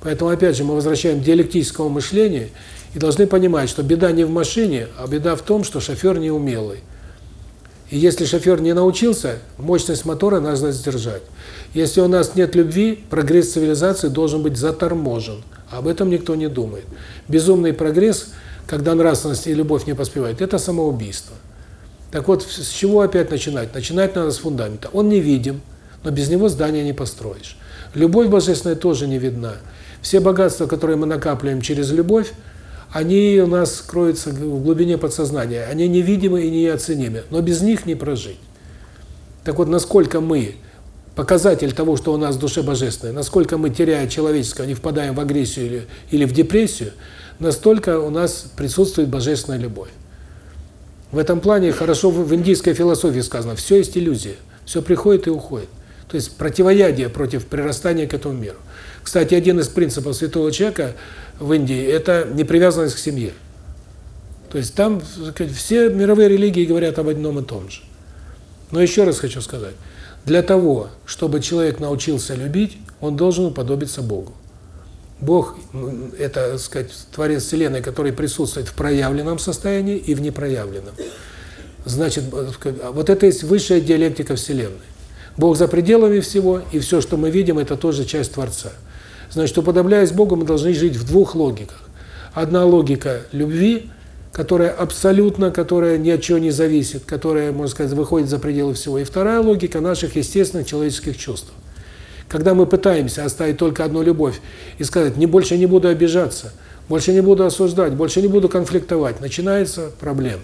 Поэтому, опять же, мы возвращаем к диалектическому мышлению и должны понимать, что беда не в машине, а беда в том, что шофер неумелый. И если шофер не научился, мощность мотора надо сдержать. Если у нас нет любви, прогресс цивилизации должен быть заторможен. Об этом никто не думает. Безумный прогресс, когда нравственность и любовь не поспевают, это самоубийство. Так вот, с чего опять начинать? Начинать надо с фундамента. Он невидим, но без него здание не построишь. Любовь божественная тоже не видна. Все богатства, которые мы накапливаем через любовь, они у нас кроются в глубине подсознания. Они невидимы и неоценимы, но без них не прожить. Так вот, насколько мы, показатель того, что у нас в душе божественное, насколько мы, теряя человеческое, не впадаем в агрессию или, или в депрессию, настолько у нас присутствует божественная любовь. В этом плане хорошо в индийской философии сказано, все есть иллюзия, все приходит и уходит. То есть противоядие против прирастания к этому миру. Кстати, один из принципов святого человека в Индии – это непривязанность к семье. То есть там все мировые религии говорят об одном и том же. Но еще раз хочу сказать, для того, чтобы человек научился любить, он должен уподобиться Богу. Бог – это, так сказать, Творец Вселенной, который присутствует в проявленном состоянии и в непроявленном. Значит, вот это есть высшая диалектика Вселенной. Бог за пределами всего, и все, что мы видим, это тоже часть Творца. Значит, уподобляясь Богу, мы должны жить в двух логиках. Одна логика любви, которая абсолютно, которая ни от чего не зависит, которая, можно сказать, выходит за пределы всего. И вторая логика наших естественных человеческих чувств. Когда мы пытаемся оставить только одну любовь и сказать, не больше не буду обижаться, больше не буду осуждать, больше не буду конфликтовать, начинается проблема.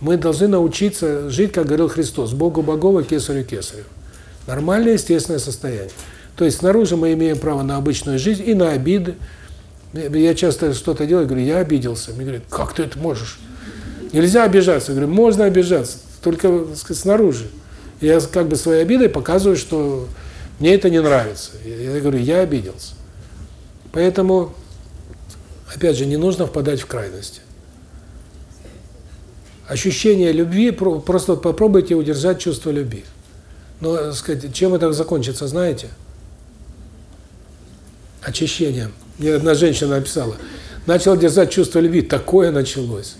Мы должны научиться жить, как говорил Христос, Богу Богова, Кесарю Кесарю. Нормальное, естественное состояние. То есть снаружи мы имеем право на обычную жизнь и на обиды. Я часто что-то делаю, говорю, я обиделся. Мне говорят, как ты это можешь? Нельзя обижаться. Я говорю, можно обижаться, только снаружи. Я как бы своей обидой показываю, что мне это не нравится. Я говорю, я обиделся. Поэтому, опять же, не нужно впадать в крайности. Ощущение любви, просто попробуйте удержать чувство любви. Но, сказать, чем это закончится, знаете? Очищением. Мне одна женщина написала, начал держать чувство любви, такое началось.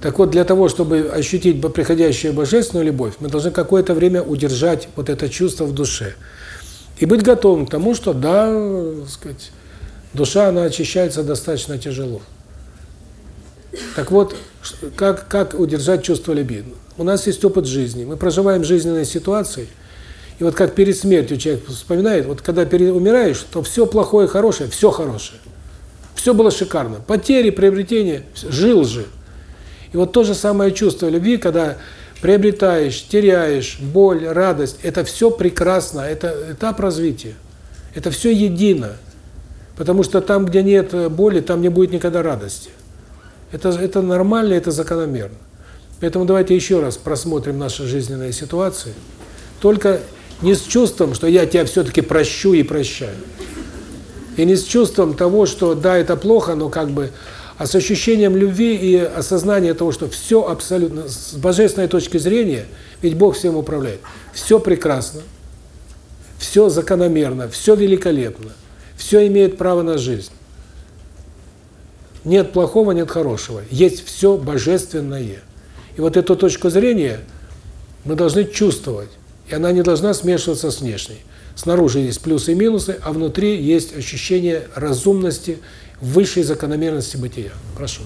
Так вот, для того, чтобы ощутить приходящую божественную любовь, мы должны какое-то время удержать вот это чувство в душе. И быть готовым к тому, что, да, сказать, душа, она очищается достаточно тяжело. Так вот, как, как удержать чувство любви? У нас есть опыт жизни, мы проживаем жизненные ситуации, и вот как перед смертью человек вспоминает, вот когда умираешь, то все плохое, хорошее, все хорошее. Все было шикарно. Потери, приобретения, жил же. И вот то же самое чувство любви, когда приобретаешь, теряешь, боль, радость, это все прекрасно, это этап развития. Это все едино. Потому что там, где нет боли, там не будет никогда радости. Это, это нормально, это закономерно. Поэтому давайте еще раз просмотрим наши жизненные ситуации. Только не с чувством, что я тебя все-таки прощу и прощаю. И не с чувством того, что да, это плохо, но как бы а с ощущением любви и осознания того, что все абсолютно, с божественной точки зрения, ведь Бог всем управляет, все прекрасно, все закономерно, все великолепно, все имеет право на жизнь. Нет плохого, нет хорошего, есть все божественное. И вот эту точку зрения мы должны чувствовать, и она не должна смешиваться с внешней. Снаружи есть плюсы и минусы, а внутри есть ощущение разумности, высшей закономерности бытия. Прошу.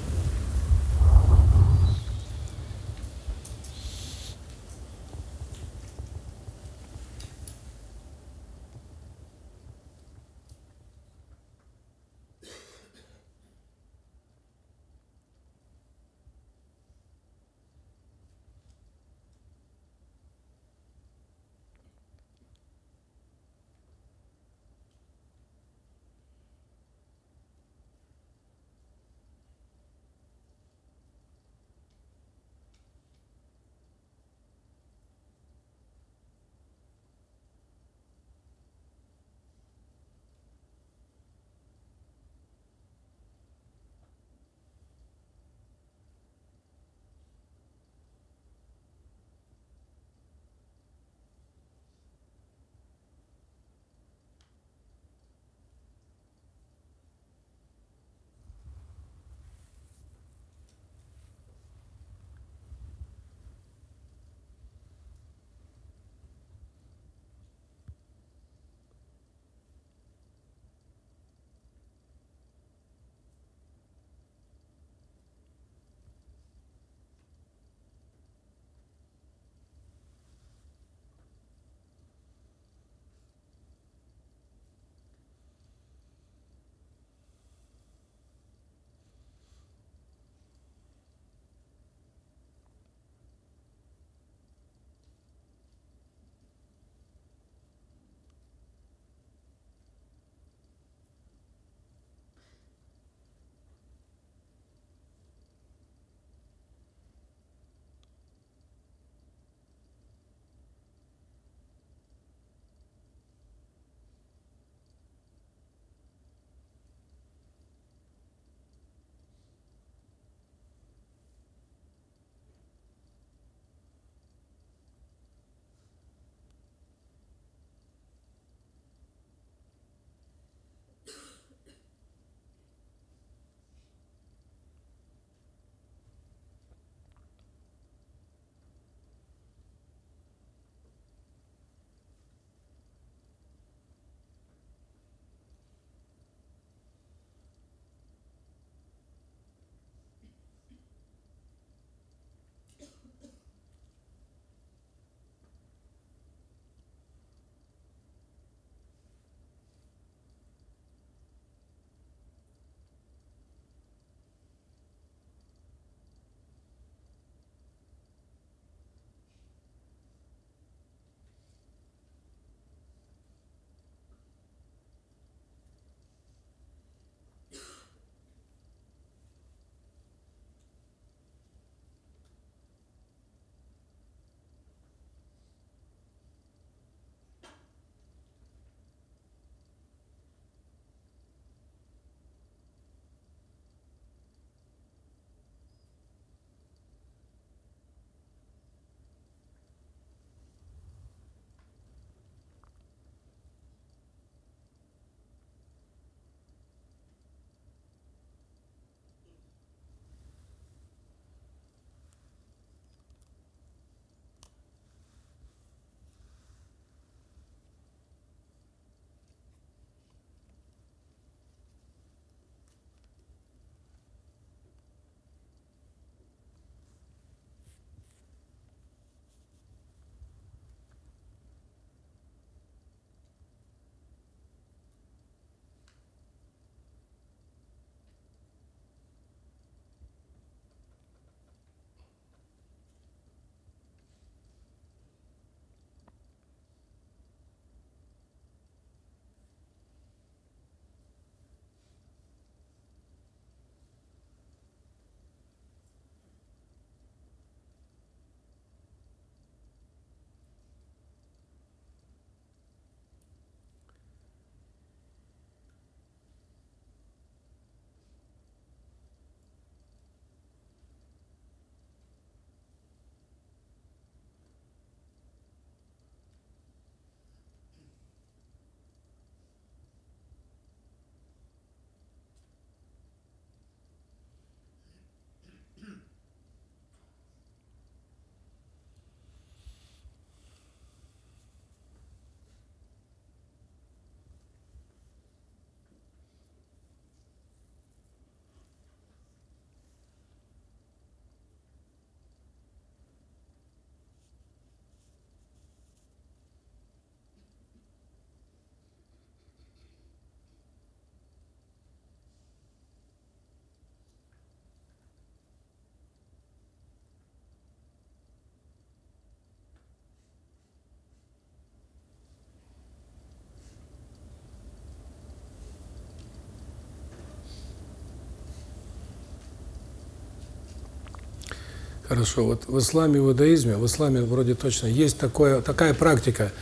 Хорошо, вот в исламе, в иудаизме, в исламе вроде точно есть такое, такая практика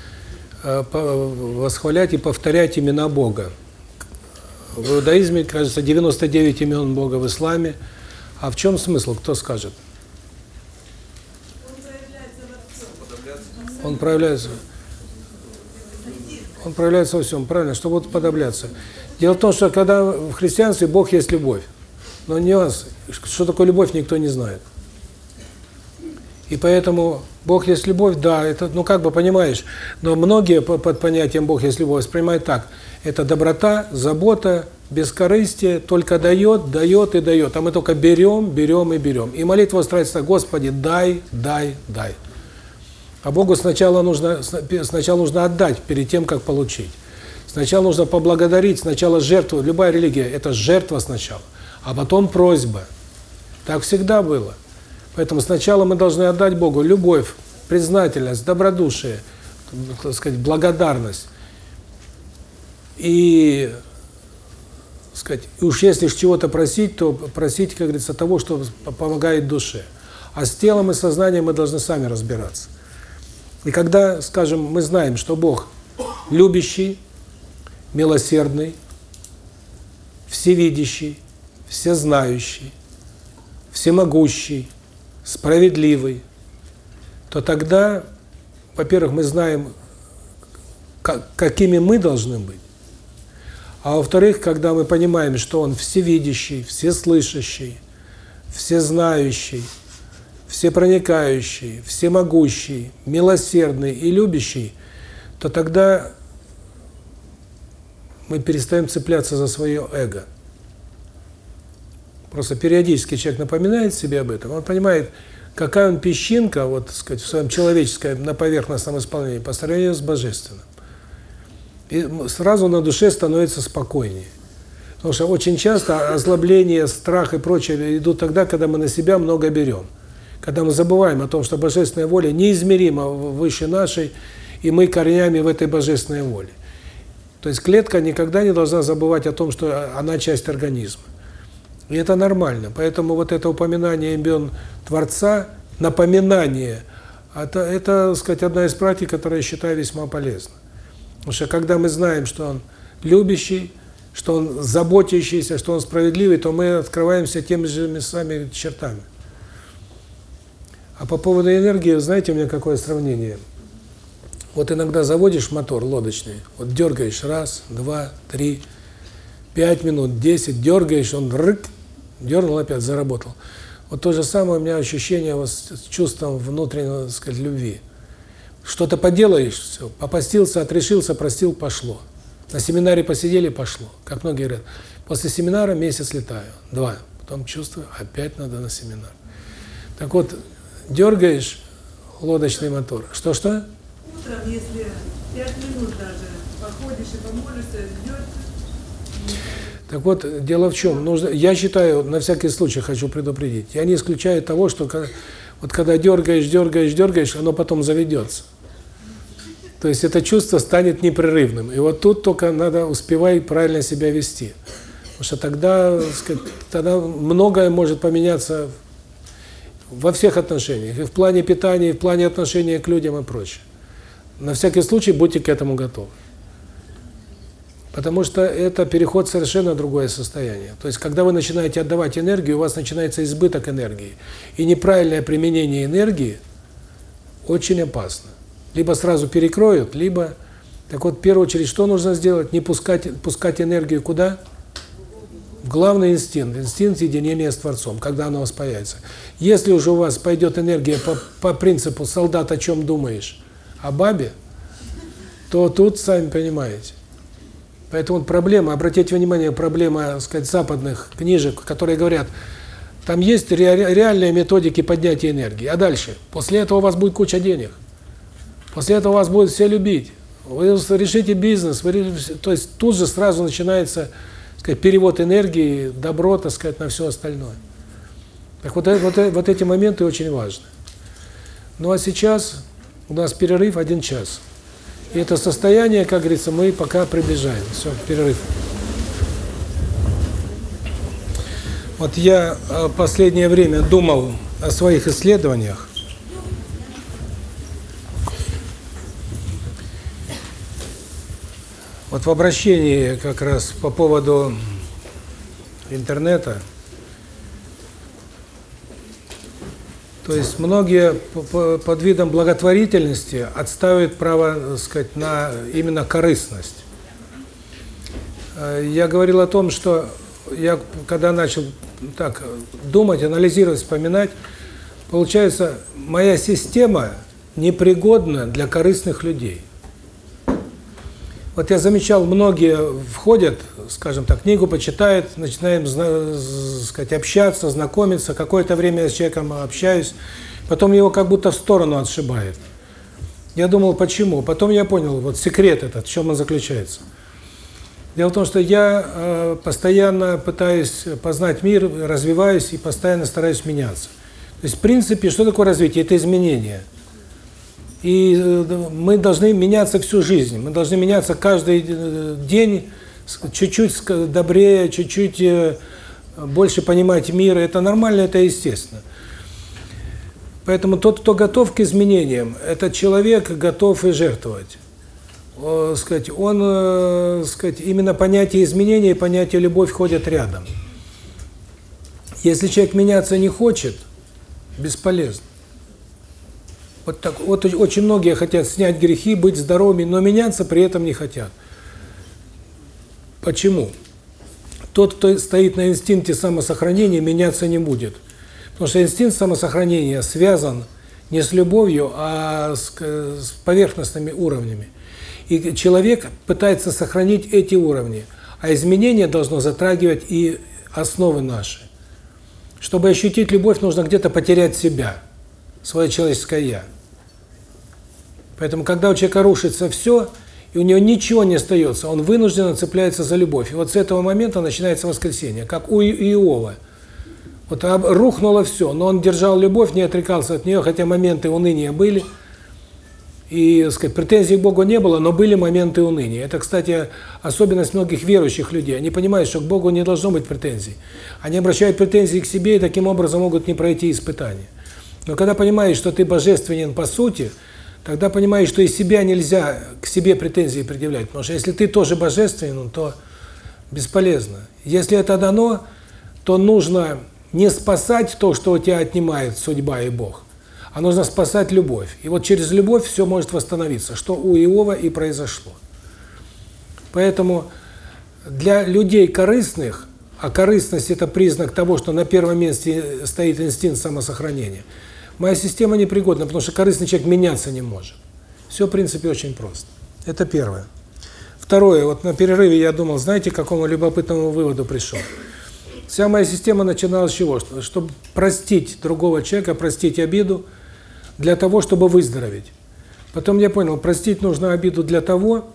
э, восхвалять и повторять имена Бога. В иудаизме, кажется, 99 имен Бога в исламе. А в чем смысл, кто скажет? Он проявляется. Он проявляется во всем, правильно, чтобы вот подобляться. Дело в том, что когда в христианстве Бог есть любовь. Но нюанс, что такое любовь, никто не знает. И поэтому Бог есть любовь, да, это, ну как бы понимаешь, но многие под понятием Бог есть любовь воспринимают так. Это доброта, забота, бескорыстие, только дает, дает и дает. А мы только берем, берем и берем. И молитва строится Господи, дай, дай, дай. А Богу сначала нужно сначала нужно отдать перед тем, как получить. Сначала нужно поблагодарить, сначала жертву. Любая религия – это жертва сначала, а потом просьба. Так всегда было. Поэтому сначала мы должны отдать Богу любовь, признательность, добродушие, так сказать, благодарность. И, сказать, уж если чего-то просить, то просить, как говорится, того, что помогает душе. А с телом и сознанием мы должны сами разбираться. И когда, скажем, мы знаем, что Бог любящий, милосердный, всевидящий, всезнающий, всемогущий, справедливый, то тогда, во-первых, мы знаем, как, какими мы должны быть. А во-вторых, когда мы понимаем, что Он всевидящий, всеслышащий, всезнающий, всепроникающий, всемогущий, милосердный и любящий, то тогда мы перестаем цепляться за свое эго. Просто периодически человек напоминает себе об этом, он понимает, какая он песчинка, вот, так сказать, в своем человеческом, на поверхностном исполнении, по сравнению с божественным. И сразу на душе становится спокойнее. Потому что очень часто озлобление, страх и прочее идут тогда, когда мы на себя много берем. Когда мы забываем о том, что божественная воля неизмеримо выше нашей, и мы корнями в этой божественной воле. То есть клетка никогда не должна забывать о том, что она часть организма. И это нормально. Поэтому вот это упоминание имен Творца, напоминание, это, это, так сказать, одна из практик, которая я считаю весьма полезна. Потому что когда мы знаем, что Он любящий, что Он заботящийся, что Он справедливый, то мы открываемся теми же самыми чертами. А по поводу энергии, знаете, у меня какое сравнение? Вот иногда заводишь мотор лодочный, вот дергаешь раз, два, три, пять минут, десять, дергаешь, он рык, дернул опять, заработал. Вот то же самое у меня ощущение вот с чувством внутреннего, так сказать, любви. Что-то поделаешь, все, попастился, отрешился, простил, пошло. На семинаре посидели, пошло. Как многие говорят, после семинара месяц летаю, два. Потом чувствую, опять надо на семинар. Так вот, дергаешь лодочный мотор. Что-что? Утром, если пять минут даже походишь и помолишься, так вот, дело в чем? Нужно, я считаю, на всякий случай хочу предупредить, я не исключаю того, что вот когда дергаешь, дергаешь, дергаешь, оно потом заведется. То есть это чувство станет непрерывным. И вот тут только надо успевай правильно себя вести. Потому что тогда, сказать, тогда многое может поменяться во всех отношениях. И в плане питания, и в плане отношения к людям и прочее. На всякий случай будьте к этому готовы. Потому что это переход в совершенно другое состояние. То есть, когда вы начинаете отдавать энергию, у вас начинается избыток энергии. И неправильное применение энергии очень опасно. Либо сразу перекроют, либо... Так вот, в первую очередь, что нужно сделать? Не пускать, пускать энергию куда? В главный инстинкт, инстинкт единения с Творцом, когда оно у вас появится. Если уже у вас пойдет энергия по, по принципу «солдат, о чем думаешь?» о бабе, то тут, сами понимаете, Поэтому проблема, обратите внимание, проблема, сказать, западных книжек, которые говорят, там есть ре реальные методики поднятия энергии. А дальше? После этого у вас будет куча денег. После этого вас будут все любить. Вы решите бизнес, вы, то есть тут же сразу начинается, сказать, перевод энергии, добро, так сказать, на все остальное. Так вот, вот, вот эти моменты очень важны. Ну а сейчас у нас перерыв один час. И это состояние, как говорится, мы пока приближаем. Все, перерыв. Вот я последнее время думал о своих исследованиях. Вот в обращении как раз по поводу интернета, то есть многие под видом благотворительности отстаивают право, так сказать, на именно корыстность. Э, я говорил о том, что я когда начал так думать, анализировать, вспоминать, получается, моя система непригодна для корыстных людей. Вот я замечал, многие входят, скажем так, книгу почитают, начинаем, сказать, общаться, знакомиться, какое-то время я с человеком общаюсь, потом его как будто в сторону отшибает. Я думал, почему? Потом я понял, вот секрет этот, в чем он заключается. Дело в том, что я э, постоянно пытаюсь познать мир, развиваюсь и постоянно стараюсь меняться. То есть, в принципе, что такое развитие? Это изменение. И э, мы должны меняться всю жизнь. Мы должны меняться каждый э, день, чуть-чуть добрее, чуть-чуть э, больше понимать мир. Это нормально, это естественно. Поэтому тот, кто готов к изменениям, этот человек готов и жертвовать. сказать, он, сказать, именно понятие изменения и понятие любовь ходят рядом. Если человек меняться не хочет, бесполезно. Вот так вот очень многие хотят снять грехи, быть здоровыми, но меняться при этом не хотят. Почему? Тот, кто стоит на инстинкте самосохранения, меняться не будет. Потому что инстинкт самосохранения связан не с любовью, а с, с поверхностными уровнями. И человек пытается сохранить эти уровни, а изменение должно затрагивать и основы наши. Чтобы ощутить любовь, нужно где-то потерять себя – свое человеческое «я». Поэтому, когда у человека рушится все, и у него ничего не остается, он вынужденно цепляется за любовь. И вот с этого момента начинается воскресение, как у Иова. Вот рухнуло все, но он держал любовь, не отрекался от нее, хотя моменты уныния были. И, сказать, претензий к Богу не было, но были моменты уныния. Это, кстати, особенность многих верующих людей. Они понимают, что к Богу не должно быть претензий. Они обращают претензии к себе и таким образом могут не пройти испытания. Но когда понимаешь, что ты божественен по сути, тогда понимаешь, что и себя нельзя к себе претензии предъявлять. Потому что если ты тоже божественен, то бесполезно. Если это дано, то нужно не спасать то, что у тебя отнимает судьба и Бог, а нужно спасать любовь. И вот через любовь все может восстановиться, что у Иова и произошло. Поэтому для людей корыстных, а корыстность – это признак того, что на первом месте стоит инстинкт самосохранения – Моя система непригодна, потому что корыстный человек меняться не может. Все, в принципе, очень просто. Это первое. Второе, вот на перерыве я думал, знаете, к какому любопытному выводу пришел? Вся моя система начиналась с чего? Чтобы простить другого человека, простить обиду для того, чтобы выздороветь. Потом я понял, простить нужно обиду для того,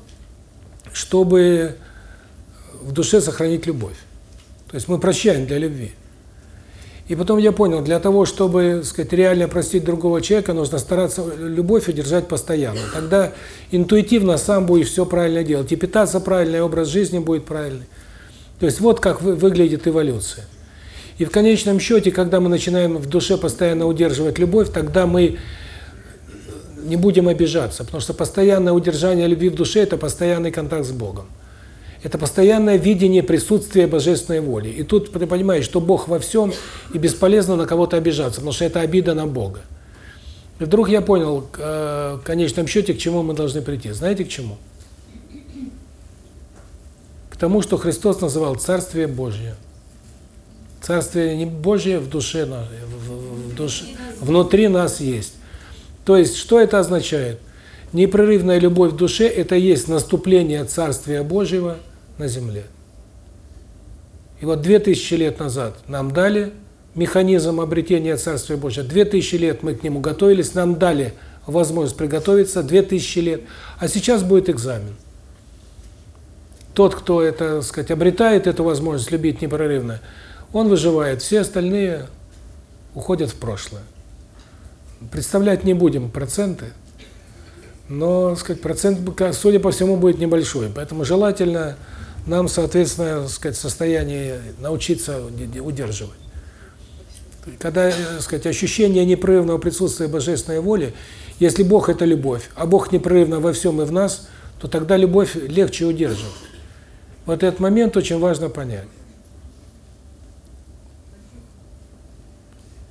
чтобы в душе сохранить любовь. То есть мы прощаем для любви. И потом я понял, для того, чтобы, сказать, реально простить другого человека, нужно стараться любовь удержать постоянно. Тогда интуитивно сам будешь все правильно делать. И питаться правильно, и образ жизни будет правильный. То есть вот как выглядит эволюция. И в конечном счете, когда мы начинаем в душе постоянно удерживать любовь, тогда мы не будем обижаться, потому что постоянное удержание любви в душе – это постоянный контакт с Богом. Это постоянное видение присутствия божественной воли. И тут ты понимаешь, что Бог во всем, и бесполезно на кого-то обижаться, потому что это обида на Бога. И вдруг я понял, э, в конечном счете, к чему мы должны прийти. Знаете, к чему? К тому, что Христос называл Царствие Божье. Царствие не Божье в душе, в душе, внутри нас есть. То есть, что это означает? Непрерывная любовь в душе – это есть наступление Царствия Божьего на земле. И вот две тысячи лет назад нам дали механизм обретения Царствия Божьего. Две тысячи лет мы к нему готовились, нам дали возможность приготовиться, две тысячи лет. А сейчас будет экзамен. Тот, кто это, сказать, обретает эту возможность любить непрерывно, он выживает, все остальные уходят в прошлое. Представлять не будем проценты, но, сказать, процент, судя по всему, будет небольшой. Поэтому желательно нам, соответственно, сказать, состояние научиться удерживать. когда, э, сказать, ощущение непрерывного присутствия божественной воли, если Бог – это любовь, а Бог непрерывно во всем и в нас, то тогда любовь легче удерживать. Вот этот момент очень важно понять.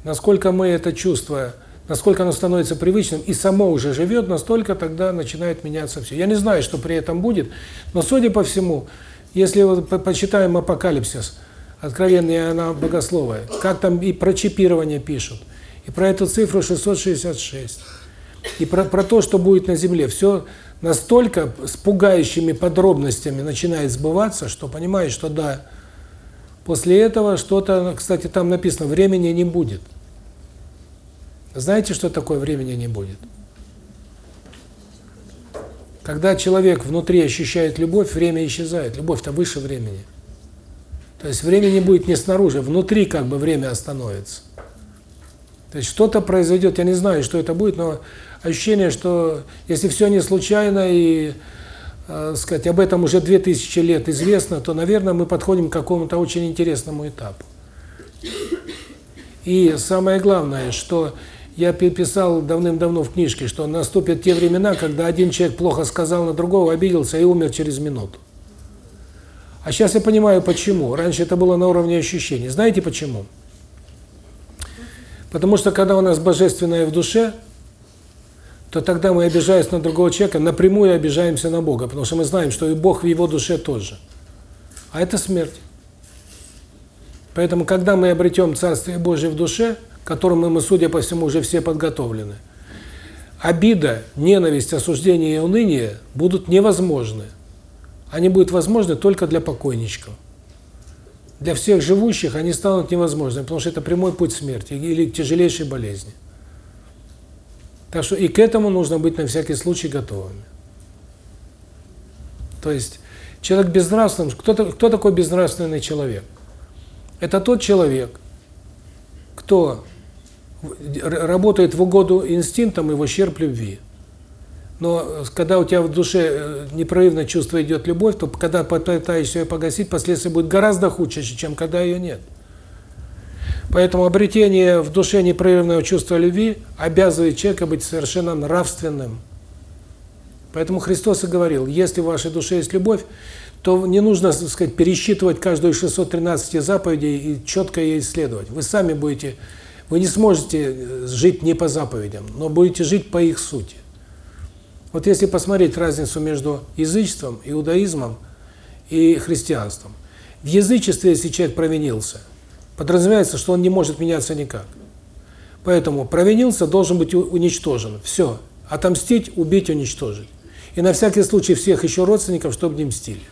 Насколько мы это чувство, насколько оно становится привычным и само уже живет, настолько тогда начинает меняться все. Я не знаю, что при этом будет, но судя по всему, если вот почитаем апокалипсис, откровенная она богословие, как там и про чипирование пишут, и про эту цифру 666, и про, про то, что будет на Земле, все настолько с пугающими подробностями начинает сбываться, что понимаешь, что да, после этого что-то, кстати, там написано, времени не будет. Знаете, что такое времени не будет? Когда человек внутри ощущает любовь, время исчезает. Любовь-то выше времени. То есть времени будет не снаружи, внутри как бы время остановится. То есть что-то произойдет, я не знаю, что это будет, но ощущение, что если все не случайно и, э, сказать, об этом уже 2000 лет известно, то, наверное, мы подходим к какому-то очень интересному этапу. И самое главное, что я писал давным-давно в книжке, что наступят те времена, когда один человек плохо сказал на другого, обиделся и умер через минуту. А сейчас я понимаю, почему. Раньше это было на уровне ощущений. Знаете почему? Потому что когда у нас божественное в душе, то тогда мы, обижаясь на другого человека, напрямую обижаемся на Бога, потому что мы знаем, что и Бог в его душе тоже. А это смерть. Поэтому, когда мы обретем Царствие Божие в душе, к которому мы, судя по всему, уже все подготовлены, обида, ненависть, осуждение и уныние будут невозможны. Они будут возможны только для покойничков. Для всех живущих они станут невозможными, потому что это прямой путь смерти или тяжелейшей болезни. Так что и к этому нужно быть на всякий случай готовыми. То есть человек безнравственный, кто, кто такой безнравственный человек? Это тот человек, кто работает в угоду инстинктам и в ущерб любви. Но когда у тебя в душе э, непрерывно чувство идет любовь, то когда пытаешься ее погасить, последствия будут гораздо хуже, чем когда ее нет. Поэтому обретение в душе непрерывного чувства любви обязывает человека быть совершенно нравственным. Поэтому Христос и говорил, если в вашей душе есть любовь, то не нужно, так сказать, пересчитывать каждую из 613 заповедей и четко ей исследовать. Вы сами будете, вы не сможете э, жить не по заповедям, но будете жить по их сути. Вот если посмотреть разницу между язычеством, иудаизмом и христианством. В язычестве, если человек провинился – подразумевается, что он не может меняться никак. Поэтому провинился, должен быть уничтожен. Все. Отомстить, убить, уничтожить. И на всякий случай всех еще родственников, чтобы не мстили.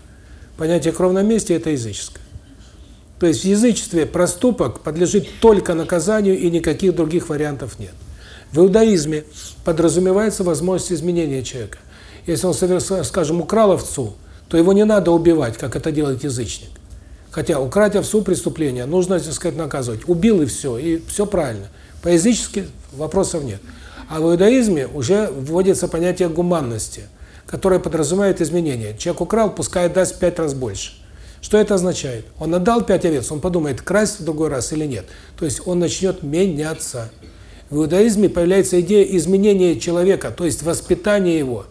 Понятие кровном месте – это языческое. То есть в язычестве проступок подлежит только наказанию, и никаких других вариантов нет. В иудаизме подразумевается возможность изменения человека. Если он, скажем, украл овцу, то его не надо убивать, как это делает язычник. Хотя украть овцу преступление нужно, так сказать, наказывать. Убил и все, и все правильно. По-язычески вопросов нет. А в иудаизме уже вводится понятие гуманности, которое подразумевает изменения. Человек украл, пускай даст пять раз больше. Что это означает? Он отдал пять овец, он подумает, красть в другой раз или нет. То есть он начнет меняться. В иудаизме появляется идея изменения человека, то есть воспитания его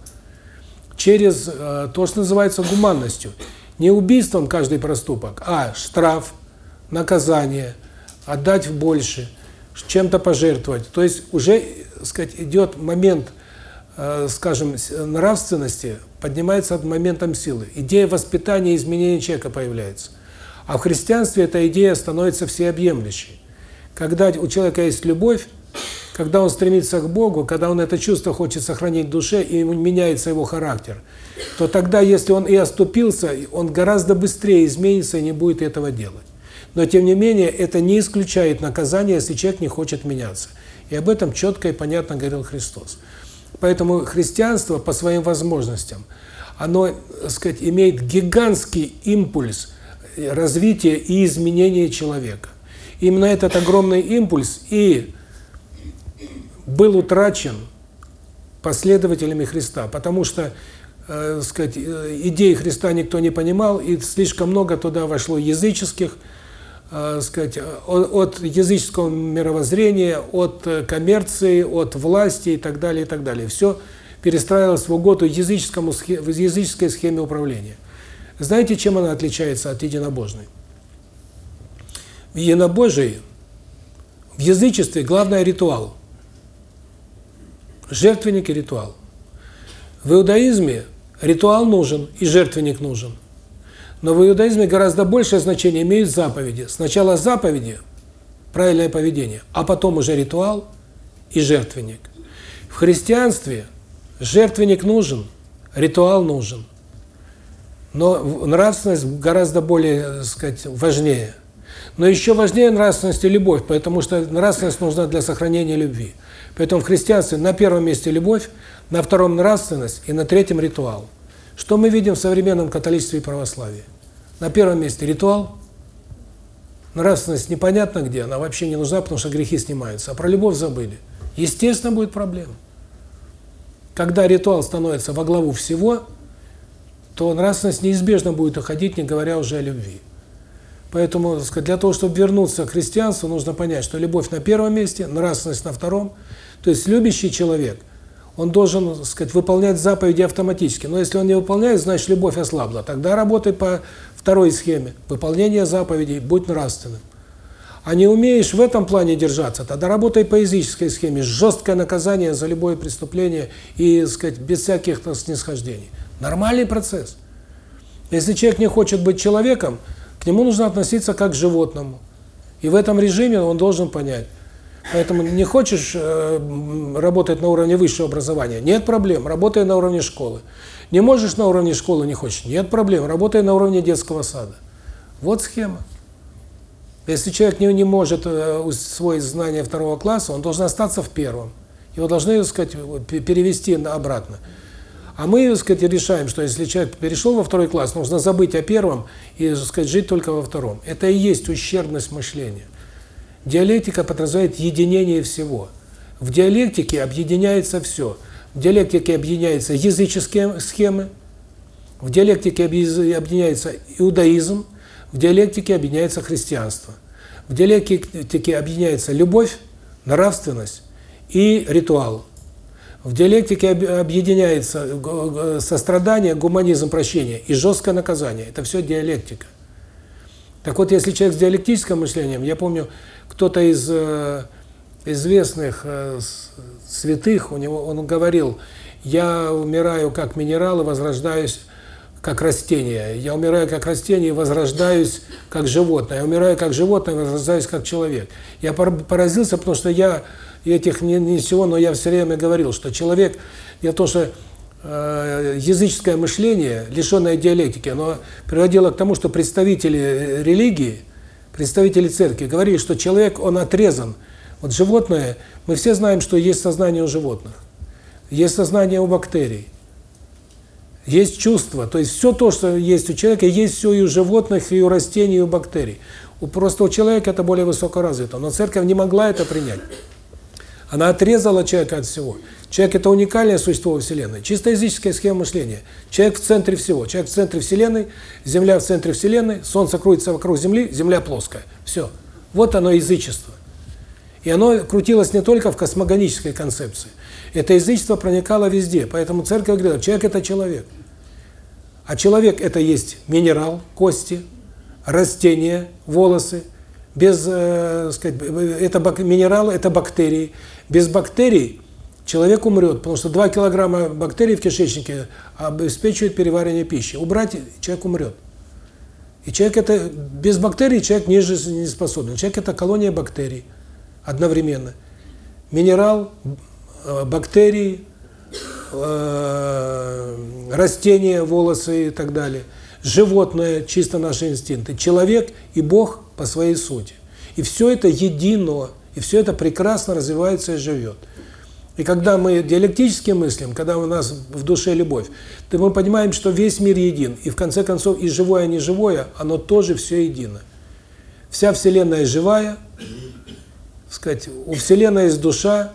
через э, то, что называется гуманностью. Не убийством каждый проступок, а штраф, наказание, отдать больше, чем-то пожертвовать. То есть уже, сказать, идет момент, э, скажем, нравственности, поднимается от моментом силы. Идея воспитания и изменения человека появляется. А в христианстве эта идея становится всеобъемлющей. Когда у человека есть любовь, когда он стремится к Богу, когда он это чувство хочет сохранить в душе, и меняется его характер, то тогда, если он и оступился, он гораздо быстрее изменится и не будет этого делать. Но, тем не менее, это не исключает наказание, если человек не хочет меняться. И об этом четко и понятно говорил Христос. Поэтому христианство по своим возможностям, оно, сказать, имеет гигантский импульс развития и изменения человека. Именно этот огромный импульс и был утрачен последователями Христа, потому что, э, сказать, э, идеи Христа никто не понимал, и слишком много туда вошло языческих, э, сказать, от, от языческого мировоззрения, от э, коммерции, от власти и так далее, и так далее. Все перестраивалось в угоду языческому, в языческой схеме управления. Знаете, чем она отличается от единобожной? В единобожии, в язычестве главное ритуал. Жертвенник и ритуал. В иудаизме ритуал нужен и жертвенник нужен. Но в иудаизме гораздо большее значение имеют заповеди. Сначала заповеди, правильное поведение, а потом уже ритуал и жертвенник. В христианстве жертвенник нужен, ритуал нужен. Но нравственность гораздо более, так сказать, важнее. Но еще важнее нравственность и любовь, потому что нравственность нужна для сохранения любви. Поэтому в христианстве на первом месте любовь, на втором нравственность и на третьем ритуал. Что мы видим в современном католичестве и православии? На первом месте ритуал, нравственность непонятно где, она вообще не нужна, потому что грехи снимаются, а про любовь забыли. Естественно, будет проблема. Когда ритуал становится во главу всего, то нравственность неизбежно будет уходить, не говоря уже о любви. Поэтому, сказать, для того, чтобы вернуться к христианству, нужно понять, что любовь на первом месте, нравственность на втором. То есть любящий человек, он должен, так сказать, выполнять заповеди автоматически. Но если он не выполняет, значит, любовь ослабла. Тогда работай по второй схеме. Выполнение заповедей, будь нравственным. А не умеешь в этом плане держаться, тогда работай по языческой схеме. Жесткое наказание за любое преступление и, так сказать, без всяких снисхождений. Нормальный процесс. Если человек не хочет быть человеком, к нему нужно относиться как к животному. И в этом режиме он должен понять. Поэтому не хочешь э, работать на уровне высшего образования? Нет проблем, работай на уровне школы. Не можешь на уровне школы, не хочешь? Нет проблем, работай на уровне детского сада. Вот схема. Если человек не, не может э, усвоить знания второго класса, он должен остаться в первом. Его должны, так сказать, пе- перевести обратно. А мы, так сказать, решаем, что если человек перешел во второй класс, нужно забыть о первом и, так сказать, жить только во втором. Это и есть ущербность мышления. Диалектика подразумевает единение всего. В диалектике объединяется все. В диалектике объединяются языческие схемы, в диалектике объединяется иудаизм, в диалектике объединяется христианство. В диалектике объединяется любовь, нравственность и ритуал. В диалектике об- объединяется сострадание, гуманизм, прощение и жесткое наказание. Это все диалектика. Так вот, если человек с диалектическим мышлением, я помню, кто-то из э, известных э, святых, у него он говорил: "Я умираю как минерал и возрождаюсь как растение. Я умираю как растение и возрождаюсь как животное. Я умираю как животное и возрождаюсь как человек". Я пор- поразился, потому что я этих не, не всего, но я все время говорил, что человек, я то, что э, языческое мышление, лишенное диалектики, оно приводило к тому, что представители религии, представители церкви говорили, что человек, он отрезан. Вот животное, мы все знаем, что есть сознание у животных, есть сознание у бактерий, есть чувства, то есть все то, что есть у человека, есть все и у животных, и у растений, и у бактерий. У просто у человека это более высоко развито, но церковь не могла это принять. Она отрезала человека от всего. Человек – это уникальное существо во Вселенной. Чисто языческая схема мышления. Человек в центре всего. Человек в центре Вселенной, Земля в центре Вселенной, Солнце крутится вокруг Земли, Земля плоская. Все. Вот оно язычество. И оно крутилось не только в космогонической концепции. Это язычество проникало везде. Поэтому церковь говорила, человек – это человек. А человек – это есть минерал, кости, растения, волосы. Без, э, сказать, это минералы, это бактерии. Без бактерий человек умрет, потому что 2 килограмма бактерий в кишечнике обеспечивают переваривание пищи. Убрать – человек умрет. И человек это без бактерий человек не жизнеспособен. Человек это колония бактерий одновременно. Минерал, э, бактерии, э, растения, волосы и так далее. Животное, чисто наши инстинкты. Человек и Бог по своей сути. И все это едино, и все это прекрасно развивается и живет. И когда мы диалектически мыслим, когда у нас в душе любовь, то мы понимаем, что весь мир един. И в конце концов и живое, и неживое, оно тоже все едино. Вся Вселенная живая, сказать, у Вселенной есть душа,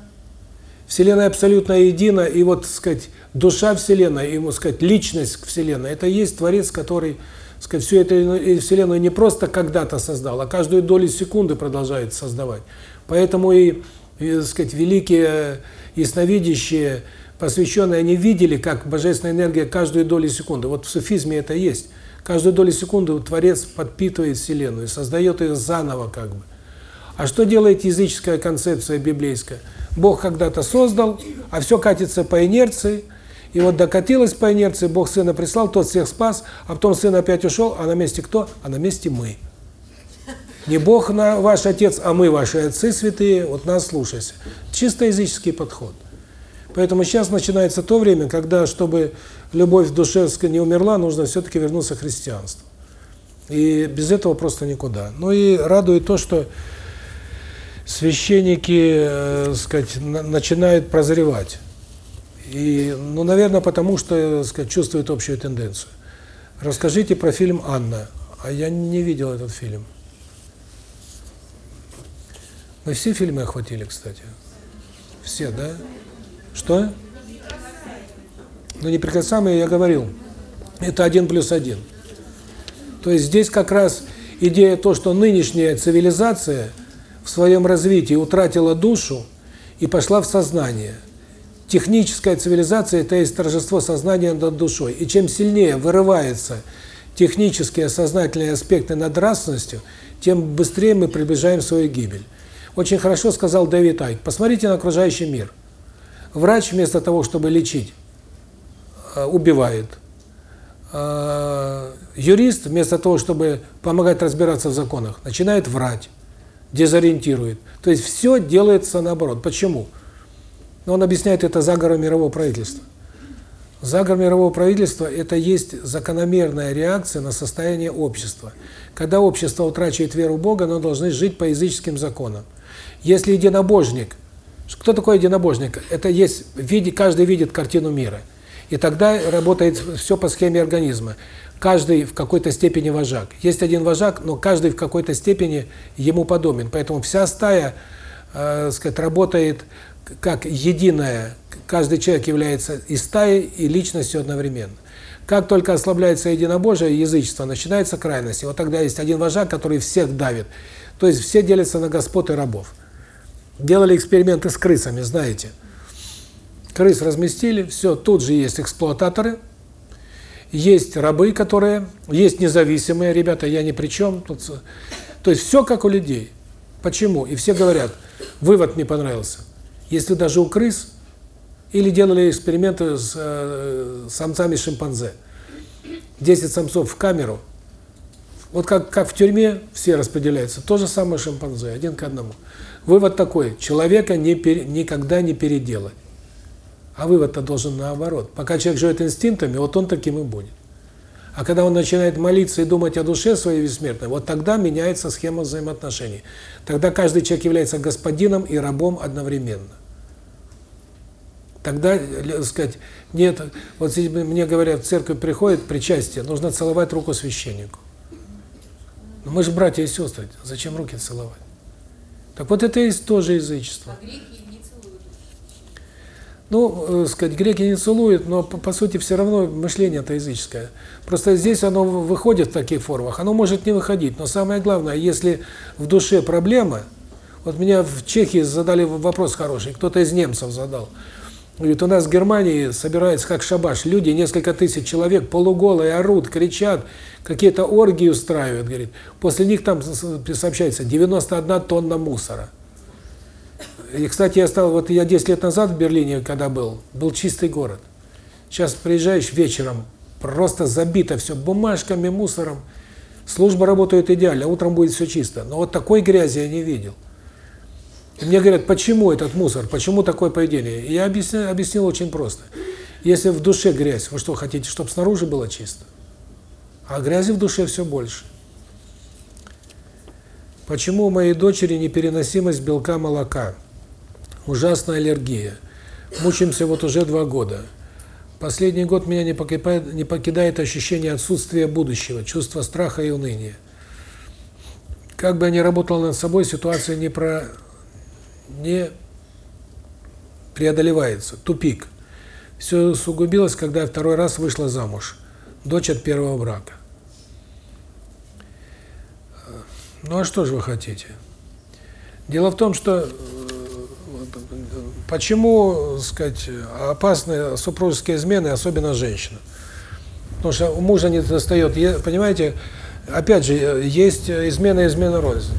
Вселенная абсолютно едина, и вот, сказать, душа Вселенной, ему сказать, личность Вселенной, это есть Творец, который, сказать, всю эту Вселенную не просто когда-то создал, а каждую долю секунды продолжает создавать. Поэтому и, так сказать, великие ясновидящие, посвященные, они видели, как божественная энергия каждую долю секунды. Вот в суфизме это есть. Каждую долю секунды Творец подпитывает Вселенную, создает ее заново как бы. А что делает языческая концепция библейская? Бог когда-то создал, а все катится по инерции, и вот докатилось по инерции, Бог Сына прислал, тот всех спас, а потом Сын опять ушел, а на месте кто? А на месте мы. Не Бог на ваш Отец, а мы ваши Отцы святые, вот нас слушайся. Чисто языческий подход. Поэтому сейчас начинается то время, когда, чтобы любовь душевская не умерла, нужно все-таки вернуться к христианству. И без этого просто никуда. Ну и радует то, что священники, э, сказать, начинают прозревать. И, ну, наверное, потому что, сказать, чувствуют общую тенденцию. Расскажите про фильм «Анна». А я не видел этот фильм. Мы все фильмы охватили, кстати. Все, да? Что? Ну, неприкасаемые, я говорил, это один плюс один. То есть здесь как раз идея то, что нынешняя цивилизация – в своем развитии утратила душу и пошла в сознание. Техническая цивилизация – это есть торжество сознания над душой. И чем сильнее вырываются технические сознательные аспекты над нравственностью, тем быстрее мы приближаем свою гибель. Очень хорошо сказал Дэвид Айк. Посмотрите на окружающий мир. Врач вместо того, чтобы лечить, э, убивает. Э, юрист вместо того, чтобы помогать разбираться в законах, начинает врать дезориентирует. То есть все делается наоборот. Почему? Но он объясняет это заговором мирового правительства. Заговор мирового правительства – это есть закономерная реакция на состояние общества. Когда общество утрачивает веру в Бога, оно должно жить по языческим законам. Если единобожник, кто такой единобожник? Это есть, види, каждый видит картину мира. И тогда работает все по схеме организма каждый в какой-то степени вожак. Есть один вожак, но каждый в какой-то степени ему подобен. Поэтому вся стая, э, сказать, работает как единая. Каждый человек является и стаей, и личностью одновременно. Как только ослабляется единобожие, язычество, начинается крайность. И вот тогда есть один вожак, который всех давит. То есть все делятся на господ и рабов. Делали эксперименты с крысами, знаете. Крыс разместили, все, тут же есть эксплуататоры, есть рабы, которые, есть независимые ребята, я ни при чем. Тут, то есть все как у людей. Почему? И все говорят, вывод мне понравился. Если даже у крыс, или делали эксперименты с э, самцами шимпанзе, 10 самцов в камеру, вот как, как в тюрьме все распределяются, то же самое шимпанзе, один к одному. Вывод такой, человека не пер, никогда не переделать. А вывод-то должен наоборот. Пока человек живет инстинктами, вот он таким и будет. А когда он начинает молиться и думать о душе своей бессмертной, вот тогда меняется схема взаимоотношений. Тогда каждый человек является господином и рабом одновременно. Тогда, сказать, нет, вот мне говорят, в церковь приходит причастие, нужно целовать руку священнику. Но мы же братья и сестры, зачем руки целовать? Так вот это и есть тоже язычество. А ну, э, сказать, греки не целуют, но по, по сути все равно мышление это языческое. Просто здесь оно выходит в таких формах, оно может не выходить. Но самое главное, если в душе проблема, вот меня в Чехии задали вопрос хороший, кто-то из немцев задал. Говорит, у нас в Германии собирается как шабаш, люди, несколько тысяч человек, полуголые, орут, кричат, какие-то оргии устраивают, говорит. После них там сообщается 91 тонна мусора. И, кстати, я стал, вот я 10 лет назад в Берлине, когда был, был чистый город. Сейчас приезжаешь вечером, просто забито все бумажками, мусором. Служба работает идеально, утром будет все чисто. Но вот такой грязи я не видел. И мне говорят, почему этот мусор, почему такое поведение? И я объяснил, объяснил очень просто. Если в душе грязь, вы что хотите, чтобы снаружи было чисто? А грязи в душе все больше. Почему у моей дочери непереносимость белка молока? ужасная аллергия. Мучаемся вот уже два года. Последний год меня не покидает, не покидает ощущение отсутствия будущего, чувство страха и уныния. Как бы я ни работал над собой, ситуация не про не преодолевается, тупик. Все усугубилось, когда я второй раз вышла замуж. Дочь от первого брака. Ну а что же вы хотите? Дело в том, что э, почему, так сказать, опасны супружеские измены, особенно женщина. Потому что у мужа не достает, понимаете, опять же, есть измена, измена рознь.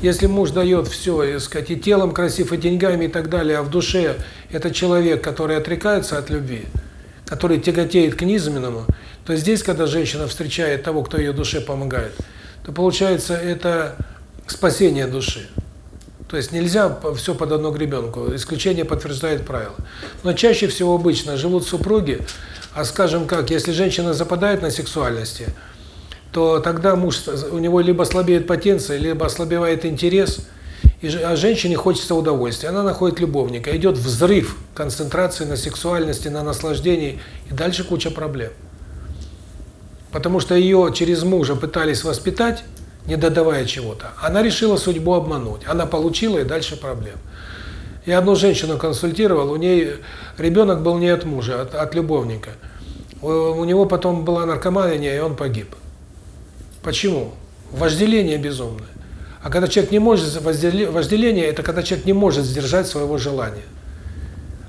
Если муж дает все, и, сказать, и телом красив, и деньгами, и так далее, а в душе это человек, который отрекается от любви, который тяготеет к низменному, то здесь, когда женщина встречает того, кто ее душе помогает, то получается это спасение души. То есть нельзя все под одну гребенку, исключение подтверждает правило. Но чаще всего обычно живут супруги, а скажем как, если женщина западает на сексуальности, то тогда муж, у него либо слабеет потенция, либо ослабевает интерес, и, а женщине хочется удовольствия. Она находит любовника, идет взрыв концентрации на сексуальности, на наслаждении, и дальше куча проблем. Потому что ее через мужа пытались воспитать, не додавая чего-то. Она решила судьбу обмануть. Она получила, и дальше проблем. Я одну женщину консультировал, у ней ребенок был не от мужа, а от, от любовника. У, у него потом была наркомания, и он погиб. Почему? Вожделение безумное. А когда человек не может, вожделение – это когда человек не может сдержать своего желания.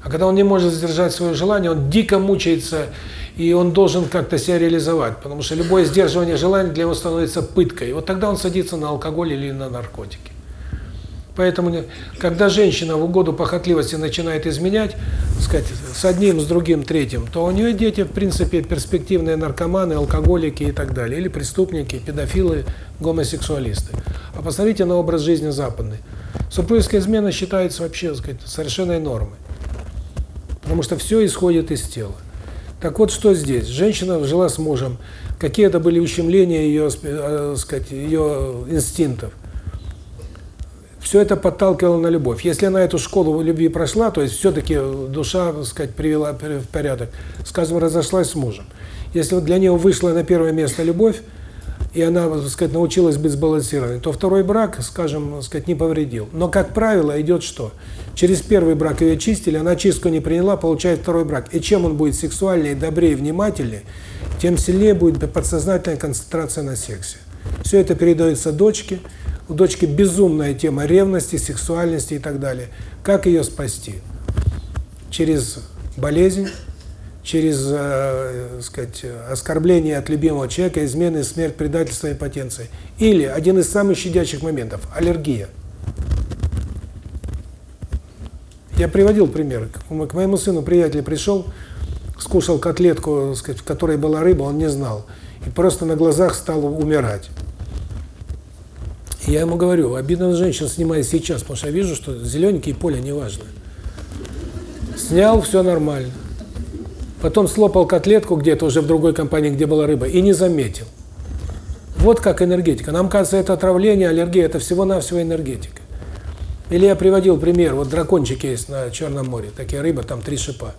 А когда он не может сдержать свое желание, он дико мучается, и он должен как-то себя реализовать, потому что любое сдерживание желаний для него становится пыткой. И вот тогда он садится на алкоголь или на наркотики. Поэтому, когда женщина в угоду похотливости начинает изменять, сказать, с одним, с другим, третьим, то у нее дети, в принципе, перспективные наркоманы, алкоголики и так далее, или преступники, педофилы, гомосексуалисты. А посмотрите на образ жизни западный. Супружеская измена считается вообще, так сказать, совершенной нормой. Потому что все исходит из тела. Так вот, что здесь? Женщина жила с мужем. Какие это были ущемления ее, э, сказать, ее инстинктов? Все это подталкивало на любовь. Если она эту школу любви прошла, то есть все-таки душа, так сказать, привела в порядок, скажем, разошлась с мужем. Если вот для нее вышла на первое место любовь, и она, так сказать, научилась быть сбалансированной, то второй брак, скажем, так сказать, не повредил. Но, как правило, идет что? Через первый брак ее чистили, она чистку не приняла, получает второй брак. И чем он будет сексуальнее, добрее, внимательнее, тем сильнее будет подсознательная концентрация на сексе. Все это передается дочке, у дочки безумная тема ревности, сексуальности и так далее. Как ее спасти? Через болезнь, через, э, сказать, оскорбление от любимого человека, измены, смерть, предательство, импотенция. Или один из самых щадящих моментов – аллергия. Я приводил пример. К моему сыну приятель пришел, скушал котлетку, сказать, в которой была рыба, он не знал. И просто на глазах стал умирать. Я ему говорю, обидно на женщин снимай сейчас, потому что я вижу, что зелененькие поле неважно. Снял, все нормально. Потом слопал котлетку где-то уже в другой компании, где была рыба, и не заметил. Вот как энергетика. Нам кажется, это отравление, аллергия, это всего-навсего энергетика. Или я приводил пример, вот дракончики есть на Черном море, такие рыбы, там три шипа.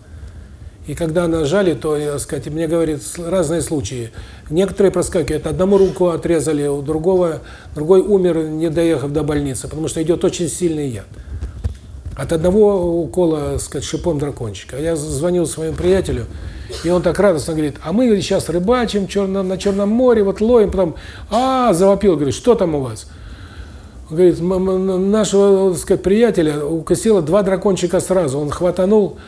И когда нажали, то, я сказать, мне говорят разные случаи. Некоторые проскакивают, одному руку отрезали, у другого, другой умер, не доехав до больницы, потому что идет очень сильный яд. От одного укола, сказать, шипом дракончика. Я звонил своему приятелю, и он так радостно говорит, а мы сейчас рыбачим черно, на Черном море, вот ловим, потом, а, завопил, говорит, что там у вас? Он говорит, нашего, так сказать, приятеля укусило два дракончика сразу, он хватанул,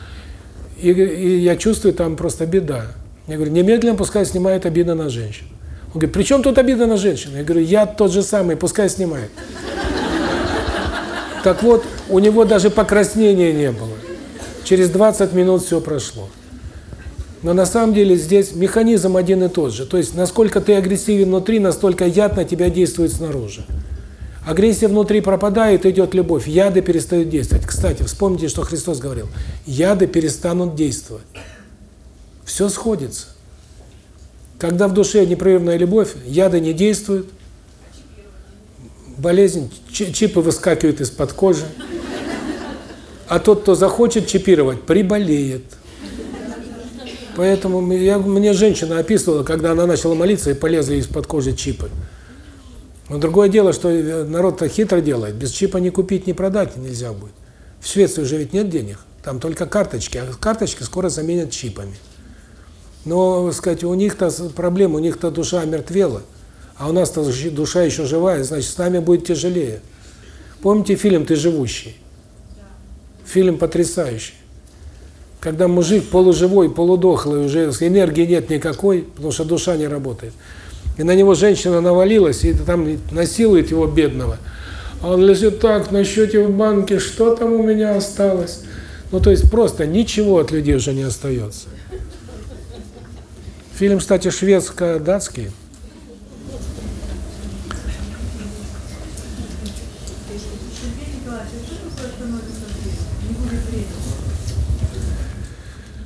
и, и я чувствую, там просто беда. Я говорю, немедленно пускай снимает обида на женщин. Он говорит, при чем тут обида на женщину? Я говорю, я тот же самый, пускай снимает. Так вот, у него даже покраснения не было. Через 20 минут все прошло. Но на самом деле здесь механизм один и тот же. То есть, насколько ты агрессивен внутри, настолько яд на тебя действует снаружи. Агрессия внутри пропадает, идет любовь, яды перестают действовать. Кстати, вспомните, что Христос говорил. Яды перестанут действовать. Все сходится. Когда в душе непрерывная любовь, яды не действуют, болезнь, чипы выскакивают из-под кожи. А тот, кто захочет чипировать, приболеет. Поэтому я, мне женщина описывала, когда она начала молиться, и полезли из-под кожи чипы. Но другое дело, что народ-то хитро делает. Без чипа не купить, не продать нельзя будет. В Швеции уже ведь нет денег. Там только карточки, а карточки скоро заменят чипами. Но, сказать, у них-то проблема, у них-то душа омертвела, а у нас-то душа еще живая, значит, с нами будет тяжелее. Помните фильм «Ты живущий»? Фильм потрясающий. Когда мужик полуживой, полудохлый, уже энергии нет никакой, потому что душа не работает. И на него женщина навалилась, и там насилует его бедного. А он лежит так, на счете в банке, что там у меня осталось? Ну, то есть просто ничего от людей уже не остается. Фильм, кстати, шведско-датский. Сергей Николаевич, а что такое становится времени? Не будет времени.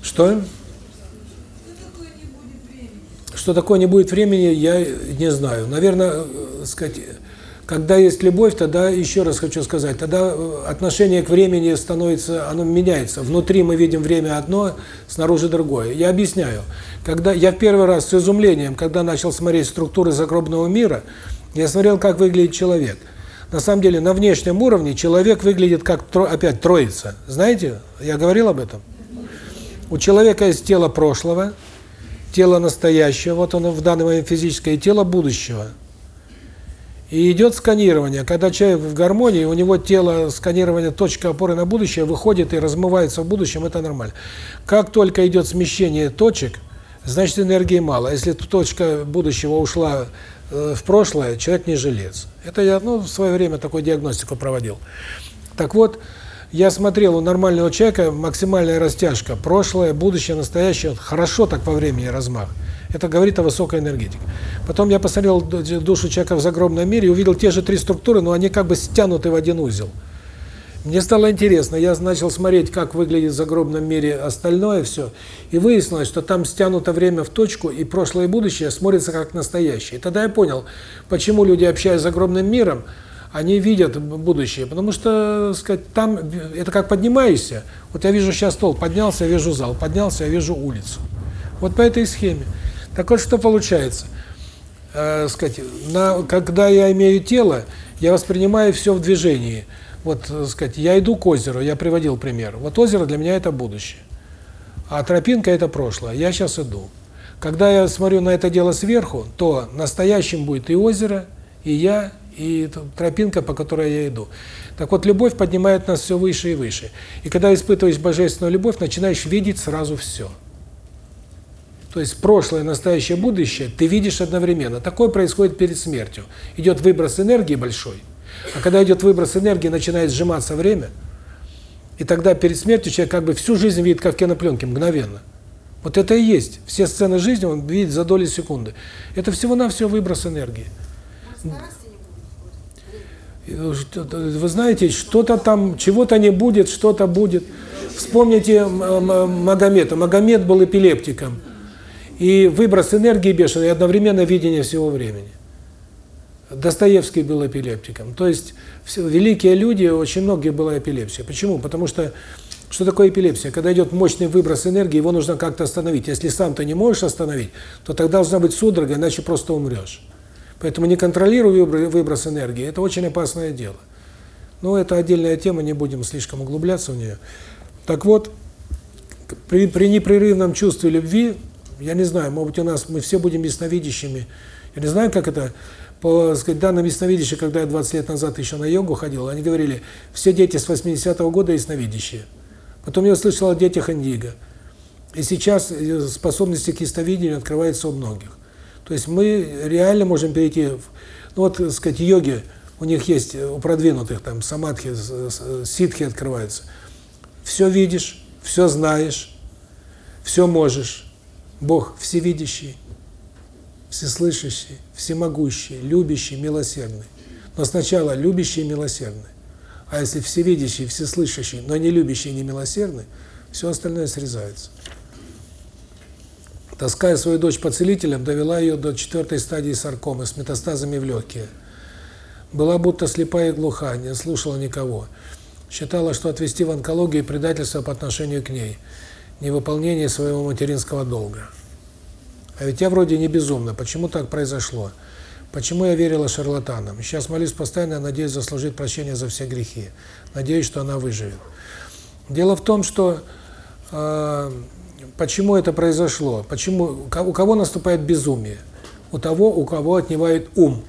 Что? Что такое не будет времени? Что такое не будет времени, я не знаю. Наверное, э, сказать, когда есть любовь, тогда, еще раз хочу сказать, тогда э, отношение к времени становится, оно меняется. Внутри мы видим время одно, снаружи другое. Я объясняю. Когда я в первый раз с изумлением, когда начал смотреть структуры загробного мира, я смотрел, как выглядит человек. На самом деле, на внешнем уровне человек выглядит как, опять, троица. Знаете, я говорил об этом? У человека есть тело прошлого, тело настоящего, вот оно в данный момент физическое, и тело будущего. И идет сканирование. Когда человек в гармонии, у него тело, сканирование, точка опоры на будущее выходит и размывается в будущем, это нормально. Как только идет смещение точек, значит энергии мало. Если точка будущего ушла э, в прошлое, человек не жилец. Это я ну, в свое время такую диагностику проводил. Так вот, я смотрел, у нормального человека максимальная растяжка. Прошлое, будущее, настоящее. Хорошо так по времени размах. Это говорит о высокой энергетике. Потом я посмотрел душу человека в загробном мире и увидел те же три структуры, но они как бы стянуты в один узел. Мне стало интересно, я начал смотреть, как выглядит в загробном мире остальное все, и выяснилось, что там стянуто время в точку, и прошлое и будущее смотрятся как настоящее. И тогда я понял, почему люди, общаясь с загробным миром, они видят будущее, потому что, сказать, там это как поднимаешься. Вот я вижу сейчас стол, поднялся, я вижу зал, поднялся, я вижу улицу. Вот по этой схеме. Так вот, что получается? Э, сказать, на, когда я имею тело, я воспринимаю все в движении. Вот, сказать, я иду к озеру, я приводил пример. Вот озеро для меня это будущее. А тропинка это прошлое. Я сейчас иду. Когда я смотрю на это дело сверху, то настоящим будет и озеро, и я, и тропинка, по которой я иду. Так вот, любовь поднимает нас все выше и выше. И когда испытываешь божественную любовь, начинаешь видеть сразу все. То есть прошлое, настоящее, будущее ты видишь одновременно. Такое происходит перед смертью. Идет выброс энергии большой. А когда идет выброс энергии, начинает сжиматься время, и тогда перед смертью человек как бы всю жизнь видит, как в кинопленке, мгновенно. Вот это и есть. Все сцены жизни он видит за доли секунды. Это всего-навсего выброс энергии. Вы знаете, что-то там, чего-то не будет, что-то будет. Вспомните Магомета. Магомед был эпилептиком. И выброс энергии бешеный, и одновременно видение всего времени. Достоевский был эпилептиком. То есть все, великие люди, очень многие была эпилепсия. Почему? Потому что что такое эпилепсия? Когда идет мощный выброс энергии, его нужно как-то остановить. Если сам ты не можешь остановить, то тогда должна быть судорога, иначе просто умрешь. Поэтому не контролируй выброс энергии, это очень опасное дело. Но это отдельная тема, не будем слишком углубляться в нее. Так вот, при, при непрерывном чувстве любви я не знаю, может быть, у нас мы все будем ясновидящими. Я не знаю, как это... По сказать, данным ясновидящих, когда я 20 лет назад еще на йогу ходил, они говорили, все дети с 80-го года ясновидящие. Потом я услышал о детях Индиго. И сейчас э, способности к ясновидению открываются у многих. То есть мы реально можем перейти... В, ну вот, так сказать, йоги, у них есть, э, у продвинутых, там, самадхи, ситхи открываются. Все видишь, все знаешь, все можешь. Бог всевидящий, всеслышащий, всемогущий, любящий, милосердный. Но сначала любящий и милосердный. А если всевидящий, всеслышащий, но не любящий и не милосердный, все остальное срезается. Таская свою дочь по целителям, довела ее до четвертой стадии саркомы с метастазами в легкие. Была будто слепая и глуха, не слушала никого. Считала, что отвести в онкологию предательство по отношению к ней – невыполнение своего материнского долга. А ведь я вроде не безумна. Почему так произошло? Почему я верила шарлатанам? Сейчас молюсь постоянно, надеюсь заслужить прощение за все грехи. Надеюсь, что она выживет. Дело в том, что э, почему это произошло? Почему у кого наступает безумие? У того, у кого отнимает ум.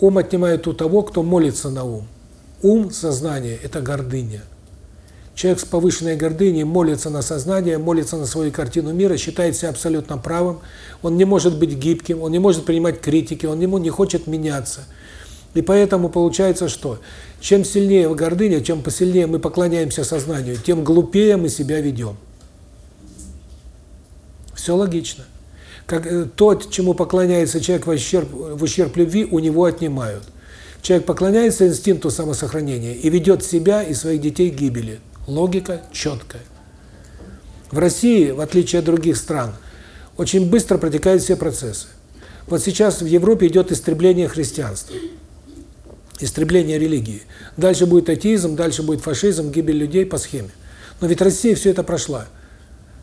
Ум отнимает у того, кто молится на ум. Ум, сознание – это гордыня. Человек с повышенной гордыней молится на сознание, молится на свою картину мира, считает себя абсолютно правым, он не может быть гибким, он не может принимать критики, он ему не хочет меняться. И поэтому получается что? Чем сильнее гордыня, чем посильнее мы поклоняемся сознанию, тем глупее мы себя ведем. Все логично. Как э, то, чему поклоняется человек в ущерб, в ущерб любви, у него отнимают. Человек поклоняется инстинкту самосохранения и ведет себя и своих детей к гибели. Логика четкая. В России, в отличие от других стран, очень быстро протекают все процессы. Вот сейчас в Европе идет истребление христианства, истребление религии. Дальше будет атеизм, дальше будет фашизм, гибель людей по схеме. Но ведь Россия все это прошла.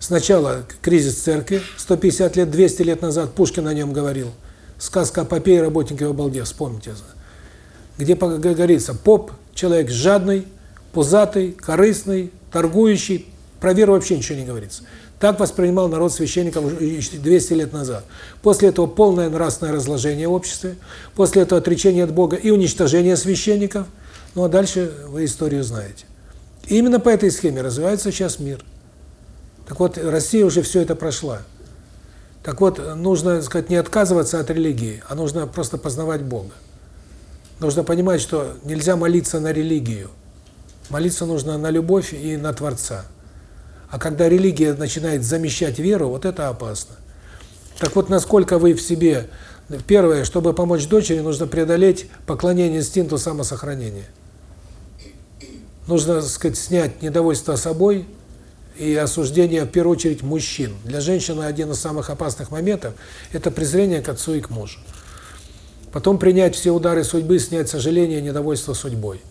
Сначала кризис церкви, 150 лет, 200 лет назад Пушкин о нем говорил. Сказка о попе и работнике в обалде, вспомните. Где говорится, поп, человек жадный, пузатый, корыстный, торгующий, про веру вообще ничего не говорится. Так воспринимал народ священников 200 лет назад. После этого полное нравственное разложение в обществе, после этого отречение от Бога и уничтожение священников. Ну а дальше вы историю знаете. И именно по этой схеме развивается сейчас мир. Так вот, Россия уже все это прошла. Так вот, нужно, так сказать, не отказываться от религии, а нужно просто познавать Бога. Нужно понимать, что нельзя молиться на религию. Молиться нужно на любовь и на Творца. А когда религия начинает замещать веру, вот это опасно. Так вот, насколько вы в себе... Первое, чтобы помочь дочери, нужно преодолеть поклонение инстинкту самосохранения. Нужно, так сказать, снять недовольство собой и осуждение, в первую очередь, мужчин. Для женщины один из самых опасных моментов – это презрение к отцу и к мужу. Потом принять все удары судьбы, снять сожаление и недовольство судьбой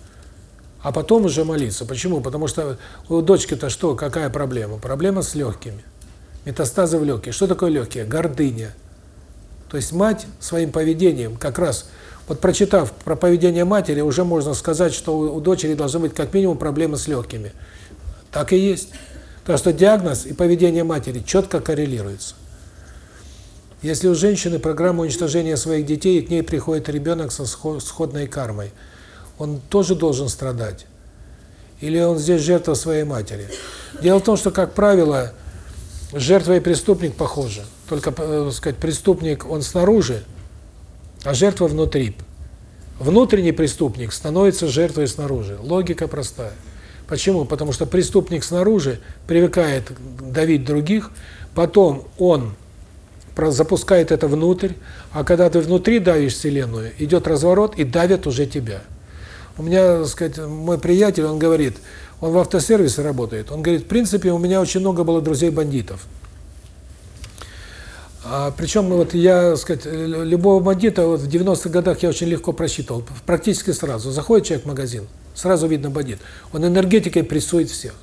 а потом уже молиться. Почему? Потому что у дочки-то что, какая проблема? Проблема с легкими. Метастазы в легкие. Что такое легкие? Гордыня. То есть мать своим поведением, как раз, вот прочитав про поведение матери, уже можно сказать, что у, дочери должны быть как минимум проблемы с легкими. Так и есть. Потому что диагноз и поведение матери четко коррелируются. Если у женщины программа уничтожения своих детей, и к ней приходит ребенок со сходной кармой – он тоже должен страдать? Или он здесь жертва своей матери? Дело в том, что, как правило, жертва и преступник похожи. Только, э, так сказать, преступник, он снаружи, а жертва внутри. Внутренний преступник становится жертвой снаружи. Логика простая. Почему? Потому что преступник снаружи привыкает давить других, потом он запускает это внутрь, а когда ты внутри давишь Вселенную, идет разворот и давят уже тебя. У меня, так сказать, мой приятель, он говорит, он в автосервисе работает, он говорит, в принципе, у меня очень много было друзей-бандитов. А, причем вот я, сказать, любого бандита вот в 90-х годах я очень легко просчитывал, практически сразу. Заходит человек в магазин, сразу видно бандит. Он энергетикой прессует всех.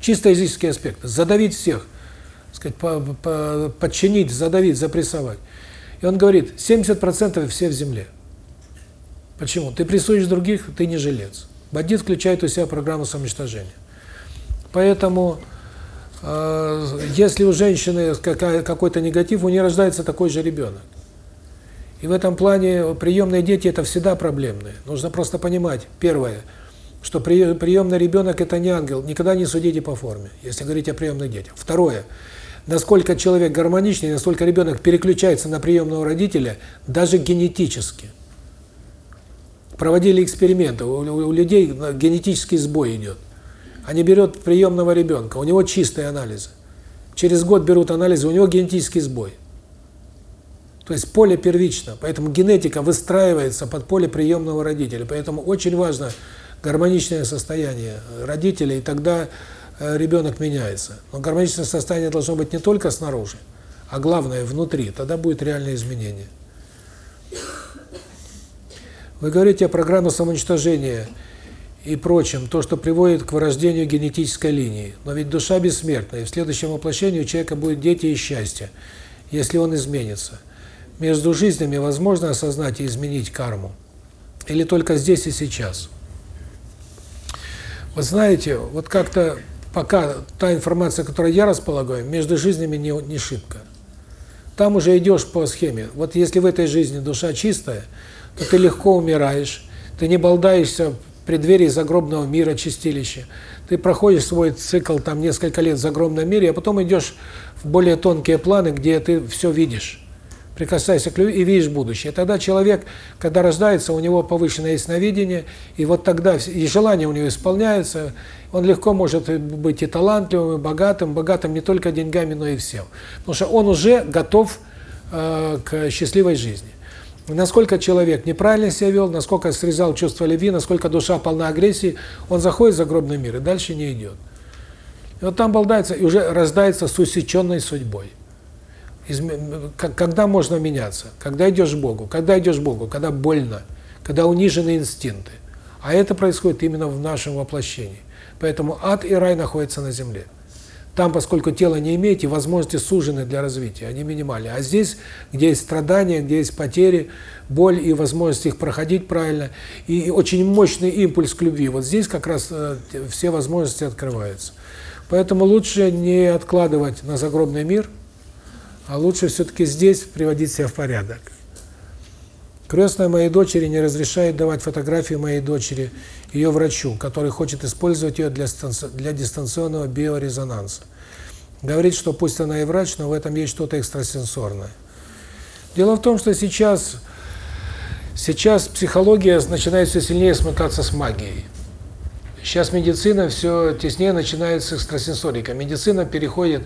Чисто физический аспект. Задавить всех, сказать, по, по, подчинить, задавить, запрессовать. И он говорит, 70% все в земле. Почему? Ты прессуешь других, ты не жилец. Бандит включает у себя программу самоуничтожения. Поэтому, э, если у женщины какой-то негатив, у нее рождается такой же ребенок. И в этом плане приемные дети – это всегда проблемные. Нужно просто понимать, первое, что приемный ребенок – это не ангел, никогда не судите по форме, если говорить о приемных детях. Второе, насколько человек гармоничнее, насколько ребенок переключается на приемного родителя, даже генетически проводили эксперименты, у людей генетический сбой идет. Они берут приемного ребенка, у него чистые анализы. Через год берут анализы, у него генетический сбой. То есть поле первично, поэтому генетика выстраивается под поле приемного родителя. Поэтому очень важно гармоничное состояние родителей, и тогда э, ребенок меняется. Но гармоничное состояние должно быть не только снаружи, а главное внутри, тогда будет реальное изменение. Вы говорите о программе самоуничтожения и прочем, то, что приводит к вырождению генетической линии. Но ведь душа бессмертна, и в следующем воплощении у человека будет дети и счастье, если он изменится. Между жизнями возможно осознать и изменить карму? Или только здесь и сейчас? Вот знаете, вот как-то пока та информация, которой я располагаю, между жизнями не, не шибко. Там уже идешь по схеме. Вот если в этой жизни душа чистая, то ты легко умираешь, ты не болдаешься в преддверии загробного мира, чистилища. Ты проходишь свой цикл там несколько лет в загробном мире, а потом идешь в более тонкие планы, где ты все видишь. Прикасайся к любви и видишь будущее. Тогда человек, когда рождается, у него повышенное ясновидение, и вот тогда и желания у него исполняются, он легко может быть и талантливым, и богатым, богатым не только деньгами, но и всем. Потому что он уже готов э, к счастливой жизни. Насколько человек неправильно себя вел, насколько срезал чувство любви, насколько душа полна агрессии, он заходит в загробный мир и дальше не идет. И вот там болдается и уже рождается с усеченной судьбой. Когда можно меняться? Когда идешь к Богу. Когда идешь к Богу? Когда больно, когда унижены инстинкты. А это происходит именно в нашем воплощении. Поэтому ад и рай находятся на земле. Там, поскольку тело не имеете, возможности сужены для развития, они минимальны. А здесь, где есть страдания, где есть потери, боль и возможность их проходить правильно, и очень мощный импульс к любви, вот здесь как раз э, все возможности открываются. Поэтому лучше не откладывать на загробный мир, а лучше все-таки здесь приводить себя в порядок. Крестная моей дочери не разрешает давать фотографии моей дочери ее врачу, который хочет использовать ее для, для дистанционного биорезонанса. Говорит, что пусть она и врач, но в этом есть что-то экстрасенсорное. Дело в том, что сейчас, сейчас психология начинает все сильнее смыкаться с магией. Сейчас медицина все теснее начинает с экстрасенсорика. Медицина переходит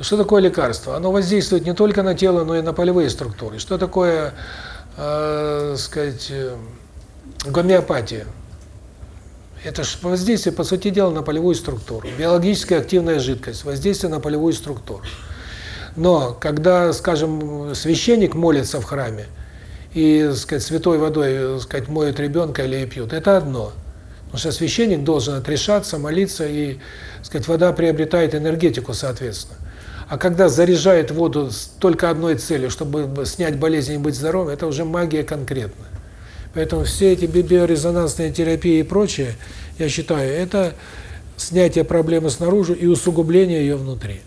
что такое лекарство? Оно воздействует не только на тело, но и на полевые структуры. Что такое, э, сказать, э, гомеопатия? Это же воздействие, по сути дела, на полевую структуру. Биологически активная жидкость, воздействие на полевую структуру. Но когда, скажем, священник молится в храме и, сказать, святой водой, сказать, моют ребенка или пьют, это одно. Потому что священник должен отрешаться, молиться, и, сказать, вода приобретает энергетику соответственно. А когда заряжает воду с только одной целью, чтобы снять болезнь и быть здоровым, это уже магия конкретная. Поэтому все эти биорезонансные терапии и прочее, я считаю, это снятие проблемы снаружи и усугубление ее внутри.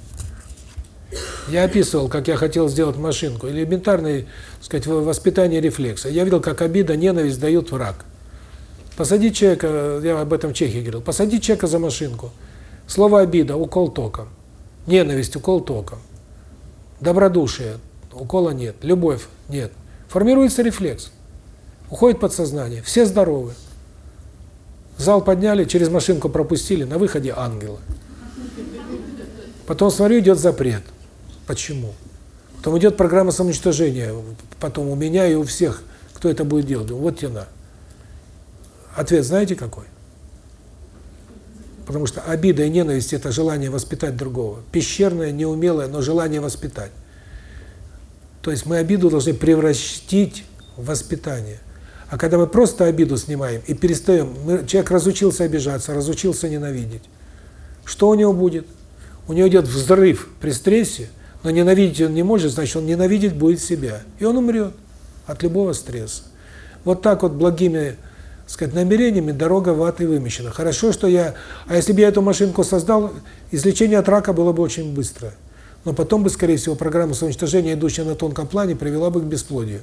Я описывал, как я хотел сделать машинку. Элементарное, сказать, воспитание рефлекса. Я видел, как обида, ненависть дают враг. Посадить человека, я об этом в Чехии говорил, посадить человека за машинку. Слово обида, укол током. Ненависть – укол током. Добродушие – укола нет. Любовь – нет. Формируется рефлекс. Уходит подсознание. Все здоровы. Зал подняли, через машинку пропустили, на выходе ангелы. Потом, смотрю, идет запрет. Почему? Потом идет программа самоуничтожения. Потом у меня и у всех, кто это будет делать. Вот тебе на. Ответ знаете какой? Потому что обида и ненависть – это желание воспитать другого. Пещерное, неумелое, но желание воспитать. То есть мы обиду должны превратить в воспитание. А когда мы просто обиду снимаем и перестаем, мы, человек разучился обижаться, разучился ненавидеть, что у него будет? У него идет взрыв при стрессе, но ненавидеть он не может, значит, он ненавидеть будет себя. И он умрет от любого стресса. Вот так вот благими сказать, намерениями дорога в ад и вымещена. Хорошо, что я... А если бы я эту машинку создал, излечение от рака было бы очень быстро. Но потом бы, скорее всего, программа самоуничтожения, идущая на тонком плане, привела бы к бесплодию.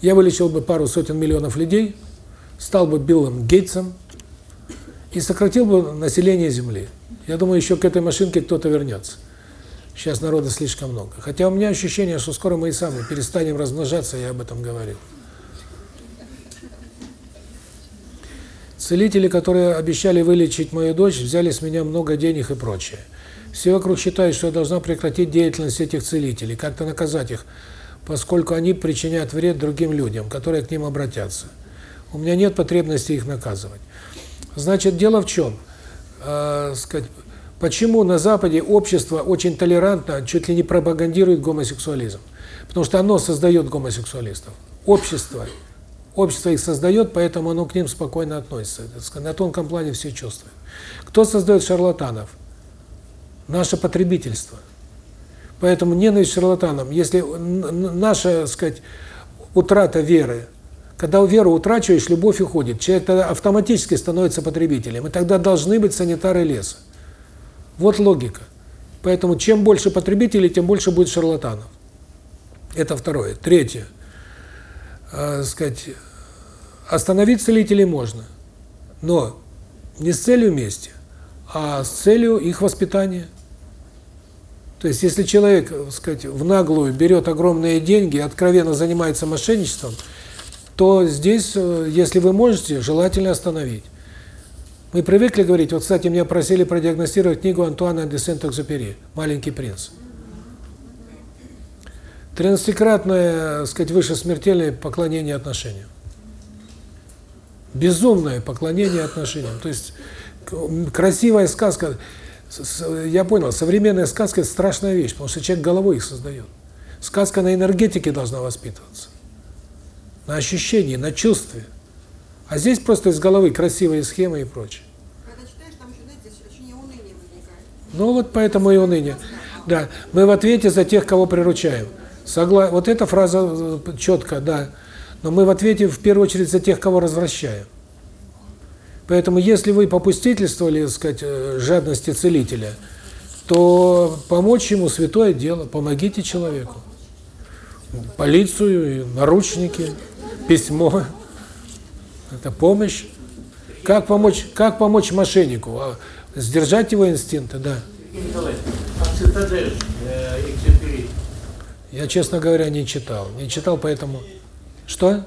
Я вылечил бы пару сотен миллионов людей, стал бы Биллом Гейтсом и сократил бы население Земли. Я думаю, еще к этой машинке кто-то вернется. Сейчас народа слишком много. Хотя у меня ощущение, что скоро мы и сами перестанем размножаться, я об этом говорил. Целители, которые обещали вылечить мою дочь, взяли с меня много денег и прочее. Все вокруг считают, что я должна прекратить деятельность этих целителей, как-то наказать их, поскольку они причиняют вред другим людям, которые к ним обратятся. У меня нет потребности их наказывать. Значит, дело в чем? Э, сказать, почему на Западе общество очень толерантно, чуть ли не пропагандирует гомосексуализм? Потому что оно создает гомосексуалистов. Общество Общество их создает, поэтому оно к ним спокойно относится. На тонком плане все чувствуют. Кто создает шарлатанов? Наше потребительство. Поэтому ненависть шарлатанам, если наша, сказать, утрата веры, Когда веру утрачиваешь, любовь уходит. Человек тогда автоматически становится потребителем. И тогда должны быть санитары леса. Вот логика. Поэтому чем больше потребителей, тем больше будет шарлатанов. Это второе. Третье. Э, сказать, остановить целителей можно. Но не с целью мести, а с целью их воспитания. То есть, если человек, так сказать, в наглую берет огромные деньги, откровенно занимается мошенничеством, то здесь, э, если вы можете, желательно остановить. Мы привыкли говорить, вот, кстати, меня просили продиагностировать книгу Антуана де Сент-Экзюпери «Маленький принц». Тринадцатикратное, так сказать, выше смертельное поклонение отношениям. Безумное поклонение отношениям. То есть красивая сказка, я понял, современная сказка – это страшная вещь, потому что человек головой их создает. Сказка на энергетике должна воспитываться, на ощущении, на чувстве. А здесь просто из головы красивые схемы и прочее. Когда читаешь, там еще, знаете, ощущение уныния возникает. Ну вот поэтому и уныние. Да, мы в ответе за тех, кого приручаем. Согла... Вот эта фраза э, четко, да. Но мы в ответе в первую очередь за тех, кого развращаем. Поэтому если вы попустительствовали, так сказать, э, жадности целителя, то помочь ему святое дело, помогите человеку. Полицию, наручники, письмо. Это помощь. Как помочь, как помочь мошеннику? А, сдержать его инстинкты, да. Николаевич, а цитадель э? Я, честно говоря, не читал. Не читал, поэтому... Что?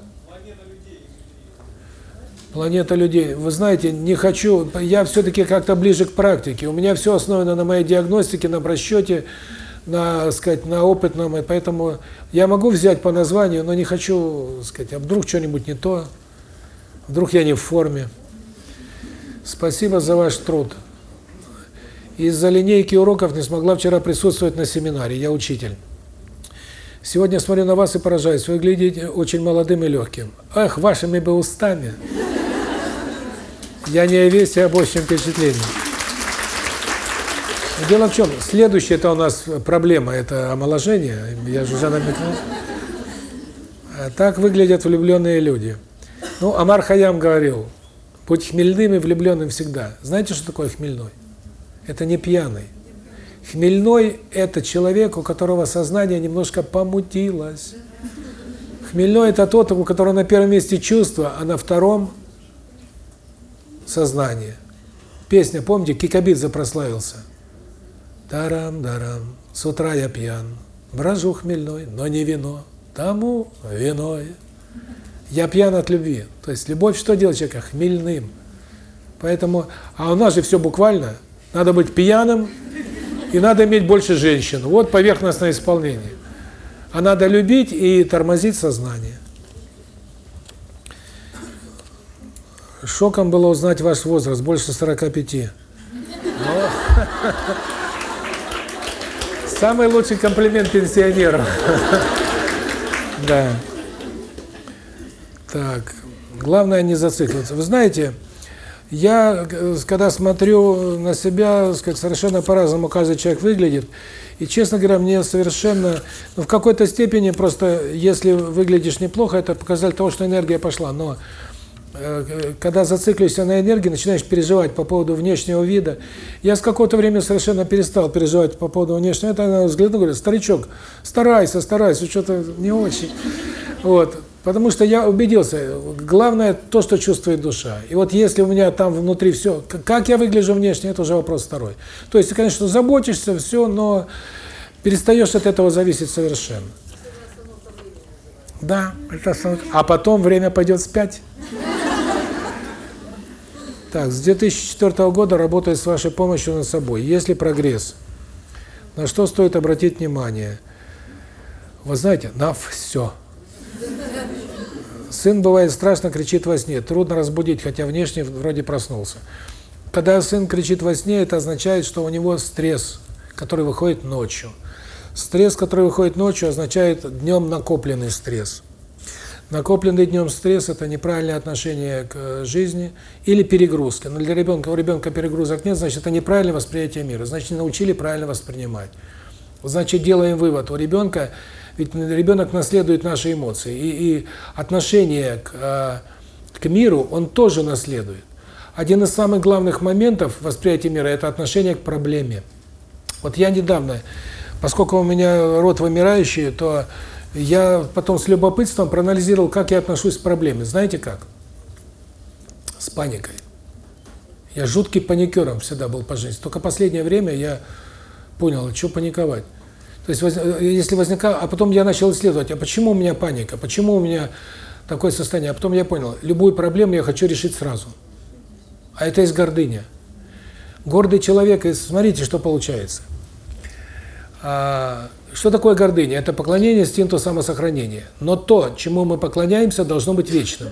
Планета людей. Вы знаете, не хочу, я все-таки как-то ближе к практике. У меня все основано на моей диагностике, на просчете, на, сказать, на опытном, и поэтому я могу взять по названию, но не хочу, сказать, а вдруг что-нибудь не то, вдруг я не в форме. Спасибо за ваш труд. Из-за линейки уроков не смогла вчера присутствовать на семинаре, я учитель. Сегодня смотрю на вас и поражаюсь, вы выглядите очень молодым и легким. Эх, вашими бы устами. Я не о весе, а об общем впечатлении. Дело в чем? Следующая это у нас проблема, это омоложение. Я же уже намекнул. А так выглядят влюбленные люди. Ну, Амар Хаям говорил, будь хмельным и влюбленным всегда. Знаете, что такое хмельной? Это не пьяный. Хмельной – это человек, у которого сознание немножко помутилось. Хмельной – это тот, у которого на первом месте чувство, а на втором сознание. Песня, помните, Кикабидзе прославился. Дарам-дарам, с утра я пьян, брожу хмельной, но не вино, тому виной. Я пьян от любви. То есть любовь что делает человека? Хмельным. Поэтому, а у нас же все буквально. Надо быть пьяным, и надо иметь больше женщин. Вот поверхностное исполнение. А надо любить и тормозить сознание. Шоком было узнать ваш возраст, больше 45. Самый лучший комплимент пенсионерам. Да. Так, главное не зацикливаться. Вы знаете, я, когда смотрю на себя, сказать, совершенно по-разному каждый человек выглядит. И, честно говоря, мне совершенно, ну, в какой-то степени просто, если выглядишь неплохо, это показатель того, что энергия пошла. Но Э, когда зациклишься на энергии, начинаешь переживать по поводу внешнего вида. Я с какого-то времени совершенно перестал переживать по поводу внешнего вида. Она взглянула, говорит, старичок, старайся, старайся, что-то не очень. Вот. Потому что я убедился, главное то, что чувствует душа. И вот если у меня там внутри все, как я выгляжу внешне, это уже вопрос второй. То есть, конечно, заботишься, все, но перестаешь от этого зависеть совершенно. Да, это а потом время пойдет спять. Так, с 2004 года работаю с вашей помощью над собой. Есть ли прогресс? На что стоит обратить внимание? Вы знаете, на все. Сын, бывает, страшно кричит во сне. Трудно разбудить, хотя внешне вроде проснулся. Когда сын кричит во сне, это означает, что у него стресс, который выходит ночью. Стресс, который выходит ночью, означает днем накопленный стресс. Накопленный днем стресс – это неправильное отношение к э, жизни или перегрузка. Но для ребенка, у ребенка перегрузок нет, значит, это неправильное восприятие мира, значит, не научили правильно воспринимать. Значит, делаем вывод, у ребенка Ведь ребенок наследует наши эмоции. И, и отношение к, э, к миру он тоже наследует. Один из самых главных моментов восприятия мира – это отношение к проблеме. Вот я недавно, поскольку у меня род вымирающий, то я потом с любопытством проанализировал, как я отношусь к проблеме. Знаете как? С паникой. Я жуткий паникером всегда был по жизни. Только последнее время я понял, что паниковать. То есть, если возникало... А потом я начал исследовать, а почему у меня паника, почему у меня такое состояние. А потом я понял, любую проблему я хочу решить сразу. А это из гордыня. Гордый человек, и смотрите, что получается. А, что такое гордыня? Это поклонение инстинкту самосохранения. Но то, чему мы поклоняемся, должно быть вечным.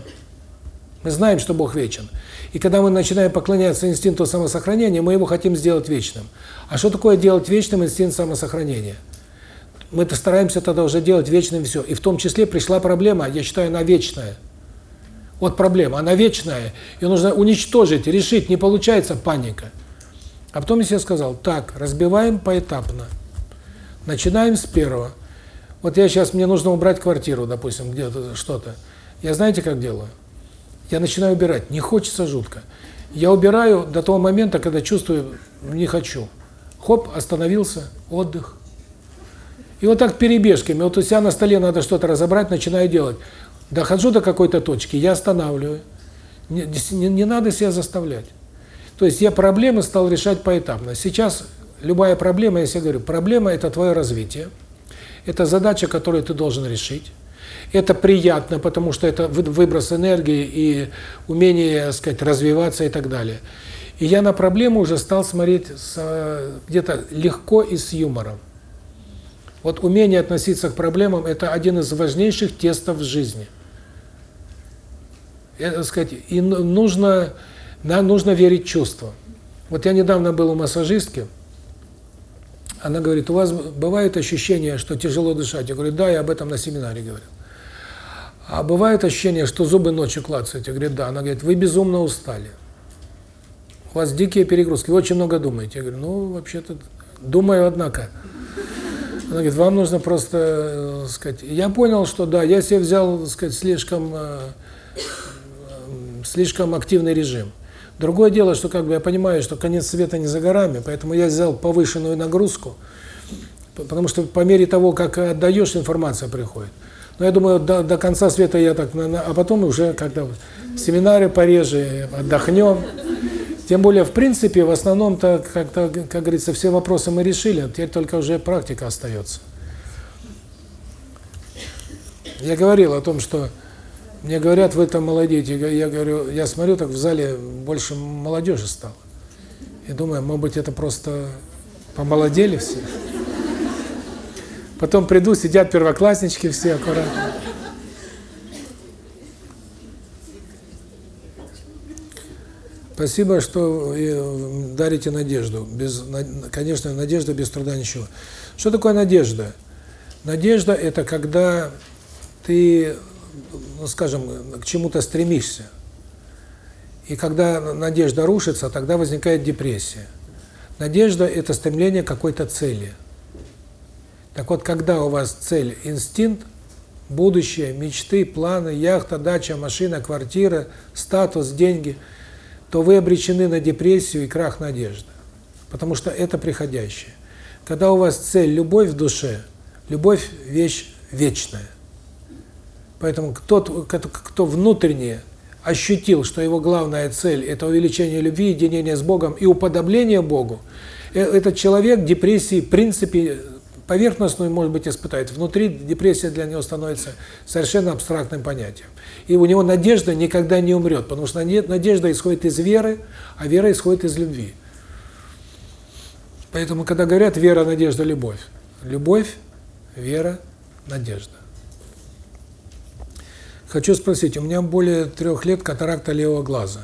Мы знаем, что Бог вечен. И когда мы начинаем поклоняться инстинкту самосохранения, мы его хотим сделать вечным. А что такое делать вечным инстинкт самосохранения? Мы-то стараемся тогда уже делать вечным все. И в том числе пришла проблема, я считаю, она вечная. Вот проблема, она вечная. Ее нужно уничтожить, решить, не получается паника. А потом я себе сказал, так, разбиваем поэтапно. Начинаем с первого. Вот я сейчас, мне нужно убрать квартиру, допустим, где-то что-то. Я знаете, как делаю? Я начинаю убирать. Не хочется жутко. Я убираю до того момента, когда чувствую, не хочу. Хоп, остановился, отдых. И вот так перебежками. Вот у себя на столе надо что-то разобрать, начинаю делать. Дохожу до какой-то точки, я останавливаю. Не, не, не надо себя заставлять. То есть я проблемы стал решать поэтапно. Сейчас любая проблема, я себе говорю, проблема – это твое развитие. Это задача, которую ты должен решить. Это приятно, потому что это выброс энергии и умение, сказать, развиваться и так далее. И я на проблему уже стал смотреть где-то легко и с юмором. Вот умение относиться к проблемам – это один из важнейших тестов в жизни. Это, сказать, и нужно, да, нужно верить чувствам. Вот я недавно был у массажистки – она говорит, у вас бывает ощущение, что тяжело дышать? Я говорю, да, я об этом на семинаре говорил. А бывает ощущение, что зубы ночью клацают? Я говорю, да. Она говорит, вы безумно устали. У вас дикие перегрузки, вы очень много думаете. Я говорю, ну, вообще-то, думаю, однако. Она говорит, вам нужно просто, э, сказать, я понял, что да, я себе взял, сказать, слишком, э, э, слишком активный режим. Другое дело, что как бы я понимаю, что конец света не за горами, поэтому я взял повышенную нагрузку, потому что по мере того, как отдаешь, информация приходит. Но я думаю, до, до конца света я так, а потом уже когда семинары пореже, отдохнем. Тем более, в принципе, в основном-то, как-то, как говорится, все вопросы мы решили, теперь только уже практика остается. Я говорил о том, что мне говорят, вы там молодеете. Я говорю, я смотрю, так в зале больше молодежи стало. И думаю, может быть, это просто помолодели все. Потом приду, сидят первокласснички все аккуратно. Спасибо, что дарите надежду. Без, конечно, надежда без труда ничего. Что такое надежда? Надежда – это когда ты ну, скажем, к чему-то стремишься. И когда надежда рушится, тогда возникает депрессия. Надежда – это стремление к какой-то цели. Так вот, когда у вас цель – инстинкт, будущее, мечты, планы, яхта, дача, машина, квартира, статус, деньги, то вы обречены на депрессию и крах надежды. Потому что это приходящее. Когда у вас цель – любовь в душе, любовь – вещь вечная. Поэтому тот, кто внутренне ощутил, что его главная цель – это увеличение любви, единение с Богом и уподобление Богу, э, этот человек депрессии, в принципе, поверхностную, может быть, испытает. Внутри депрессия для него становится совершенно абстрактным понятием. И у него надежда никогда не умрет, потому что надежда исходит из веры, а вера исходит из любви. Поэтому, когда говорят «вера, надежда, любовь», любовь, вера, надежда. Хочу спросить, у меня более трех лет катаракта левого глаза,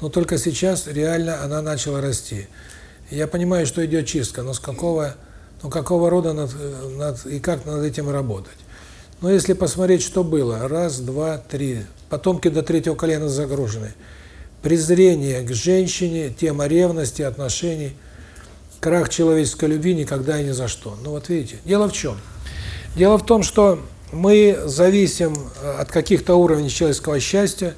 но только сейчас реально она начала расти. Я понимаю, что идет чистка, но с какого, ну какого рода над, над, и как над этим работать? Но если посмотреть, что было, раз, два, три, потомки до третьего колена загружены. Презрение к женщине, тема ревности, отношений, крах человеческой любви никогда и ни за что. Ну вот видите, дело в чем? Дело в том, что мы зависим э, от каких-то уровней человеческого счастья,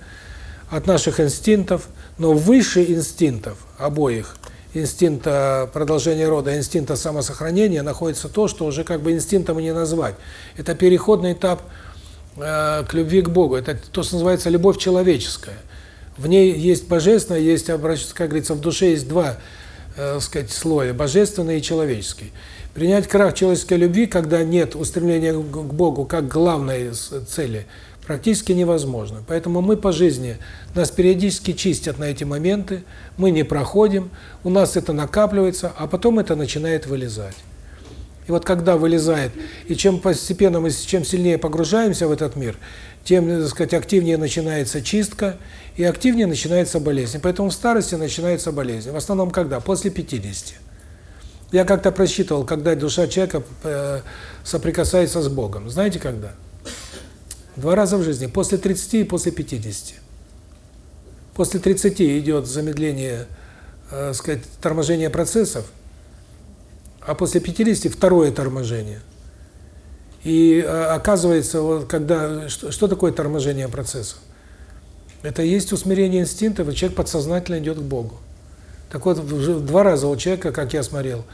от наших инстинктов, но выше инстинктов обоих, инстинкта продолжения рода, инстинкта самосохранения, находится то, что уже как бы инстинктом и не назвать. Это переходный этап э, к любви к Богу. Это то, что называется любовь человеческая. В ней есть божественное, есть, как говорится, в душе есть два, э, сказать, слоя: божественный и человеческий. Принять крах человеческой любви, когда нет устремления к Богу как главной цели, практически невозможно. Поэтому мы по жизни, нас периодически чистят на эти моменты, мы не проходим, у нас это накапливается, а потом это начинает вылезать. И вот когда вылезает, и чем постепенно мы, чем сильнее погружаемся в этот мир, тем, так сказать, активнее начинается чистка, и активнее начинается болезнь. Поэтому в старости начинается болезнь. В основном когда? После 50. Я как-то просчитывал, когда душа человека э, соприкасается с Богом. Знаете когда? Два раза в жизни, после 30 и после 50. После 30 идет замедление, э, сказать, торможение процессов, а после 50 второе торможение. И э, оказывается, вот когда что, что такое торможение процессов? Это есть усмирение инстинктов, и человек подсознательно идет к Богу. Так вот, два раза у человека, как я смотрел,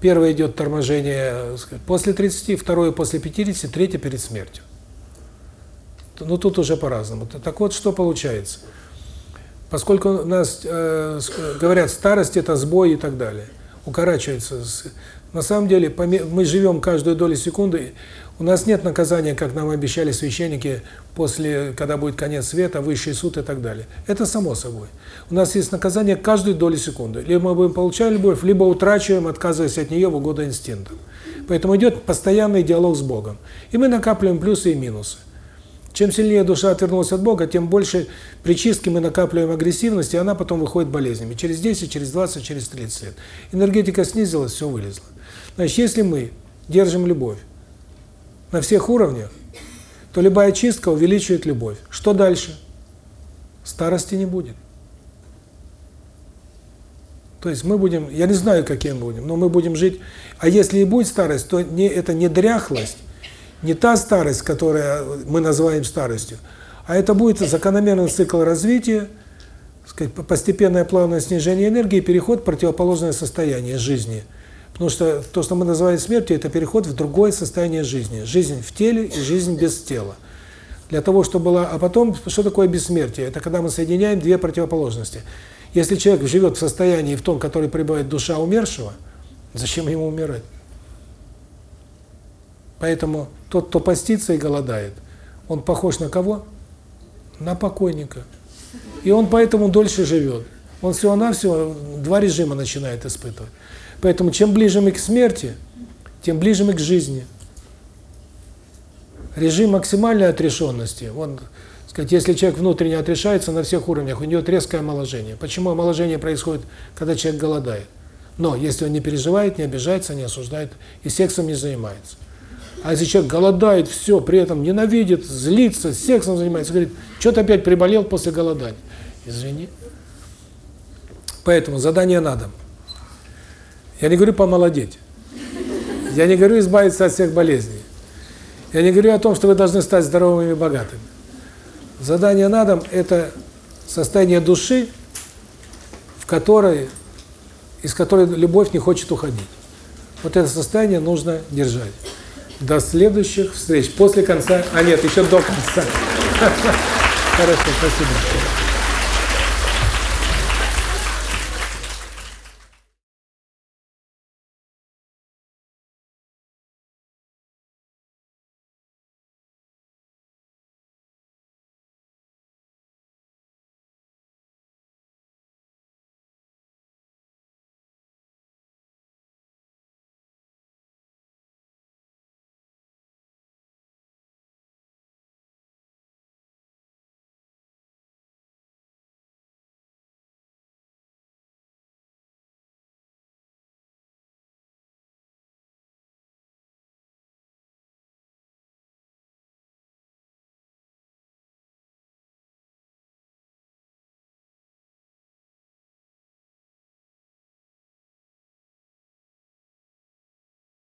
первое идет торможение э, после 30, второе после 50, третье перед смертью. Ну, тут уже по-разному. Так вот, что получается? Поскольку у нас э, говорят, старость – это сбой и так далее, укорачивается. На самом деле, мы живем каждую долю секунды, у нас нет наказания, как нам обещали священники, после, когда будет конец света, высший суд и так далее. Это само собой. У нас есть наказание каждую долю секунды. Либо мы будем получать любовь, либо утрачиваем, отказываясь от нее в угоду инстинктам. Поэтому идет постоянный диалог с Богом. И мы накапливаем плюсы и минусы. Чем сильнее душа отвернулась от Бога, тем больше при чистке мы накапливаем агрессивности, и она потом выходит болезнями. Через 10, через 20, через 30 лет. Энергетика снизилась, все вылезло. Значит, если мы держим любовь на всех уровнях, то любая чистка увеличивает любовь. Что дальше? Старости не будет. То есть мы будем, я не знаю, какие мы будем, но мы будем жить. А если и будет старость, то не это не дряхлость, не та старость, которую мы называем старостью, а это будет закономерный цикл развития, сказать, постепенное плавное снижение энергии, переход в противоположное состояние жизни. Потому что то, что мы называем смертью, это переход в другое состояние жизни. Жизнь в теле и жизнь без тела. Для того, чтобы была... А потом, что такое бессмертие? Это когда мы соединяем две противоположности. Если человек живет в состоянии, в том, который пребывает душа умершего, зачем ему умирать? Поэтому тот, кто постится и голодает, он похож на кого? На покойника. И он поэтому дольше живет. Он всего-навсего два режима начинает испытывать. Поэтому чем ближе мы к смерти, тем ближе мы к жизни. Режим максимальной отрешенности, он, сказать, если человек внутренне отрешается на всех уровнях, у него резкое омоложение. Почему омоложение происходит, когда человек голодает? Но если он не переживает, не обижается, не осуждает и сексом не занимается. А если человек голодает, все, при этом ненавидит, злится, сексом занимается, говорит, что-то опять приболел после голодания. Извини. Поэтому задание на дом. Я не говорю помолодеть. Я не говорю избавиться от всех болезней. Я не говорю о том, что вы должны стать здоровыми и богатыми. Задание на дом – это состояние души, в которой, из которой любовь не хочет уходить. Вот это состояние нужно держать. До следующих встреч. После конца... А нет, еще до конца. Хорошо, спасибо.